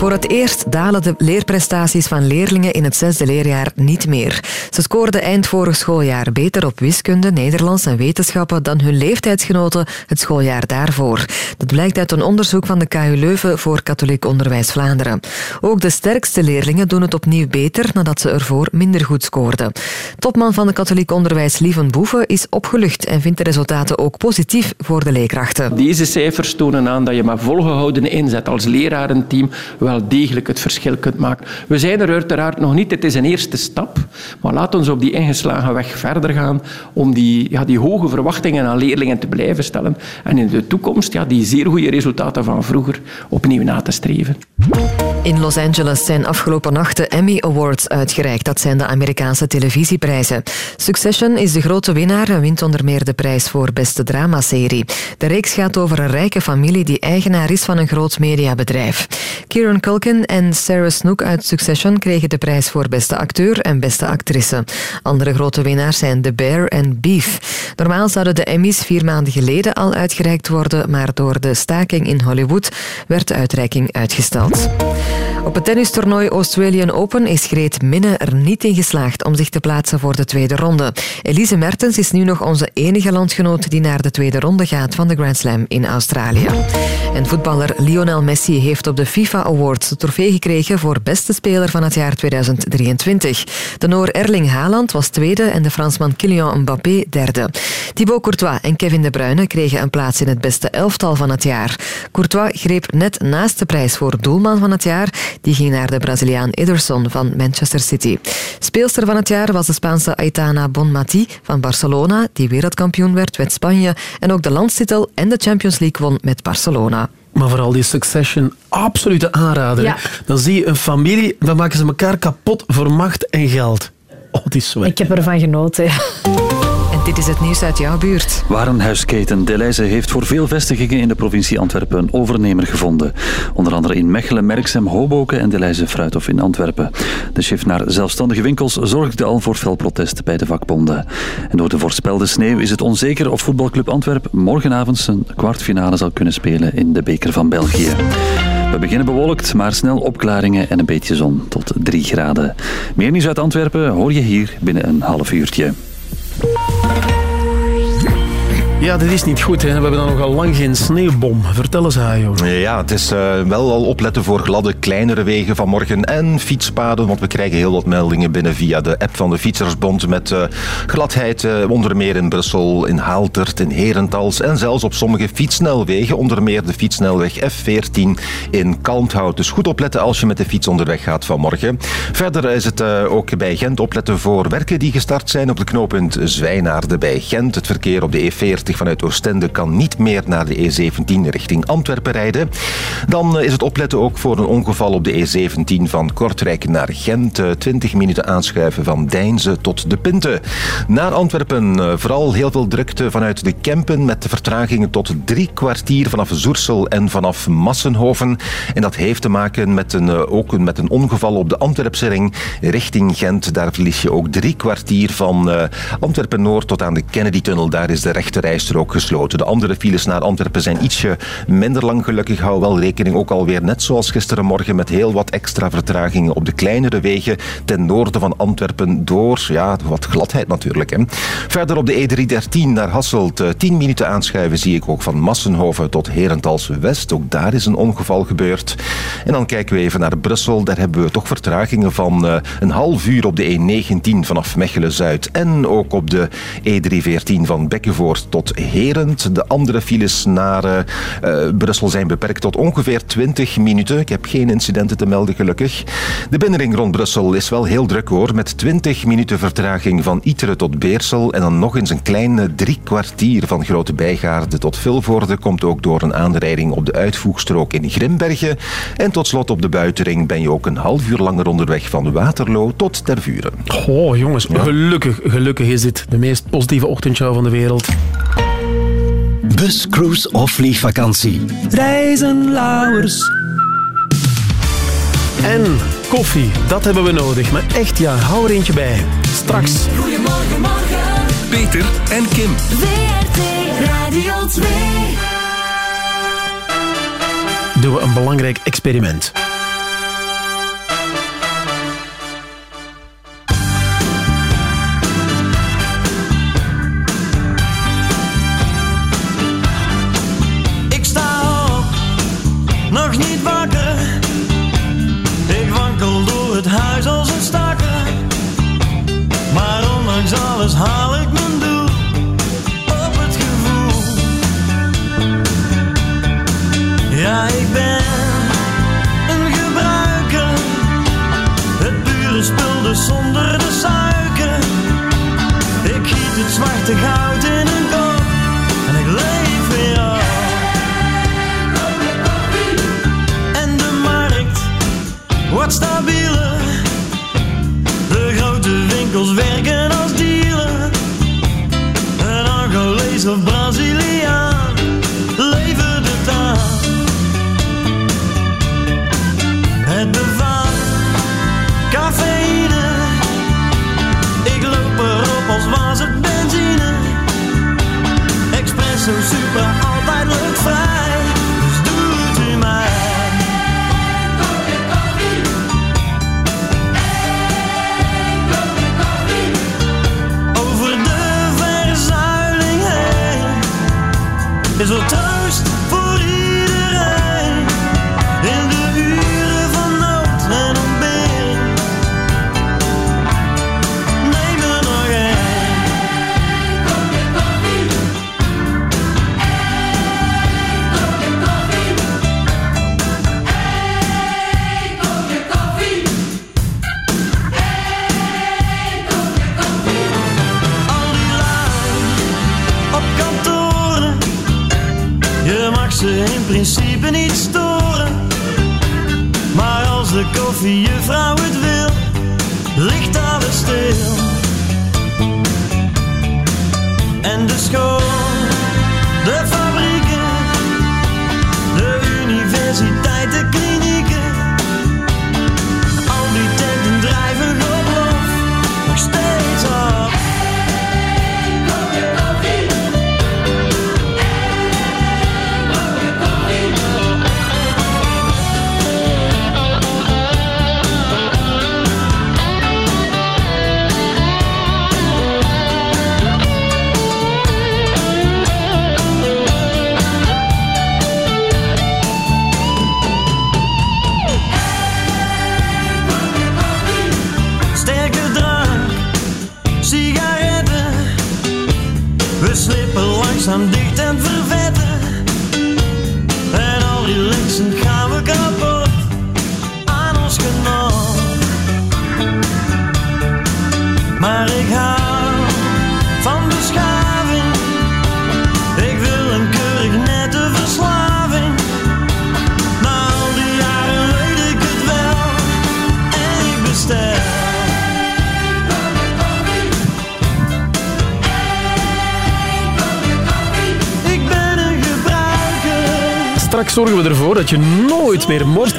Voor het eerst dalen de leerprestaties van leerlingen in het zesde leerjaar niet meer. Ze scoorden eind vorig schooljaar beter op wiskunde, Nederlands en wetenschappen dan hun leeftijdsgenoten het schooljaar daarvoor. Dat blijkt uit een onderzoek van de KU Leuven voor Katholiek Onderwijs Vlaanderen. Ook de sterkste leerlingen doen het opnieuw beter nadat ze ervoor minder goed scoorden. Topman van de Katholiek Onderwijs Lieven Boeven is opgelucht en vindt de resultaten ook positief voor de leerkrachten. Deze cijfers tonen aan dat je met volgehouden inzet als lerarenteam wel degelijk het verschil kunt maken. We zijn er uiteraard nog niet, het is een eerste stap, maar laat ons op die ingeslagen weg verder gaan om die, ja, die hoge verwachtingen aan leerlingen te blijven stellen en in de toekomst ja, die zeer goede resultaten van vroeger opnieuw na te streven. In Los Angeles zijn afgelopen nacht de Emmy Awards uitgereikt. Dat zijn de Amerikaanse televisieprijzen. Succession is de grote winnaar en wint onder meer de prijs voor beste dramaserie. De reeks gaat over een rijke familie die eigenaar is van een groot mediabedrijf. Kieran Culkin en Sarah Snook uit Succession kregen de prijs voor beste acteur en beste actrice. Andere grote winnaars zijn The Bear en Beef. Normaal zouden de Emmys vier maanden geleden al uitgereikt worden, maar door de staking in Hollywood werd de uitreiking uitgesteld. Op het tennistoernooi Australian Open is Greet Minne er niet in geslaagd om zich te plaatsen voor de tweede ronde. Elise Mertens is nu nog onze enige landgenoot die naar de tweede ronde gaat van de Grand Slam in Australië. En voetballer Lionel Messi heeft op de FIFA De trofee gekregen voor beste speler van het jaar 2023. De Noor Erling Haaland was tweede en de Fransman Kylian Mbappé derde. Thibaut Courtois en Kevin De Bruyne kregen een plaats in het beste elftal van het jaar. Courtois greep net naast de prijs voor doelman van het jaar. Die ging naar de Braziliaan Ederson van Manchester City. Speelster van het jaar was de Spaanse Aitana Bonmati van Barcelona, die wereldkampioen werd met Spanje en ook de landstitel en de Champions League won met Barcelona. Maar vooral die Succession, absolute aanrader. Ja. Dan zie je een familie, dan maken ze elkaar kapot voor macht en geld. Oh, het is zo. Ik heb ervan genoten. ja. Dit is het nieuws uit jouw buurt. Warenhuisketen Deleuze heeft voor veel vestigingen in de provincie Antwerpen een overnemer gevonden. Onder andere in Mechelen, Merksem, Hoboken en Deleuze Fruithof in Antwerpen. De shift naar zelfstandige winkels zorgde al voor fel protest bij de vakbonden. En door de voorspelde sneeuw is het onzeker of voetbalclub Antwerpen morgenavond zijn kwartfinale zal kunnen spelen in de beker van België. We beginnen bewolkt, maar snel opklaringen en een beetje zon tot 3 graden. Meer nieuws uit Antwerpen hoor je hier binnen een half uurtje. Thank you. Ja, dit is niet goed. We hebben dan nog al lang geen sneeuwbom. Vertel eens, Hajo. Ja, het is eh, wel al opletten voor gladde, kleinere wegen vanmorgen en fietspaden, want we krijgen heel wat meldingen binnen via de app van de Fietsersbond met eh, gladheid, eh, onder meer in Brussel, in Haaltert, in Herentals en zelfs op sommige fietssnelwegen, onder meer de fietssnelweg F14 in Kalmthout. Dus goed opletten als je met de fiets onderweg gaat vanmorgen. Verder is het ook bij Gent opletten voor werken die gestart zijn op de knooppunt Zwijnaarden bij Gent. Het verkeer op de E40 vanuit Oostende kan niet meer naar de E17 richting Antwerpen rijden. Dan eh, is het opletten ook voor een ongeval op de E17 van Kortrijk naar Gent. Eh, 20 minuten aanschuiven van Deinze tot de Pinte. Naar Antwerpen eh, vooral heel veel drukte vanuit de Kempen met de vertragingen tot drie kwartier vanaf Zoersel en vanaf Massenhoven. En dat heeft te maken met een, eh, ook met een ongeval op de Antwerpse ring richting Gent. Daar verlies je ook drie kwartier van eh, Antwerpen-Noord tot aan de Kennedy-tunnel. Daar is de rechterrijstrook gesloten. De andere files naar Antwerpen zijn ietsje minder lang gelukkig. Hou wel rekening, ook alweer net zoals gisterenmorgen, met heel wat extra vertragingen op de kleinere wegen ten noorden van Antwerpen door, ja, wat gladheid natuurlijk. Hè. Verder op de E313 naar Hasselt, eh, 10 minuten aanschuiven zie ik ook van Massenhoven tot Herentals West. Ook daar is een ongeval gebeurd. En dan kijken we even naar Brussel. Daar hebben we toch vertragingen van eh, een half uur op de E19 vanaf Mechelen-Zuid en ook op de E314 van Bekkenvoort tot tot Herent. De andere files naar eh, eh, Brussel zijn beperkt tot ongeveer 20 minuten. Ik heb geen incidenten te melden, gelukkig. De binnenring rond Brussel is wel heel druk hoor, met 20 minuten vertraging van Iteren tot Beersel en dan nog eens een kleine drie kwartier van Grote Bijgaarde tot Vilvoorde komt ook door een aanrijding op de uitvoegstrook in Grimbergen. En tot slot op de buitenring ben je ook een half uur langer onderweg van Waterloo tot Tervuren. Oh, jongens, gelukkig, gelukkig is dit de meest positieve ochtendshow van de wereld. Bus, cruise of vliegvakantie. Reizen, lauwers. En koffie, dat hebben we nodig. Maar echt, ja, hou er eentje bij. Straks. Goedemorgen, morgen. Peter en Kim. WRT Radio 2. doen we een belangrijk experiment. Ondanks alles haal ik mijn doel op het gevoel. Ja, ik ben een gebruiker. Het pure spul dus zonder de suiker. Ik giet het zwarte goud in een kop en ik leef weer op. En de markt wordt stabieler. De grote winkels werken of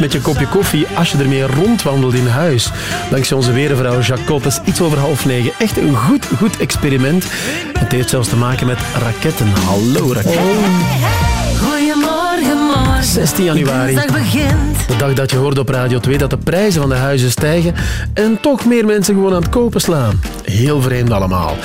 met je kopje koffie als je ermee rondwandelt in huis. Dankzij onze weervrouw Jacot. Dat is iets over half negen. Echt een goed, goed experiment. Het heeft zelfs te maken met raketten. Hallo, raketten. Goedemorgen, morgen. 16 januari. Dinsdag begint. De dag dat je hoorde op Radio 2 dat de prijzen van de huizen stijgen en toch meer mensen gewoon aan het kopen slaan. Heel vreemd allemaal.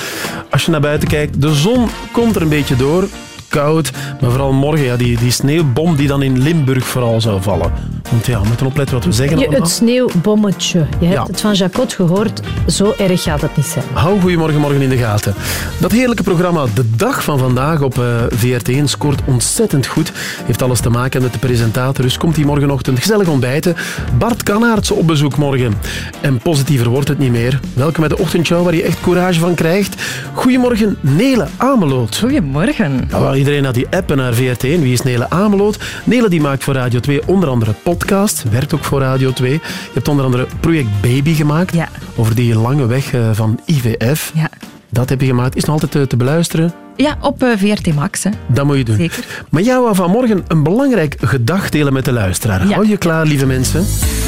Als je naar buiten kijkt, de zon komt er een beetje door. Koud, maar vooral morgen, ja, die, die sneeuwbom die dan in Limburg vooral zou vallen. Want ja, we moeten opletten wat we zeggen Je, het sneeuwbommetje. Je hebt Ja. het van Jacot gehoord. Zo erg gaat het niet zijn. Hou Goedemorgen Morgen in de gaten. Dat heerlijke programma De Dag van Vandaag op eh, VRT1 scoort ontzettend goed. Heeft alles te maken met de presentator. Dus komt hij morgenochtend gezellig ontbijten. Bart Kanaerts op bezoek morgen. En positiever wordt het niet meer. Welkom bij de ochtendshow waar je echt courage van krijgt. Goedemorgen Nele Ameloot. Goedemorgen. Ja, wel, iedereen had die appen naar VRT1. Wie is Nele Ameloot? Nele die maakt voor Radio 2 onder andere podcast. Werkt ook voor Radio 2. Je hebt onder andere Project Baby gemaakt. Over die lange weg eh, van IVF. Ja. Dat heb je gemaakt. Is nog altijd te, te beluisteren. Ja, op eh, VRT Max. Hè. Dat moet je doen. Zeker. Maar jou wou vanmorgen een belangrijk gedacht delen met de luisteraar. Ja. Hou je klaar, lieve mensen.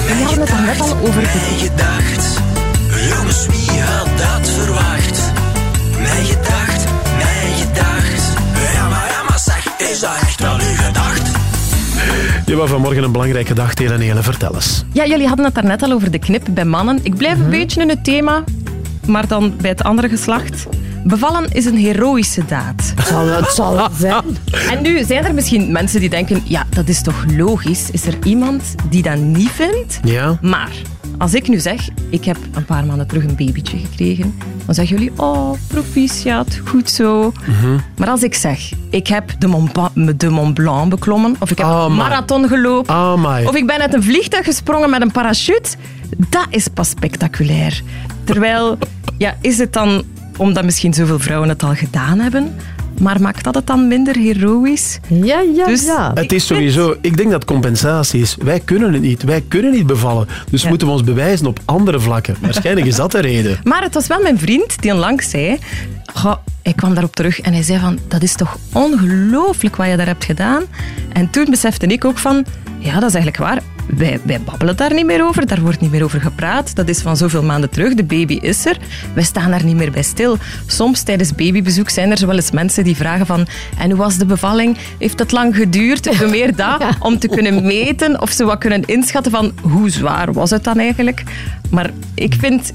We hadden het daar net al over. Gedacht, Je wou vanmorgen een belangrijk gedacht delen, Nele. Vertel eens. Ja, jullie hadden het daar net al over de knip bij mannen. Ik blijf Mhm. een beetje in het thema, maar dan bij het andere geslacht. Bevallen is een heroïsche daad. Het zal, het zal wel zijn. En nu zijn er misschien mensen die denken, ja, dat is toch logisch? Is er iemand die dat niet vindt? Ja. Maar als ik nu zeg, ik heb een paar maanden terug een babytje gekregen, dan zeggen jullie, oh, proficiat, goed zo. Mhm. Maar als ik zeg, ik heb de Mont, Ba- de Mont Blanc beklommen, of ik heb Oh, een marathon gelopen, of ik ben uit een vliegtuig gesprongen met een parachute, dat is pas spectaculair. Terwijl, ja, is het dan omdat misschien zoveel vrouwen het al gedaan hebben, maar maakt dat het dan minder heroïsch? Ja, ja, Dus ja. Het is sowieso, ik denk dat compensatie is. Wij kunnen het niet. Wij kunnen niet bevallen. Dus moeten we ons bewijzen op andere vlakken. Waarschijnlijk is dat de reden. Maar het was wel mijn vriend die onlangs zei... Goh, ik kwam daarop terug en hij zei van... Dat is toch ongelooflijk wat je daar hebt gedaan? En toen besefte ik ook van... Ja, dat is eigenlijk waar. Wij, wij babbelen daar niet meer over. Daar wordt niet meer over gepraat. Dat is van zoveel maanden terug. De baby is er. Wij staan daar niet meer bij stil. Soms tijdens babybezoek zijn er wel eens mensen die vragen van... En hoe was de bevalling? Heeft het lang geduurd? Doe meer dat om te kunnen meten of ze wat kunnen inschatten van hoe zwaar was het dan eigenlijk? Maar ik vind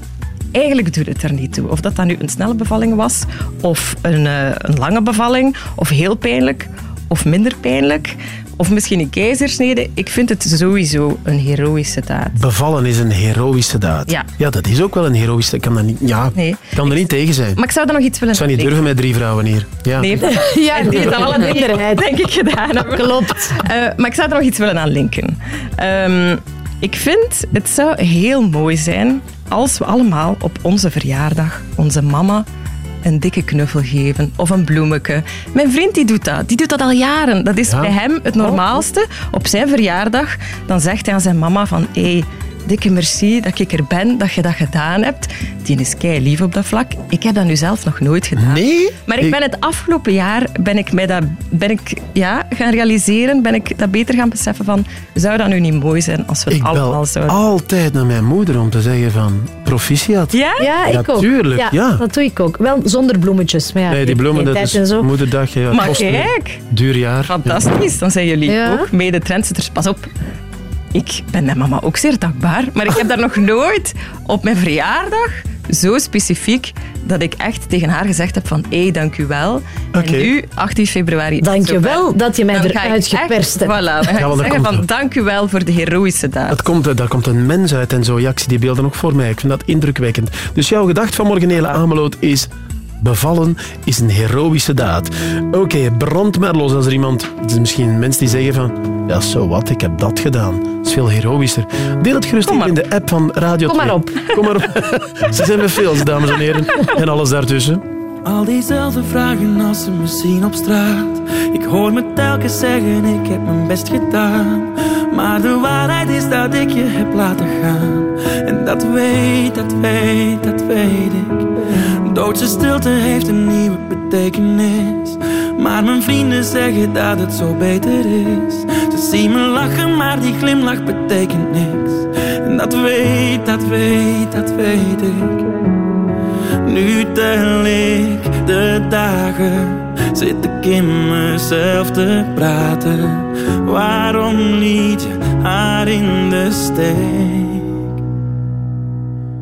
Eigenlijk doet het er niet toe. Of dat dan nu een snelle bevalling was, of een, eh, een lange bevalling, of heel pijnlijk, of minder pijnlijk, of misschien een keizersnede. Ik vind het sowieso een heroïsche daad. Bevallen is een heroïsche daad. Ja. ja dat is ook wel een heroïsche Ik kan, dat niet, ja, Nee. kan er niet tegen zijn. Maar ik zou er nog iets willen Ik zou niet durven met drie vrouwen hier. Ja. Nee, Ja, die alle drie, minderheid. denk ik, gedaan hebben. Klopt. Eh, maar ik zou er nog iets willen aan linken. Ehm, ik vind, het zou heel mooi zijn als we allemaal op onze verjaardag onze mama een dikke knuffel geven of een bloemetje. Mijn vriend die doet dat. Die doet dat al jaren. Dat is Ja. bij hem het normaalste. Op zijn verjaardag dan zegt hij aan zijn mama van... Hey, dikke merci dat ik er ben, dat je dat gedaan hebt. Die is kei lief op dat vlak. Ik heb dat nu zelf nog nooit gedaan. Nee? Maar ik ben het afgelopen jaar ben ik mij dat ben ik, ja, gaan realiseren, ben ik dat beter gaan beseffen van, zou dat nu niet mooi zijn als we het Ik allemaal bel zouden... altijd naar mijn moeder om te zeggen van proficiat. Ja? Ja, ik ook. tuurlijk. Ja. dat doe ik ook. Wel zonder bloemetjes. Maar ja, Nee, die bloemen, dat is moederdag. Ja, Maar kijk. Duur jaar. Fantastisch, dan zijn jullie Ja. ook mede trendsetters. Pas op, ik ben mijn mama ook zeer dankbaar, maar ik heb daar nog nooit op mijn verjaardag zo specifiek dat ik echt tegen haar gezegd heb van hé, dank u wel. En nu, 18 februari... Dank je wel dat je mij eruit geperst hebt. Voilà, dan ga ik Ja, want zeggen komt- van dank u wel voor de heroïsche daad. Dat komt, daar komt een mens uit en zo. Ja, ik zie die beelden nog voor mij. Ik vind dat indrukwekkend. Dus jouw gedacht van morgen, Hele Ameloot, is... Bevallen is een heroïsche daad. Oké, brand maar los als er iemand... Het is misschien mensen die zeggen van... Ja, zo wat, ik heb dat gedaan. Dat is veel heroïscher. Deel het gerust in de app van Radio Kom maar 2. op. Kom maar op. Ze zijn met veel, dames en heren. En alles daartussen. Al diezelfde vragen als ze me zien op straat. Ik hoor me telkens zeggen, ik heb mijn best gedaan. Maar de waarheid is dat ik je heb laten gaan. En dat weet, dat weet, dat weet ik. Doodse stilte heeft een nieuwe betekenis. Maar mijn vrienden zeggen dat het zo beter is. Ze zien me lachen, maar die glimlach betekent niks. En dat weet, dat weet, dat weet ik. Nu tel ik de dagen, zit ik in mezelf te praten. Waarom niet je haar in de steek?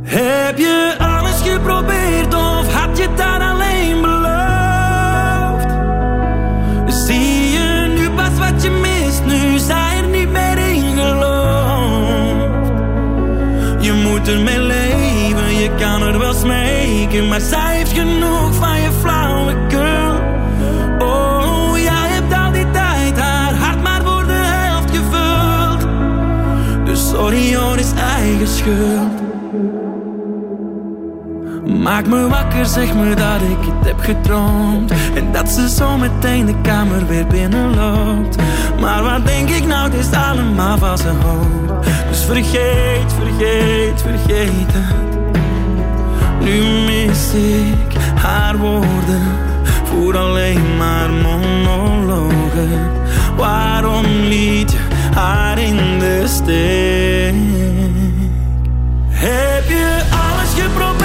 Heb je alles geprobeerd of had je daar alleen beloofd? Zie je nu pas wat je mist, nu zijn er niet meer in gelooft. Je moet ermee leven, je kan er wel mee maar zij heeft genoeg van je flauwekul. Oh, jij hebt al die tijd haar hart maar voor de helft gevuld. Dus sorry is eigen schuld. Maak me wakker, zeg me dat ik het heb gedroomd En dat ze zo meteen de kamer weer binnenloopt Maar wat denk ik nou, het is allemaal van zijn hoop Dus vergeet, vergeet, vergeet het Nu mis ik haar woorden Voer alleen maar monologen Waarom liet je haar in de steek? Heb je alles geprobeerd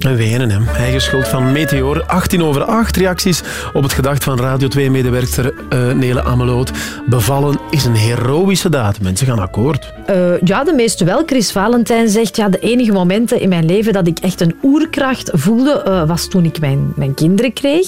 En wenen, hè. Eigen schuld van Meteor. 18 over 8 reacties op het gedacht van Radio 2-medewerkster eh, Nele Ameloot. Bevallen is een heroïsche daad. Mensen gaan akkoord. Eh, ja, de meeste wel. Chris Valentijn zegt, ja, de enige momenten in mijn leven dat ik echt een oerkracht voelde, eh, was toen ik mijn, mijn kinderen kreeg.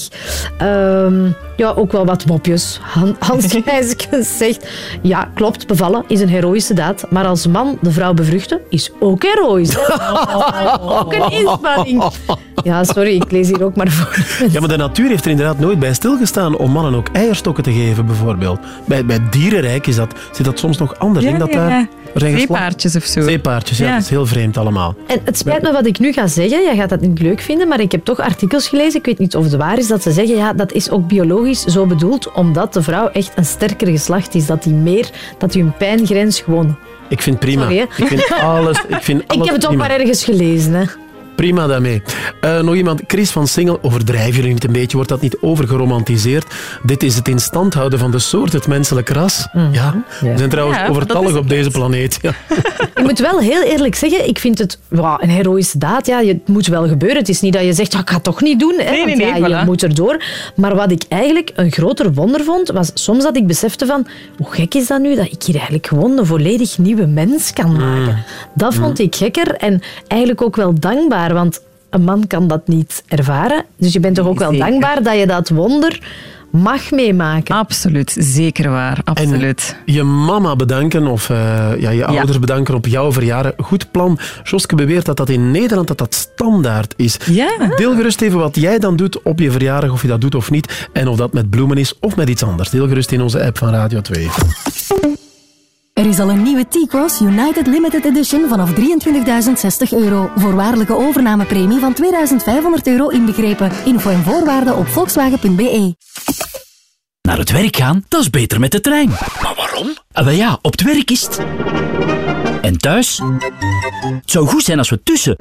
Ehm, ja, ook wel wat mopjes. Han- Hans Gijzekens zegt, ja, klopt, bevallen is een heroïsche daad, maar als man de vrouw bevruchten is ook heroïs. ook een inspanning. Ja, sorry, ik lees hier ook maar voor. Ja, maar de natuur heeft er inderdaad nooit bij stilgestaan om mannen ook eierstokken te geven, bijvoorbeeld. Bij, bij dierenrijk is dat, zit dat soms nog anders. Ik denk dat daar... er zijn gesla- Zeepaardjes of zo. Zeepaardjes, ja, Ja. dat is heel vreemd allemaal. En het spijt me wat ik nu ga zeggen. Jij gaat dat niet leuk vinden, maar ik heb toch artikels gelezen. Ik weet niet of het waar is dat ze zeggen, ja, dat is ook biologisch zo bedoeld, omdat de vrouw echt een sterker geslacht is. Dat die meer, dat die hun pijngrens gewoon... Ik vind prima. Sorry, ik vind alles, ik vind Ik alles heb het ook prima. maar ergens gelezen, hè. Prima daarmee. Eh, nog iemand, Chris van Singel, overdrijven jullie niet een beetje? Wordt dat niet overgeromantiseerd? Dit is het in stand houden van de soort, het menselijk ras. Ja, we zijn trouwens Ja, overtallig op deze planeet. Ja. Ik moet wel heel eerlijk zeggen, ik vind het ja, een heroïsche daad. Ja, het moet wel gebeuren. Het is niet dat je zegt, ja, ik ga het toch niet doen. Hè, Nee, nee, want nee, ja, Je voilà. moet erdoor. Maar wat ik eigenlijk een groter wonder vond, was soms dat ik besefte van, hoe gek is dat nu, dat ik hier eigenlijk gewoon een volledig nieuwe mens kan maken. Dat vond ik gekker en eigenlijk ook wel dankbaar, want een man kan dat niet ervaren. Dus je bent toch ook wel Zeker. dankbaar dat je dat wonder mag meemaken. Absoluut, zeker waar. Absoluut. En je mama bedanken of eh, ja, je ouders bedanken op jouw verjaardag. Goed plan. Joske beweert dat dat in Nederland dat dat standaard is. Ja. Deel gerust even wat jij dan doet op je verjaardag, of je dat doet of niet. En of dat met bloemen is of met iets anders. Deel gerust in onze app van Radio 2. Er is al een nieuwe T-Cross United Limited Edition vanaf 23.060 euro. Voorwaardelijke overnamepremie van 2.500 euro inbegrepen. Info en voorwaarden op volkswagen.be. Naar het werk gaan, dat is beter met de trein. Maar waarom? Ah, wel ja, op het werk is het. En thuis? Het zou goed zijn als we tussen.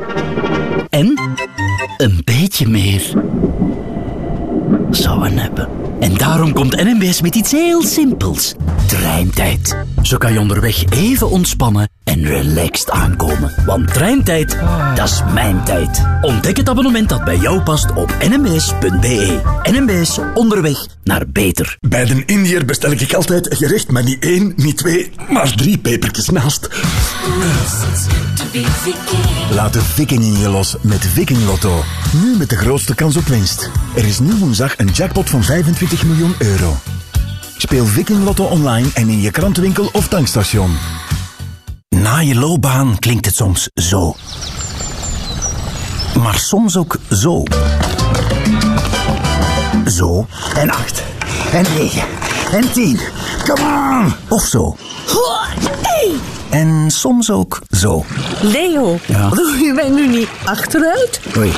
En een beetje meer. Zouden hebben. En daarom komt NMBS met iets heel simpels. Treintijd. Zo kan je onderweg even ontspannen en relaxed aankomen. Want treintijd, dat is mijn tijd. Ontdek het abonnement dat bij jou past op nmbs.be. NMBS, onderweg naar beter. Bij de Indiër bestel ik altijd een gerecht met niet één, niet twee, maar drie pepertjes naast. Laat de viking in je los met Viking Lotto. Nu met de grootste kans op winst. Er is nu woensdag een jackpot van 25 miljoen euro. Speel Viking Lotto online en in je krantenwinkel of tankstation. Na je loopbaan klinkt het soms zo. Maar soms ook zo. Zo. En acht. En negen. En tien. Come on. Of zo. En soms ook zo. Leo, Ja? je mij nu niet achteruit? Oei.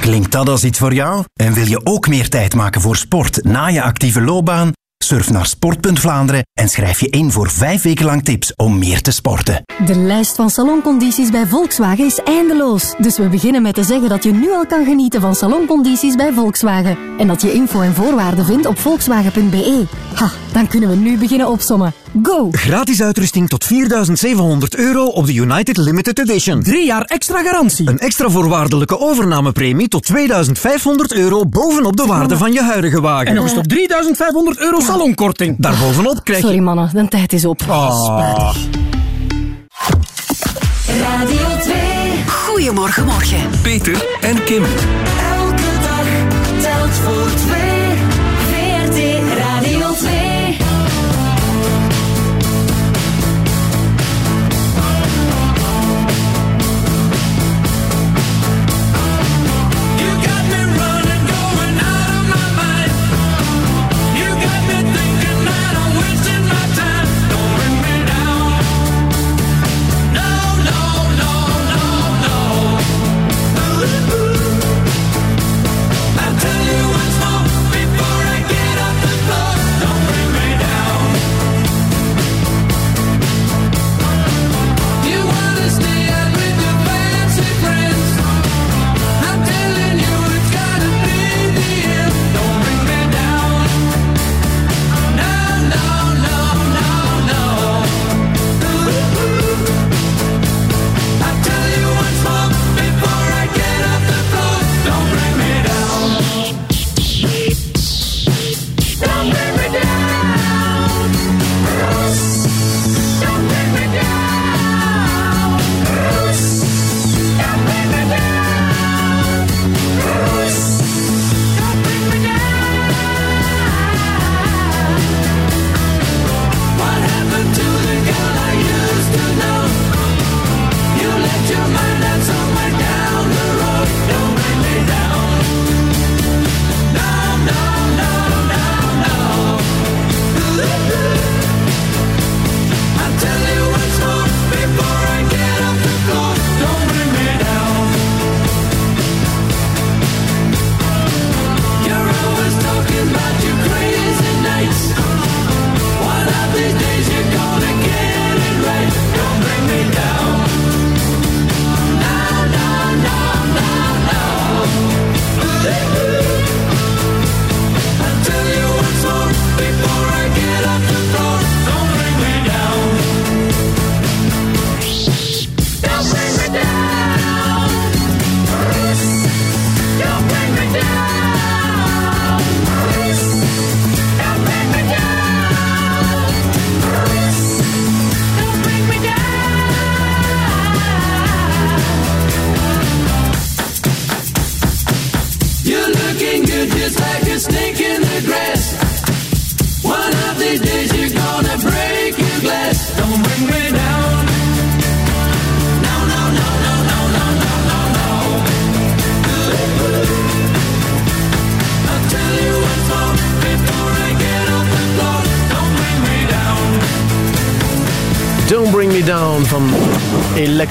Klinkt dat als iets voor jou? En wil je ook meer tijd maken voor sport na je actieve loopbaan? Surf naar sport.vlaanderen en schrijf je in voor vijf weken lang tips om meer te sporten. De lijst van saloncondities bij Volkswagen is eindeloos. Dus we beginnen met te zeggen dat je nu al kan genieten van saloncondities bij Volkswagen. En dat je info en voorwaarden vindt op volkswagen.be. Ha, dan kunnen we nu beginnen opsommen. Go! Gratis uitrusting tot 4700 euro op de United Limited Edition. Drie jaar extra garantie. Een extra voorwaardelijke overnamepremie tot 2500 euro bovenop de waarde van je huidige wagen. En nog eens tot 3500 euro salonkorting. Daarbovenop krijg je... Sorry mannen, de tijd is op. Ah. Radio 2. Goedemorgen, morgen. Peter en Kim. Elke dag telt voor twee.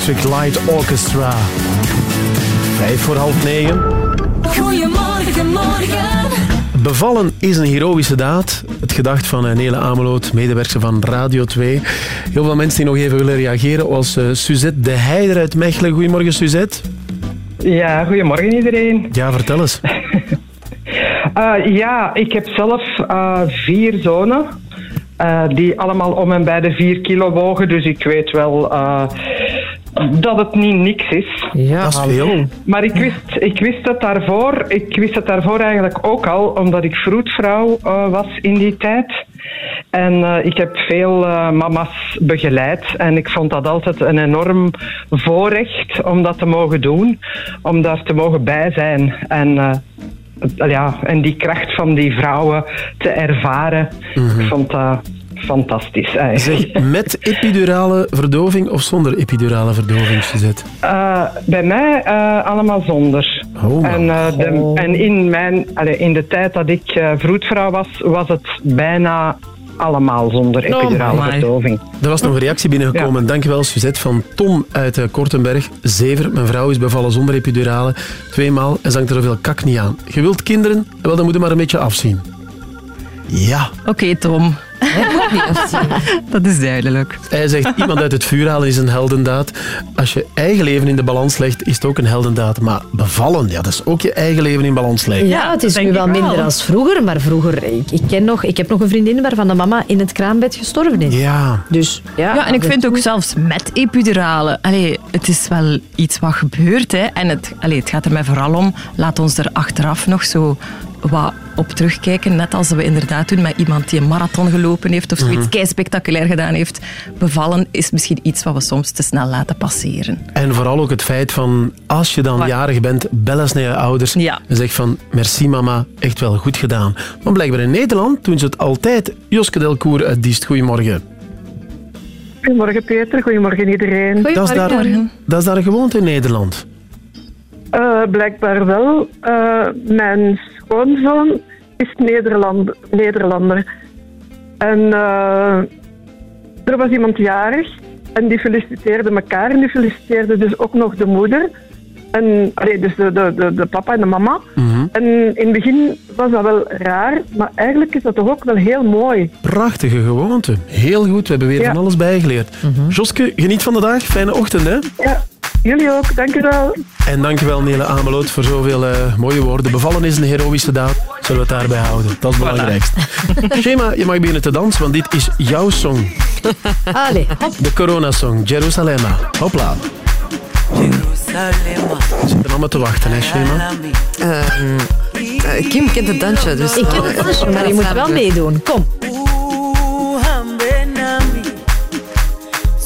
Electric Light Orchestra. Vijf voor half negen. Goedemorgen, morgen. Bevallen is een heroïsche daad. Het gedacht van eh, Nele Ameloot, medewerker van Radio 2. Heel veel mensen die nog even willen reageren, als eh, Suzette de Heider uit Mechelen. Goedemorgen, Suzette. Ja, goedemorgen iedereen. Ja, vertel eens. Eh, ja, ik heb zelf eh, vier zonen. eh, die allemaal om en bij de vier kilo wogen. Dus ik weet wel eh, dat het niet niks is. Ja, Dat is veel. Maar ik wist, ik wist het daarvoor. Ik wist het daarvoor eigenlijk ook al, omdat ik vroedvrouw eh, was in die tijd. En eh, ik heb veel eh, mama's begeleid. En ik vond dat altijd een enorm voorrecht om dat te mogen doen. Om daar te mogen bij zijn. En, eh, ja, en die kracht van die vrouwen te ervaren. Ik vond dat fantastisch eigenlijk. Zeg, met epidurale verdoving of zonder epidurale verdoving, Suzette? Eh, bij mij eh, allemaal zonder. Oh, en, eh, de, en in, mijn, allee, in de tijd dat ik eh, vroedvrouw was, was het bijna allemaal zonder epidurale amai. verdoving. Er was nog een reactie binnengekomen. Dankjewel, Suzette, van Tom uit Kortenberg. Zever, mijn vrouw is bevallen zonder epidurale. Tweemaal en zangt er zoveel kak niet aan. Je wilt kinderen? Wel, dan moet je maar een beetje afzien. Ja. Oké, Tom. Dat is duidelijk. Hij zegt, iemand uit het vuur halen is een heldendaad. Als je eigen leven in de balans legt, is het ook een heldendaad. Maar bevallen, ja, dat is ook je eigen leven in balans leggen. Ja, het is nu wel minder als vroeger, maar vroeger, ik, ik, ken nog, ik heb nog een vriendin waarvan de mama in het kraambed gestorven is. Ja. Dus, ja, Ja, en ik vind ook zelfs met epidurale, allee, het is wel iets wat gebeurt. Hè. En het, allee, het gaat er mij vooral om, laat ons er achteraf nog zo wat op terugkijken. Net als we inderdaad doen met iemand die een marathon gelopen heeft of zoiets kei spectaculair gedaan heeft. Bevallen is misschien iets wat we soms te snel laten passeren. En vooral ook het feit van, als je dan jarig bent, bel eens naar je ouders en zeg van, merci mama, echt wel goed gedaan. Maar blijkbaar in Nederland doen ze het altijd. Joske Delcour uit Diest, goedemorgen. Goedemorgen Peter, goedemorgen iedereen. Dat is, daar, dat is daar een gewoonte in Nederland. Eh, blijkbaar wel. Eh, mijn schoonzoon is Nederland, Nederlander. En eh, er was iemand jarig en die feliciteerde elkaar en die feliciteerde dus ook nog de moeder. En, allee, dus de, de, de, de papa en de mama. En in het begin was dat wel raar, maar eigenlijk is dat toch ook wel heel mooi. Prachtige gewoonte. Heel goed, we hebben weer Ja. van alles bijgeleerd. Joske, geniet van de dag. Fijne ochtend, hè? Ja, jullie ook. Dank u wel. En dankjewel Nele Ameloot voor zoveel eh, mooie woorden. Bevallen is een heroïsche daad. Zullen we het daarbij houden? Dat is het belangrijkste. Shema, je mag beginnen te dansen, want dit is jouw song. Allee, hop. De corona-song, Jerusalema. Hopla. We zitten allemaal te wachten, hè, Shema? Ehm, eh, Kim kent het dansje, dus... Ik ken het dansje, maar je moet wel meedoen. Kom. uhambe nami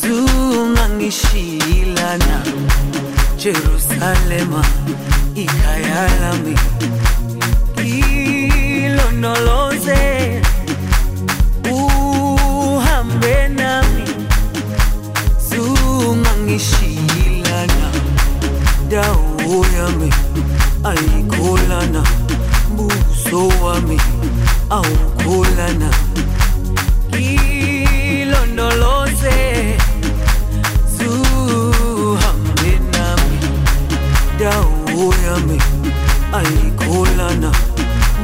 zungangishilana jerusalema ikhaya lami ilondoloze uhambe nami. Zungangishilana dawo yami ayikholana buso wami awukholana ilondoloze ayikholana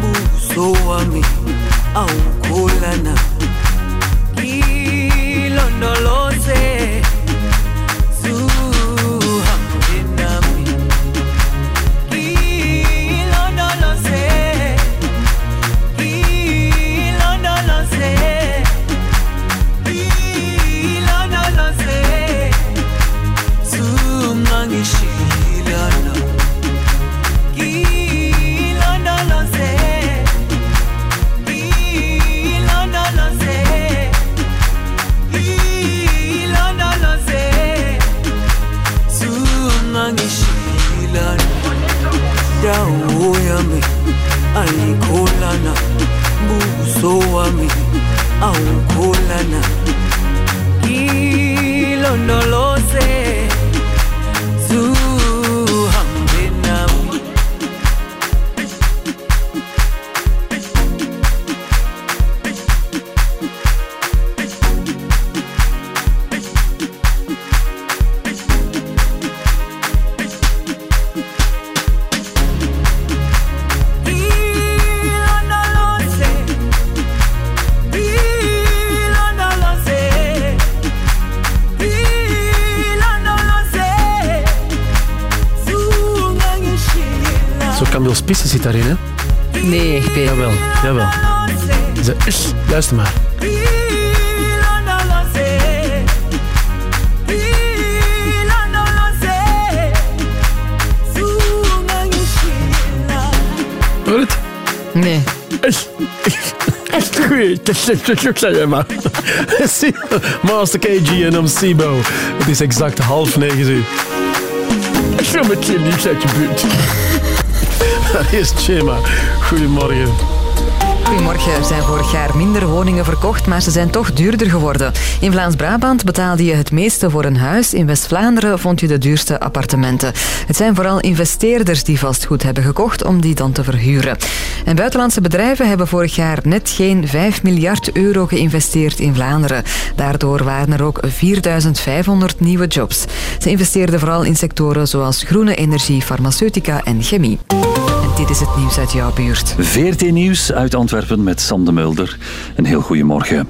buso wami awukholana ilondoloze sana buso wami aukholana kilondolo Spissen zit daarin, hè? Nee, Peter. Jawel, jawel. Ish, luister maar. Hoor het? Nee. Echt goed. Dat zeg je maar. Master KG en Amsibo. Het is exact half negen uur. Ik wil met je lief uit je buurt. Daar is Chema. Goedemorgen. Goedemorgen. Er zijn vorig jaar minder woningen verkocht, maar ze zijn toch duurder geworden. In Vlaams-Brabant betaalde je het meeste voor een huis. In West-Vlaanderen vond je de duurste appartementen. Het zijn vooral investeerders die vastgoed hebben gekocht om die dan te verhuren. En buitenlandse bedrijven hebben vorig jaar net geen 5 miljard euro geïnvesteerd in Vlaanderen. Daardoor waren er ook 4500 nieuwe jobs. Ze investeerden vooral in sectoren zoals groene energie, farmaceutica en chemie. Dit is het nieuws uit jouw buurt. VRT Nieuws uit Antwerpen met Sam de Mulder. Een heel goedemorgen.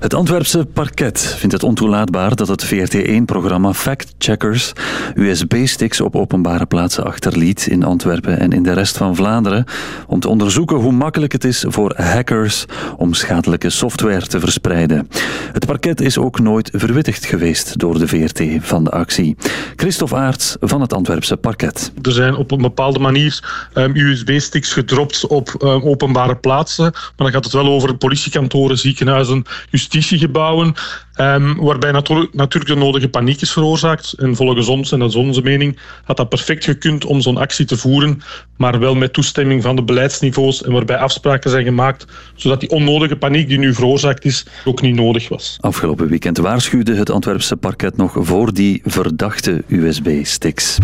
Het Antwerpse parket vindt het ontoelaatbaar dat het VRT1-programma Fact Checkers USB-sticks op openbare plaatsen achterliet in Antwerpen en in de rest van Vlaanderen om te onderzoeken hoe makkelijk het is voor hackers om schadelijke software te verspreiden. Het parket is ook nooit verwittigd geweest door de VRT van de actie. Christophe Aarts van het Antwerpse parket. Er zijn op een bepaalde manier um, USB-sticks gedropt op um, openbare plaatsen. Maar dan gaat het wel over politiekantoren, ziekenhuizen, justitiegebouwen. Um, waarbij natuurlijk, de nodige paniek is veroorzaakt. En volgens ons, en dat is onze mening, had dat perfect gekund om zo'n actie te voeren. Maar wel met toestemming van de beleidsniveaus en waarbij afspraken zijn gemaakt. Zodat die onnodige paniek die nu veroorzaakt is, ook niet nodig was. Afgelopen weekend waarschuwde het Antwerpse parket nog voor die verdachte USB-sticks.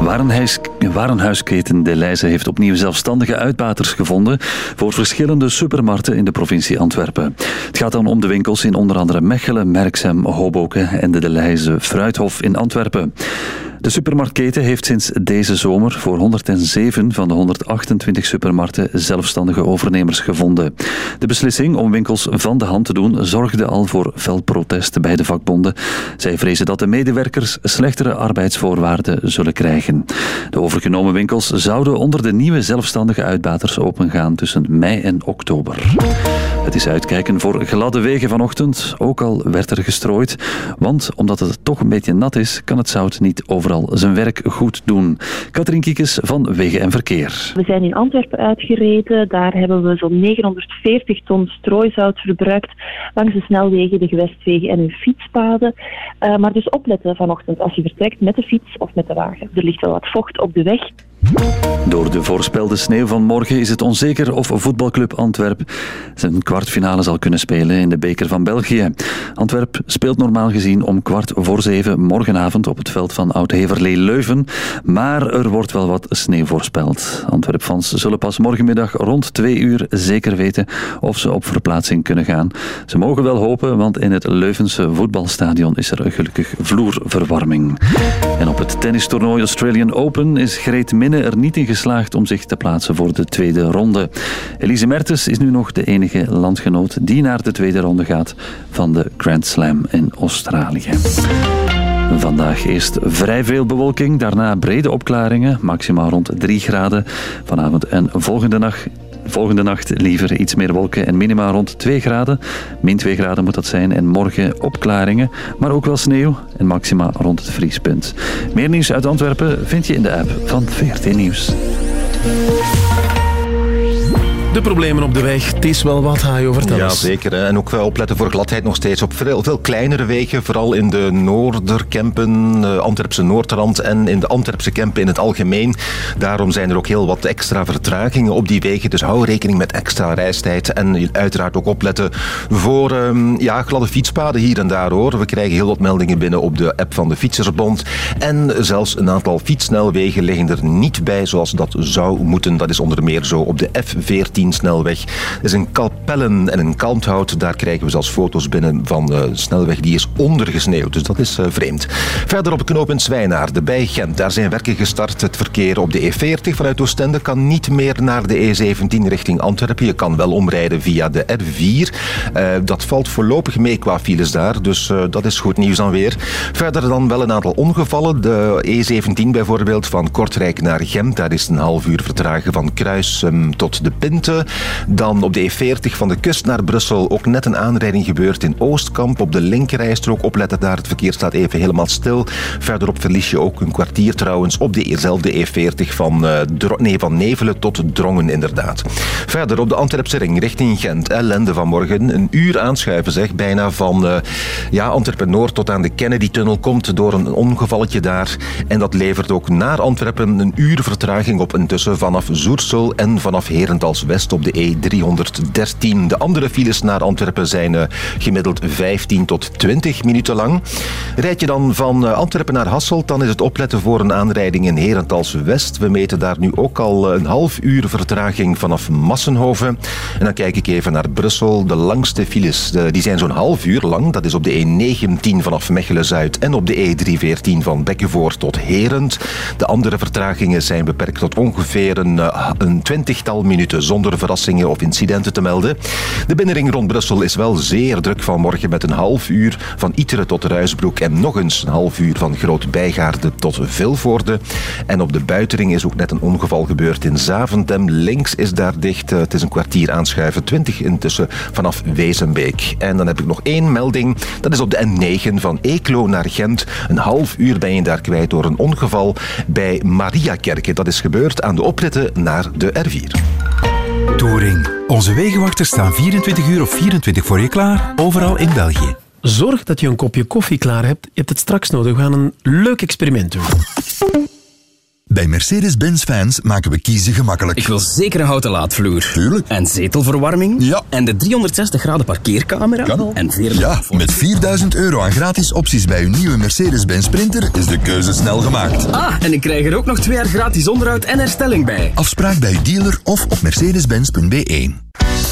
Warenhuis, warenhuisketen Leijze heeft opnieuw zelfstandige uitbaters gevonden voor verschillende supermarkten in de provincie Antwerpen. Het gaat dan om de winkels in onder andere Mechelen, Merksem, Hoboken en de De Leijze Fruithof in Antwerpen. De supermarktketen heeft sinds deze zomer voor 107 van de 128 supermarkten zelfstandige overnemers gevonden. De beslissing om winkels van de hand te doen zorgde al voor fel protest bij de vakbonden. Zij vrezen dat de medewerkers slechtere arbeidsvoorwaarden zullen krijgen. De overgenomen winkels zouden onder de nieuwe zelfstandige uitbaters opengaan tussen mei en oktober. Het is uitkijken voor gladde wegen vanochtend, ook al werd er gestrooid. Want omdat het toch een beetje nat is, kan het zout niet zijn werk goed doen. Katrien Kiekes van Wegen en Verkeer. We zijn in Antwerpen uitgereden. Daar hebben we zo'n 940 ton strooizout verbruikt langs de snelwegen, de gewestwegen en hun fietspaden. Uh, maar dus opletten vanochtend als je vertrekt met de fiets of met de wagen. Er ligt wel wat vocht op de weg. Door de voorspelde sneeuw van morgen is het onzeker of voetbalclub Antwerp zijn kwartfinale zal kunnen spelen in de beker van België. Antwerp speelt normaal gezien om kwart voor zeven morgenavond op het veld van Oud-Heverlee Leuven, maar er wordt wel wat sneeuw voorspeld. Antwerp-fans zullen pas morgenmiddag rond twee uur zeker weten of ze op verplaatsing kunnen gaan. Ze mogen wel hopen, want in het Leuvense voetbalstadion is er gelukkig vloerverwarming. En op het tennistoernooi Australian Open is Greet Min er niet in geslaagd om zich te plaatsen voor de tweede ronde. Elise Mertens is nu nog de enige landgenoot die naar de tweede ronde gaat van de Grand Slam in Australië. Vandaag eerst vrij veel bewolking, daarna brede opklaringen, maximaal rond 3 graden. Vanavond en volgende nacht Volgende nacht liever iets meer wolken en minima rond 2 graden. Min 2 graden moet dat zijn. En morgen opklaringen, maar ook wel sneeuw en maxima rond het vriespunt. Meer nieuws uit Antwerpen vind je in de app van VRT Nieuws. De problemen op de weg, het is wel wat, Hajo, vertel Ja, eens. zeker. hè. En ook wel opletten voor gladheid nog steeds op veel, veel kleinere wegen. Vooral in de Noorderkempen, eh, Antwerpse Noordrand en in de Antwerpse Kempen in het algemeen. Daarom zijn er ook heel wat extra vertragingen op die wegen. Dus hou rekening met extra reistijd. En uiteraard ook opletten voor ehm, ja, gladde fietspaden hier en daar hoor. We krijgen heel wat meldingen binnen op de app van de Fietsersbond. En zelfs een aantal fietssnelwegen liggen er niet bij zoals dat zou moeten. Dat is onder meer zo op de F14 snelweg. Er is een Kalpellen en een Kalmthout. Daar krijgen we zelfs foto's binnen van de snelweg die is ondergesneeuwd. Dus dat is uh, vreemd. Verder op het knooppunt Zwijnaarden bij Gent. Daar zijn werken gestart. Het verkeer op de E40 vanuit Oostende kan niet meer naar de E17 richting Antwerpen. Je kan wel omrijden via de R4. Uh, dat valt voorlopig mee qua files daar. Dus uh, dat is goed nieuws dan weer. Verder dan wel een aantal ongevallen. De E17 bijvoorbeeld van Kortrijk naar Gent. Daar is een half uur vertragen van Kruis tot de Pinte. Dan op de E40 van de kust naar Brussel ook net een aanrijding gebeurd in Oostkamp. Op de linkerrijstrook opletten daar. Het verkeer staat even helemaal stil. Verderop verlies je ook een kwartier trouwens op dezelfde E40 van, uh, nee, van Nevelen tot Drongen inderdaad. Verder op de Antwerpse ring richting Gent. Ellende vanmorgen. Een uur aanschuiven zeg. Bijna van uh, ja, Antwerpen-Noord tot aan de Kennedy-tunnel komt door een ongevalletje daar. En dat levert ook naar Antwerpen een uur vertraging op intussen vanaf Zoersel en vanaf Herentals West Op de E313. De andere files naar Antwerpen zijn eh, gemiddeld 15 tot 20 minuten lang. Rijd je dan van eh, Antwerpen naar Hasselt, dan is het opletten voor een aanrijding in Herentals West. We meten daar nu ook al eh, een half uur vertraging vanaf Massenhoven. En dan kijk ik even naar Brussel. De langste files die zijn zo'n half uur lang. Dat is op de E19 vanaf Mechelen-Zuid en op de E314 van Bekkenvoort tot Herent. De andere vertragingen zijn beperkt tot ongeveer een, een twintigtal minuten zonder verrassingen of incidenten te melden. De binnenring rond Brussel is wel zeer druk vanmorgen met een half uur van Iteren tot Ruisbroek en nog eens een half uur van Groot Bijgaarde tot Vilvoorde. En op de buitenring is ook net een ongeval gebeurd in Zaventem. Links is daar dicht. Eh, Het is een kwartier aanschuiven, 20 intussen vanaf Wezenbeek. En dan heb ik nog één melding. Dat is op de N9 van Eeklo naar Gent. Een half uur ben je daar kwijt door een ongeval bij Mariakerke. Dat is gebeurd aan de opritten naar de R4. Touring. Onze wegenwachters staan 24 uur of 24 voor je klaar, overal in België. Zorg dat je een kopje koffie klaar hebt. Je hebt het straks nodig. We gaan een leuk experiment doen. Bij Mercedes-Benz fans maken we kiezen gemakkelijk. Ik wil zeker een houten laadvloer. Tuurlijk. En zetelverwarming. Ja. En de 360 graden parkeercamera. Kan al. En Ja, met 4000 euro aan gratis opties bij uw nieuwe Mercedes-Benz Sprinter is de keuze snel gemaakt. Ah, en ik krijg er ook nog twee jaar gratis onderhoud en herstelling bij. Afspraak bij uw dealer of op mercedes-benz.be.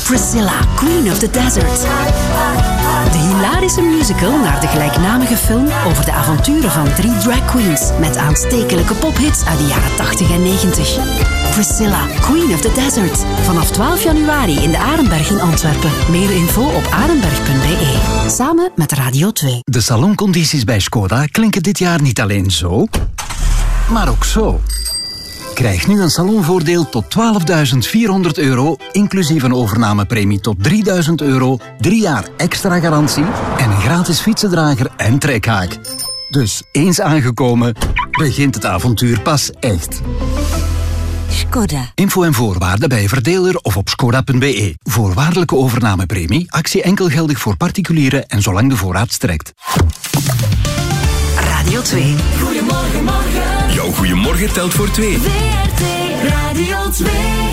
Priscilla, Queen of the Desert. De hilarische musical naar de gelijknamige film over de avonturen van drie drag queens met aanstekelijke pophits uit de jaren 80 en 90. Priscilla, Queen of the Desert. Vanaf 12 januari in de Arenberg in Antwerpen. Meer info op arenberg.be. Samen met Radio 2. De saloncondities bij Skoda klinken dit jaar niet alleen zo, maar ook zo. Krijg nu een salonvoordeel tot 12.400 euro, inclusief een overnamepremie tot 3.000 euro, drie jaar extra garantie en een gratis fietsendrager en trekhaak. Dus eens aangekomen, begint het avontuur pas echt. Skoda. Info en voorwaarden bij verdeler of op skoda.be. Voorwaardelijke overnamepremie, actie enkel geldig voor particulieren en zolang de voorraad strekt. Radio 2. Goedemorgen, morgen. Jouw goeiemorgen telt voor twee. WRT Radio 2.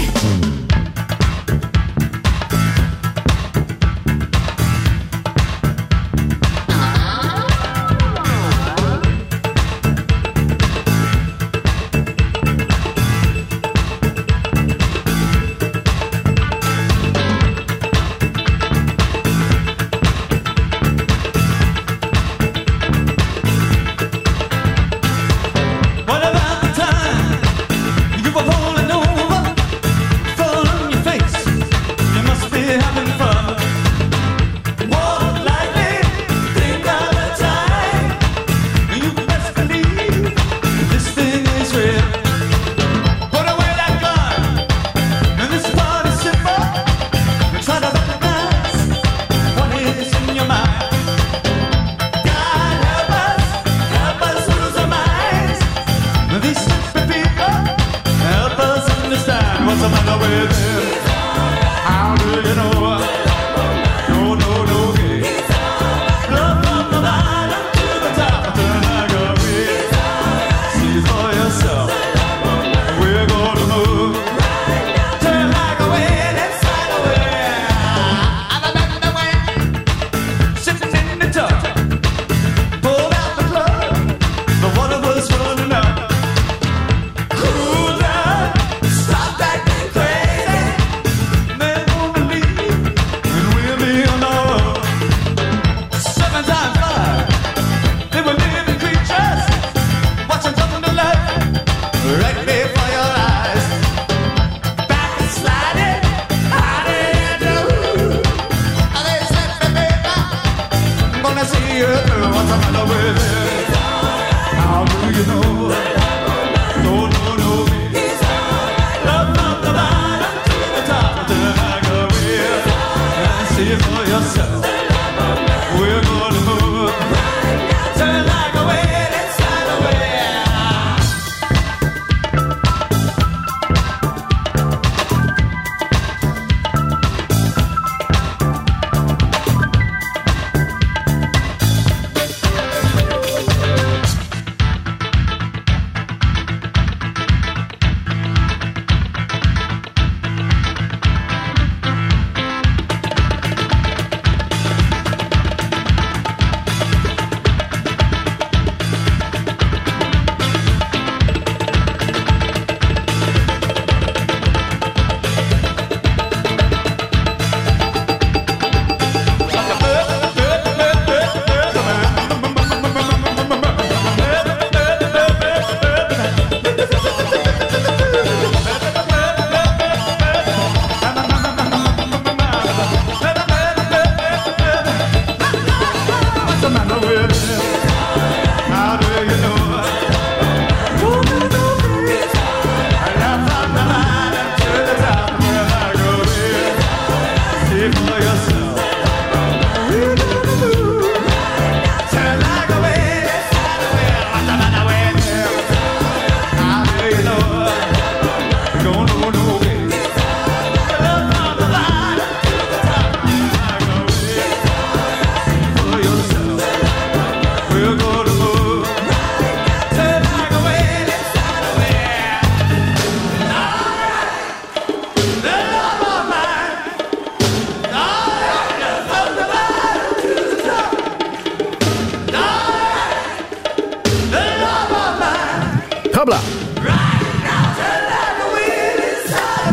Habla.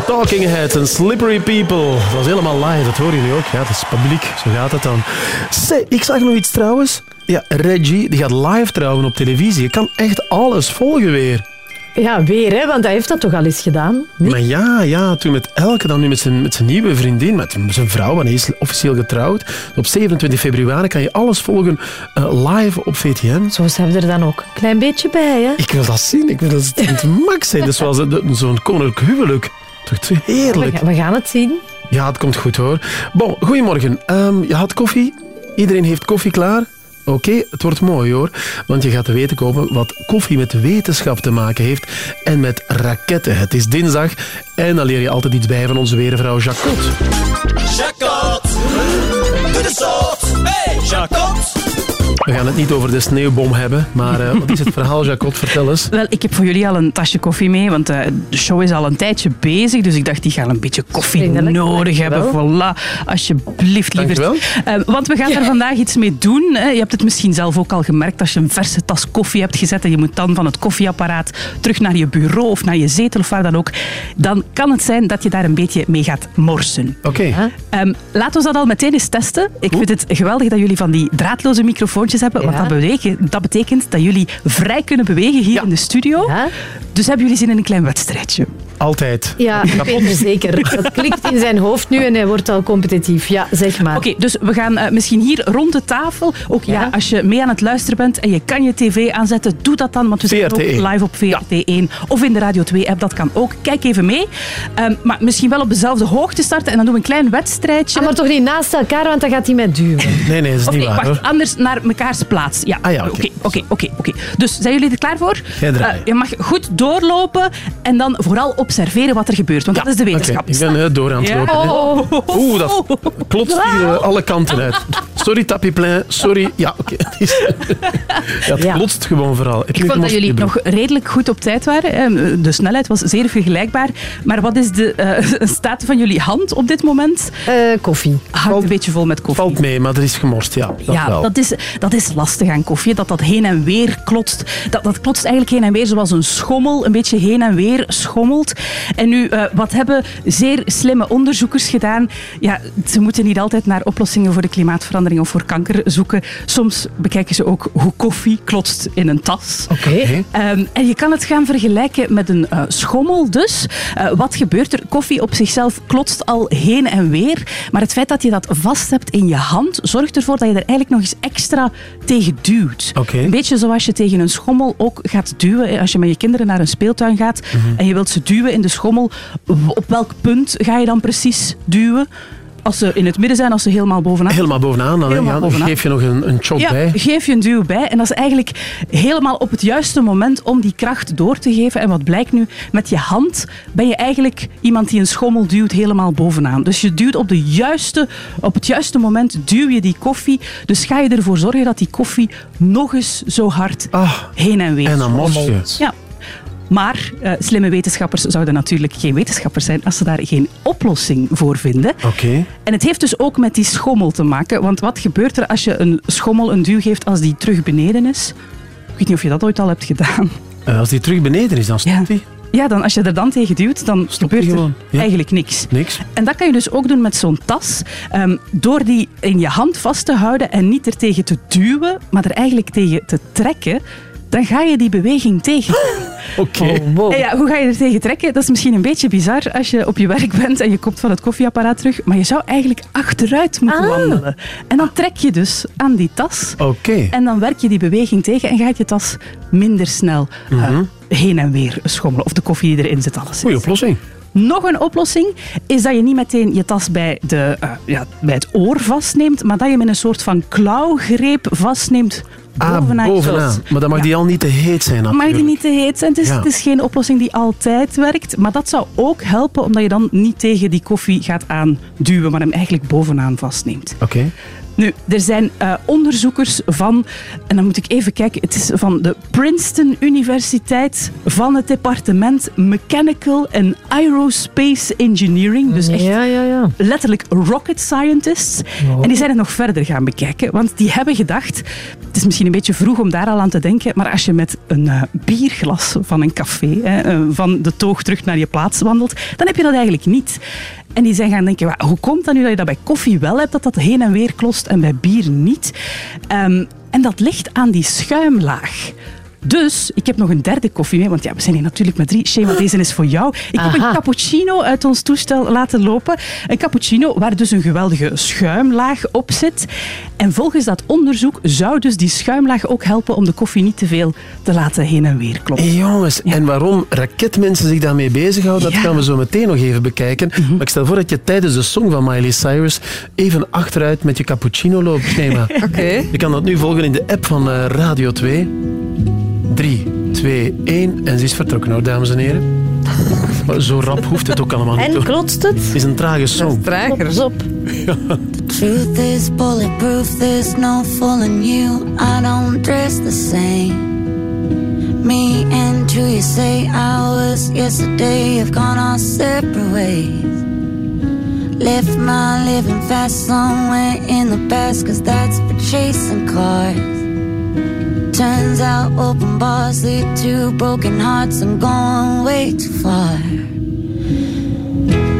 Talking Heads en Slippery People. Dat was helemaal live, dat hoor je nu ook. Ja, dat is publiek, zo gaat het dan. Zeg, ik zag nog iets trouwens. Ja, Reggie, die gaat live trouwen op televisie. Je kan echt alles volgen weer. Ja, weer, hè, want hij heeft dat toch al eens gedaan? Maar ja, ja, toen met Elke, dan nu met zijn, met zijn nieuwe vriendin, met zijn vrouw, want hij is officieel getrouwd. Op 27 februari kan je alles volgen eh, live op VTM. Zo zijn we er dan ook een klein beetje bij, hè? Ik wil dat zien, ik wil dat het het max zijn. Is zoals zo'n koninklijk huwelijk. Toch heerlijk. We, gaan- we gaan het zien. Ja, het komt goed hoor. Bon, goedemorgen. Ehm, je had koffie? Iedereen heeft koffie klaar? Oké, het wordt mooi hoor. Want je gaat te weten komen wat koffie met wetenschap te maken heeft en met raketten. Het is dinsdag en dan leer je altijd iets bij van onze weervrouw Jacot. Jacot, de zot. Hey, Jacot. We gaan het niet over de sneeuwbom hebben, maar eh, wat is het verhaal, Jacot? Vertel eens. Wel, ik heb voor jullie al een tasje koffie mee, want eh, de show is al een tijdje bezig. Dus ik dacht, die gaan een beetje koffie nodig hebben. Voilà, alsjeblieft, lieverd. Eh, want we gaan er vandaag iets mee doen. Hè. Je hebt het misschien zelf ook al gemerkt als je een verse tas koffie hebt gezet en je moet dan van het koffieapparaat terug naar je bureau of naar je zetel of waar dan ook. Dan kan het zijn dat je daar een beetje mee gaat morsen. Oké. Ehm, laten we dat al meteen eens testen. Ik vind het geweldig dat jullie van die draadloze microfoontjes hebben. Want dat betekent, dat betekent dat jullie vrij kunnen bewegen hier in de studio. Dus hebben jullie zin in een klein wedstrijdje? Altijd. Ja, zeker. Dat klikt in zijn hoofd nu en hij wordt al competitief. Ja, zeg maar. Oké, dus we gaan eh, misschien hier rond de tafel. Ook ja. als je mee aan het luisteren bent en je kan je tv aanzetten, doe dat dan. Want we zijn ook VRT1. live op VRT1 of in de Radio 2-app. Dat kan ook. Kijk even mee. Ehm, maar misschien wel op dezelfde hoogte starten en dan doen we een klein wedstrijdje. Ah, maar toch niet naast elkaar, want dan gaat hij met duwen. Nee, nee, dat is niet waar wacht. hoor. Anders naar mekaars plaats. Ja. Ah ja, oké. oké. Oké, oké. Dus zijn jullie er klaar voor? Eh, je mag goed doorlopen en dan vooral observeren wat er gebeurt. Want dat is de wetenschap. Oké, ik ben eh, door aan het Ja. lopen. Oh. Oeh, dat klotst hier eh, alle kanten uit. Sorry, tapiplein. Sorry. Ja, oké. ja, het Ja. klotst gewoon vooral. Ik vond dat jullie nog redelijk goed op tijd waren. Eh, De snelheid was zeer vergelijkbaar. Maar wat is de eh, staat van jullie hand op dit moment? koffie. Hangt een beetje vol met koffie. Valt mee, maar er is gemorst, ja. Dat ja, wel. dat is, dat is lastig aan koffie. Dat dat heen en weer klotst. Dat, dat klotst eigenlijk heen en weer zoals een schommel. Een beetje heen en weer schommelt. En nu, eh, wat hebben zeer slimme onderzoekers gedaan? Ja, ze moeten niet altijd naar oplossingen voor de klimaatverandering of voor kanker zoeken. Soms bekijken ze ook hoe koffie klotst in een tas. Oké. Ehm, en je kan het gaan vergelijken met een eh, schommel dus. Eh, wat gebeurt er? Koffie op zichzelf klotst al heen en weer. Maar het feit dat je dat vast hebt in je hand, zorgt ervoor dat je er eigenlijk nog eens extra tegen duwt. Een beetje zoals je tegen een schommel ook gaat duwen. Als je met je kinderen naar een speeltuin gaat Mhm. en je wilt ze duwen in de schommel, op welk punt ga je dan precies duwen? Als ze in het midden zijn, als ze helemaal bovenaan Helemaal bovenaan dan. Helemaal Ja, bovenaan. geef je nog een, een chop ja, bij. geef je een duw bij. En dat is eigenlijk helemaal op het juiste moment om die kracht door te geven. En wat blijkt nu? Met je hand ben je eigenlijk iemand die een schommel duwt helemaal bovenaan. Dus je duwt op, de juiste, op het juiste moment duw je die koffie. Dus ga je ervoor zorgen dat die koffie nog eens zo hard heen en weer Ah, en dan morst je. Ja. Maar eh, slimme wetenschappers zouden natuurlijk geen wetenschappers zijn als ze daar geen oplossing voor vinden. Oké. En het heeft dus ook met die schommel te maken. Want wat gebeurt er als je een schommel een duw geeft als die terug beneden is? Ik weet niet of je dat ooit al hebt gedaan. Eh, als die terug beneden is, dan stopt hij. Ja, dan, als je er dan tegen duwt, dan gebeurt er ja. eigenlijk niks. Niks. En dat kan je dus ook doen met zo'n tas. Ehm, door die in je hand vast te houden en niet er tegen te duwen, maar er eigenlijk tegen te trekken, dan ga je die beweging tegen. Oké. En ja, hoe ga je er tegen trekken? Dat is misschien een beetje bizar als je op je werk bent en je komt van het koffieapparaat terug. Maar je zou eigenlijk achteruit moeten wandelen. En dan trek je dus aan die tas. Oké. En dan werk je die beweging tegen en gaat je tas minder snel eh, Mhm. heen en weer schommelen. Of de koffie die erin zit, alles. Goeie oplossing. Nog een oplossing is dat je niet meteen je tas bij, de, eh, ja, bij het oor vastneemt, maar dat je met een soort van klauwgreep vastneemt Ah, bovenaan je bovenaan. Maar dan mag die al niet te heet zijn Mag natuurlijk. die niet te heet zijn. Het is, Ja. het is geen oplossing die altijd werkt. Maar dat zou ook helpen, omdat je dan niet tegen die koffie gaat aanduwen, maar hem eigenlijk bovenaan vastneemt. Oké. Nu, er zijn eh, onderzoekers van, en dan moet ik even kijken, het is van de Princeton Universiteit van het departement Mechanical and Aerospace Engineering. Dus echt Ja, ja, ja. letterlijk rocket scientists. En die zijn het nog verder gaan bekijken, want die hebben gedacht, het is misschien een beetje vroeg om daar al aan te denken, maar als je met een eh, bierglas van een café, hè, eh, van de toog terug naar je plaats wandelt, dan heb je dat eigenlijk niet. En die zijn gaan denken, "Wa, hoe komt dat nu dat je dat bij koffie wel hebt, dat dat heen en weer klost en bij bier niet? Ehm, en dat ligt aan die schuimlaag. Dus, ik heb nog een derde koffie mee, want ja, we zijn hier natuurlijk met drie. Shema, deze is voor jou. Ik heb een cappuccino uit ons toestel laten lopen. Een cappuccino waar dus een geweldige schuimlaag op zit. En volgens dat onderzoek zou dus die schuimlaag ook helpen om de koffie niet te veel te laten heen en weer kloppen. Hey, jongens, en waarom raketmensen zich daarmee bezighouden, dat gaan we zo meteen nog even bekijken. Mhm. Maar ik stel voor dat je tijdens de song van Miley Cyrus even achteruit met je cappuccino loopt, schema. Oké. Je kan dat nu volgen in de app van eh, Radio 2. 3, 2, 1 en ze is vertrokken hoor, dames en heren. Maar zo rap hoeft het ook allemaal niet. En klotst het? Het is een trage song. Trager. op. Truth is bulletproof, there's no fooling you. I don't dress the same. Me and you, you say hours yesterday have gone our separate ways. Left my living fast somewhere in the past, cause that's for chasing cars. Turns out open bars lead to broken hearts. I'm going way too far.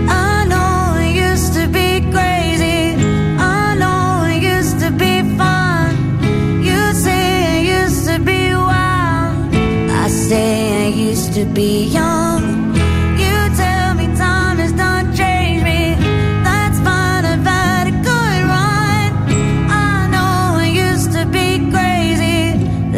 I know it used to be crazy. I know it used to be fun. You say it used to be wild. I say I used to be young.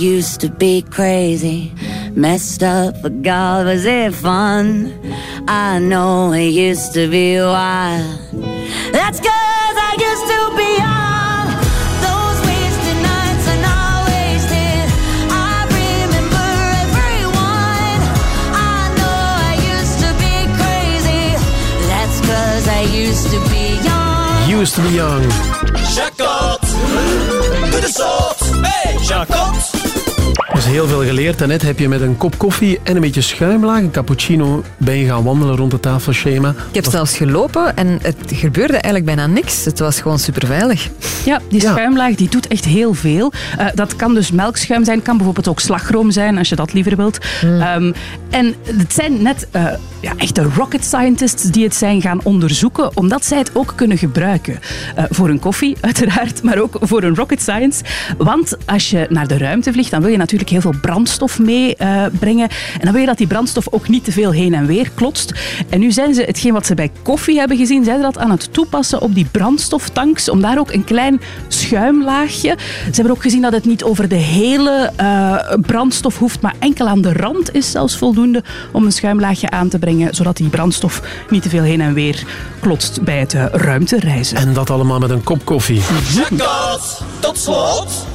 Used to be crazy, messed up, but God, was it fun? I know it used to be wild. That's cause I used to be young. Those wasted nights are not wasted. I remember everyone. I know I used to be crazy. That's cause I used to be young. Used to be young. Jacot, doe de zot. Hey, Jacot. Is heel veel geleerd. Net heb je met een kop koffie en een beetje schuimlaag, een cappuccino, ben je gaan wandelen rond het tafelschema. Ik heb zelfs gelopen en het gebeurde eigenlijk bijna niks. Het was gewoon superveilig. Ja, die schuimlaag die doet echt heel veel. Eh, dat kan dus melkschuim zijn, kan bijvoorbeeld ook slagroom zijn, als je dat liever wilt. Ehm, en het zijn net eh, ja, echte rocket scientists die het zijn gaan onderzoeken, omdat zij het ook kunnen gebruiken. Eh, voor een koffie, uiteraard, maar ook voor een rocket science. Want als je naar de ruimte vliegt, dan wil je natuurlijk heel veel brandstof meebrengen. en dan wil je dat die brandstof ook niet te veel heen en weer klotst. En nu zijn ze hetgeen wat ze bij koffie hebben gezien, zijn ze dat aan het toepassen op die brandstoftanks, om daar ook een klein schuimlaagje. Ze hebben ook gezien dat het niet over de hele eh, brandstof hoeft, maar enkel aan de rand is zelfs voldoende om een schuimlaagje aan te brengen, zodat die brandstof niet te veel heen en weer klotst bij het eh, ruimtereizen. En dat allemaal met een kop koffie. Jackpot! Tot slot!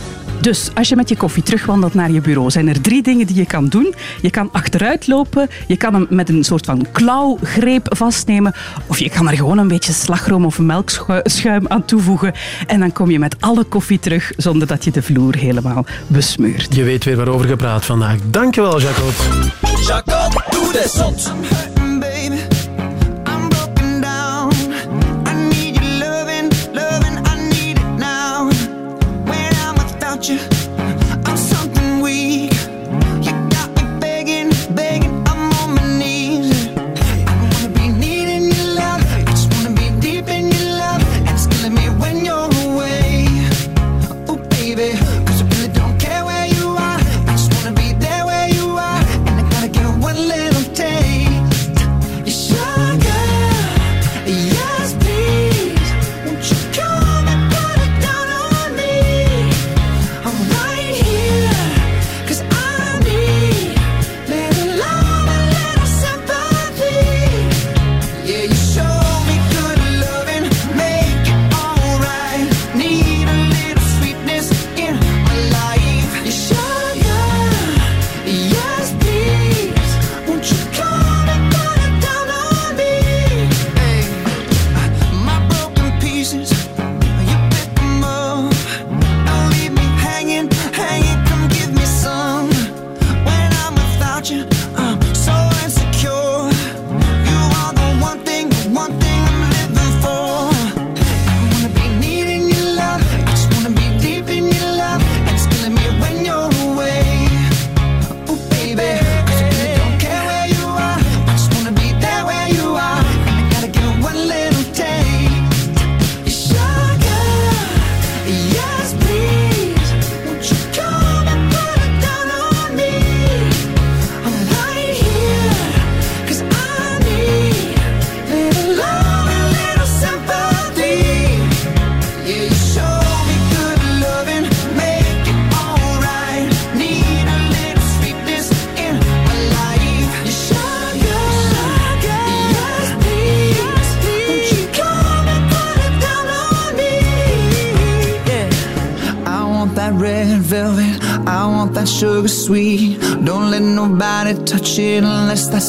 Dus als je met je koffie terugwandelt naar je bureau, zijn er drie dingen die je kan doen. Je kan achteruit lopen, je kan hem met een soort van klauwgreep vastnemen, of je kan er gewoon een beetje slagroom of melkschuim aan toevoegen. En dan kom je met alle koffie terug zonder dat je de vloer helemaal besmeurt. Je weet weer waarover gepraat vandaag. Dankjewel, Jacob. Jacob, doe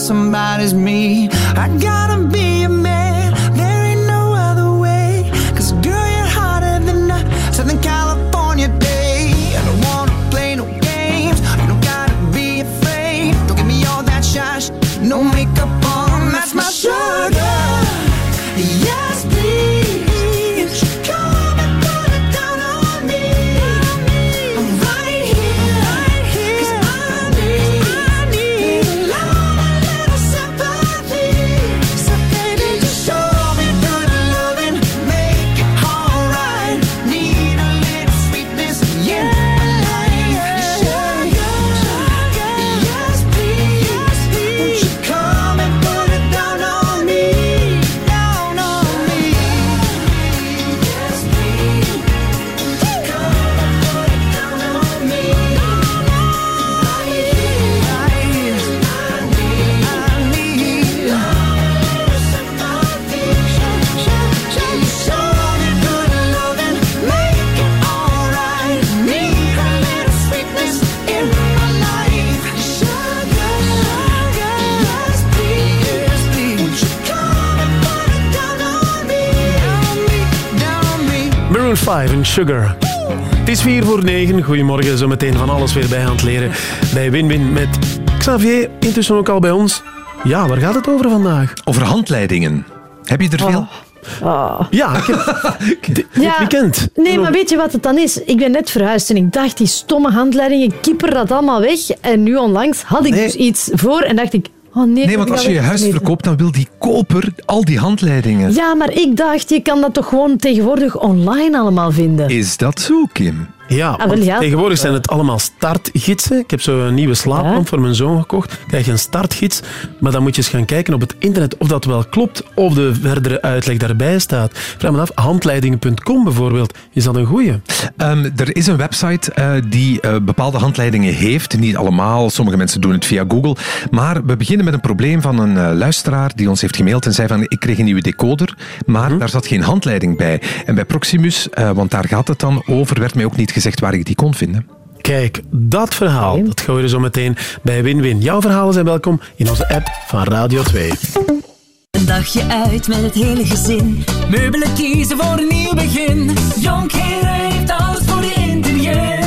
somebody's me. I gotta Sugar. Het is 4 voor 9. Goedemorgen, zo meteen van alles weer bij aan het leren. Bij Win-Win met Xavier, intussen ook al bij ons. Ja, waar gaat het over vandaag? Over handleidingen. Heb je er veel? Ja, ik heb dit weekend. Nee, maar weet je wat het dan is? Ik ben net verhuisd en ik dacht, die stomme handleidingen, kieper dat allemaal weg. En nu onlangs had ik dus iets voor en dacht ik, Oh nee, Nee, want als je je huis verkoopt, dan wil die koper al die handleidingen. Ja, maar ik dacht, je kan dat toch gewoon tegenwoordig online allemaal vinden? Is dat zo, Kim? Ja, Ah, wel, ja. tegenwoordig zijn het allemaal startgidsen. Ik heb zo'n nieuwe slaaplamp voor mijn zoon gekocht. Dan krijg je een startgids, maar dan moet je eens gaan kijken op het internet of dat wel klopt, of de verdere uitleg daarbij staat. Vraag me af, handleidingen.com bijvoorbeeld, is dat een goeie? Ehm, er is een website eh, die eh, bepaalde handleidingen heeft. Niet allemaal, sommige mensen doen het via Google. Maar we beginnen met een probleem van een eh, luisteraar die ons heeft gemaild en zei van ik kreeg een nieuwe decoder, maar daar zat geen handleiding bij. En bij Proximus, eh, want daar gaat het dan over, werd mij ook niet gezegd waar ik die kon vinden. Kijk, dat verhaal, dat gooien we zo meteen bij Win-Win. Jouw verhalen zijn welkom in onze app van Radio 2. Een dagje uit met het hele gezin. Meubelen kiezen voor een nieuw begin. Jonkheren heeft alles voor je interieur.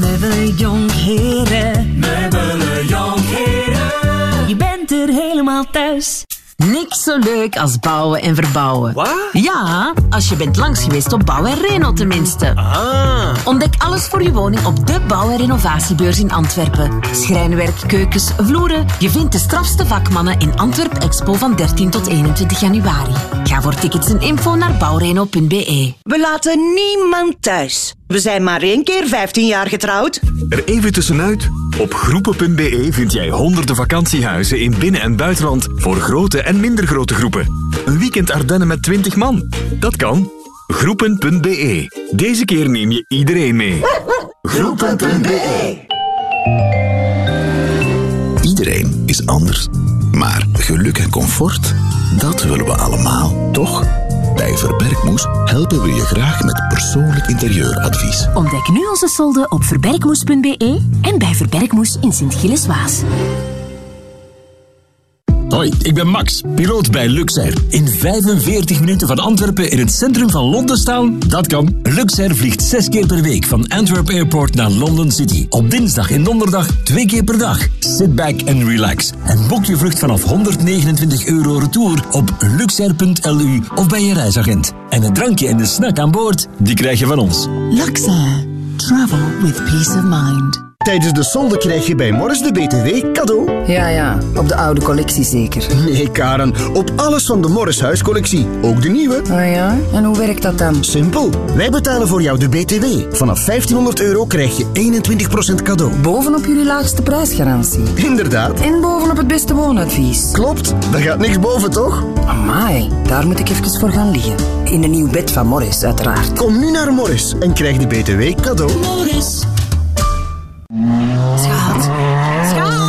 Meubelen Jonkheren. Meubelen Jonkheren. Je bent er helemaal thuis. Niks zo leuk als bouwen en verbouwen. Wat? Ja, als je bent langs geweest op Bouw en Reno tenminste. Ah. Ontdek alles voor je woning op de Bouw- en Renovatiebeurs in Antwerpen. Schrijnwerk, keukens, vloeren. Je vindt de strafste vakmannen in Antwerp Expo van 13 tot 21 januari. Ga voor tickets en info naar bouwreno.be. We laten niemand thuis. We zijn maar één keer 15 jaar getrouwd. Er even tussenuit. Op groepen.be vind jij honderden vakantiehuizen in binnen- en buitenland voor grote en minder grote groepen. Een weekend Ardennen met 20 man. Dat kan. Groepen.be. Deze keer neem je iedereen mee. Groepen.be Iedereen is anders. Maar geluk en comfort, dat willen we allemaal, toch? Bij Verbergmoes helpen we je graag met persoonlijk interieuradvies. Ontdek nu onze solden op verbergmoes.be en bij Verbergmoes in Sint-Gilles-Waas. Hoi, ik ben Max, piloot bij Luxair. In 45 minuten van Antwerpen in het centrum van Londen staan? Dat kan. Luxair vliegt zes keer per week van Antwerp Airport naar London City. Op dinsdag en donderdag twee keer per dag. Sit back and relax. En boek je vlucht vanaf 129 euro retour op luxair.lu of bij je reisagent. En een drankje en de snack aan boord, die krijg je van ons. Luxair. Travel with peace of mind. Tijdens de solde krijg je bij Morris de BTW cadeau. Ja, ja. Op de oude collectie zeker. Nee, Karen. Op alles van de Morris huiscollectie. Ook de nieuwe. Oh ja? En hoe werkt dat dan? Simpel. Wij betalen voor jou de BTW. Vanaf 1500 euro krijg je 21% cadeau. Bovenop jullie laagste prijsgarantie. Inderdaad. En bovenop het beste woonadvies. Klopt. Daar gaat niks boven, toch? Amai, daar moet ik even voor gaan liggen. In een nieuw bed van Morris, uiteraard. Kom nu naar Morris en krijg de BTW cadeau. Morris. Schat. Schat.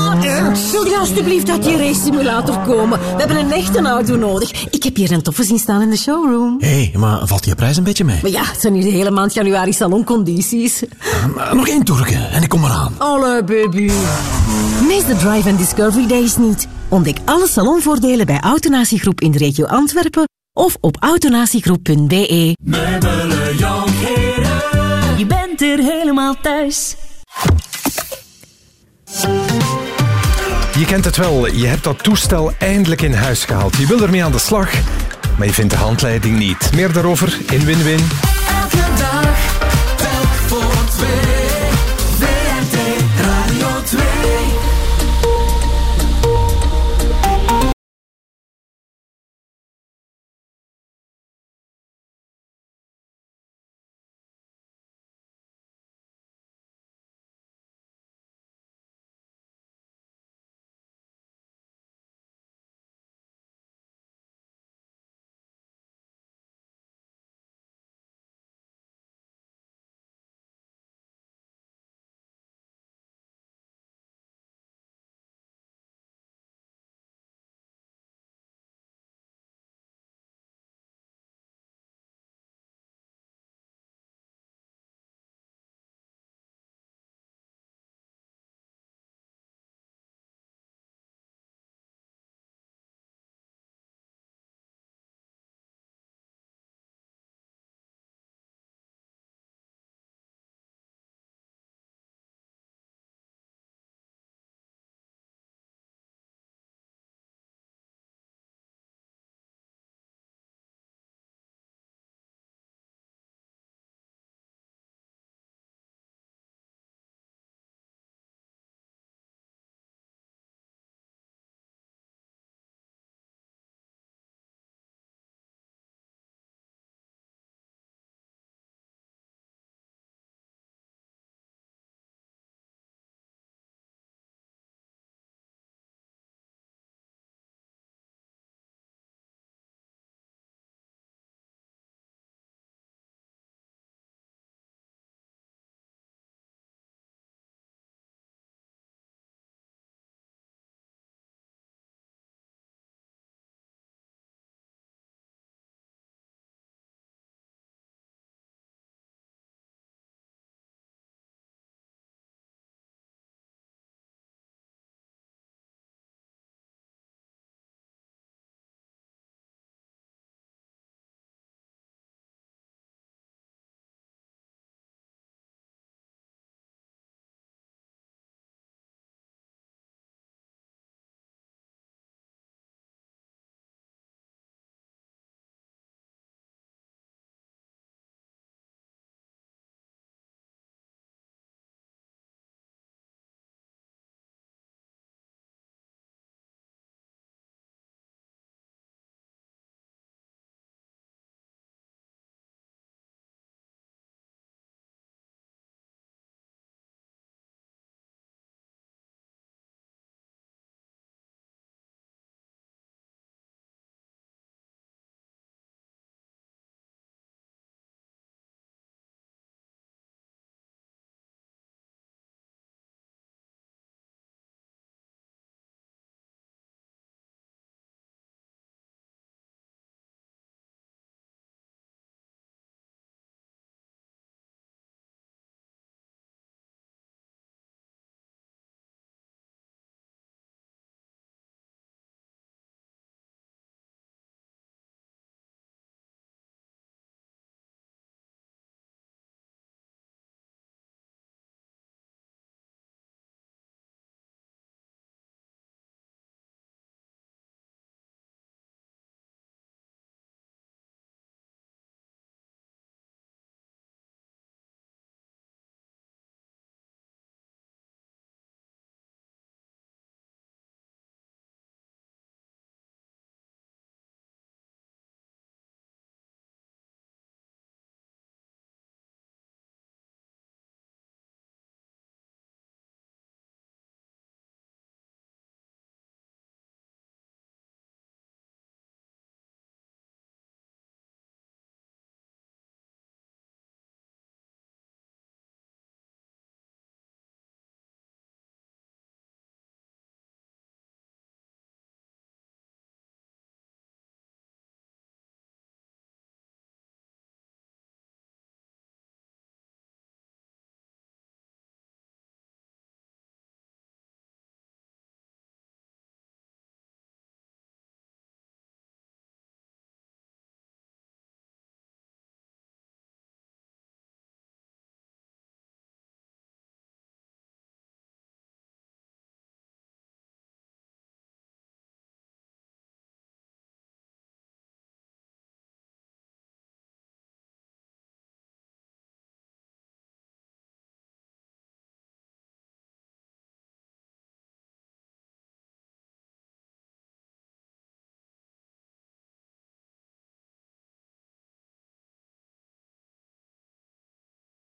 Wil je alstublieft uit die race simulator komen? We hebben een echte auto nodig. Ik heb hier een toffe zien staan in de showroom. Hé, hey, maar valt die prijs een beetje mee? Maar ja, het zijn hier de hele maand januari saloncondities. Nog één toerke en ik kom eraan. Alle baby. Mis de Drive and Discovery Days niet. Ontdek alle salonvoordelen bij Autonatiegroep in de regio Antwerpen of op autonatiegroep.be. Je bent er helemaal thuis. Je kent het wel, je hebt dat toestel eindelijk in huis gehaald. Je wil ermee aan de slag, maar je vindt de handleiding niet. Meer daarover in Win-Win. Elke dag, telk voor twee.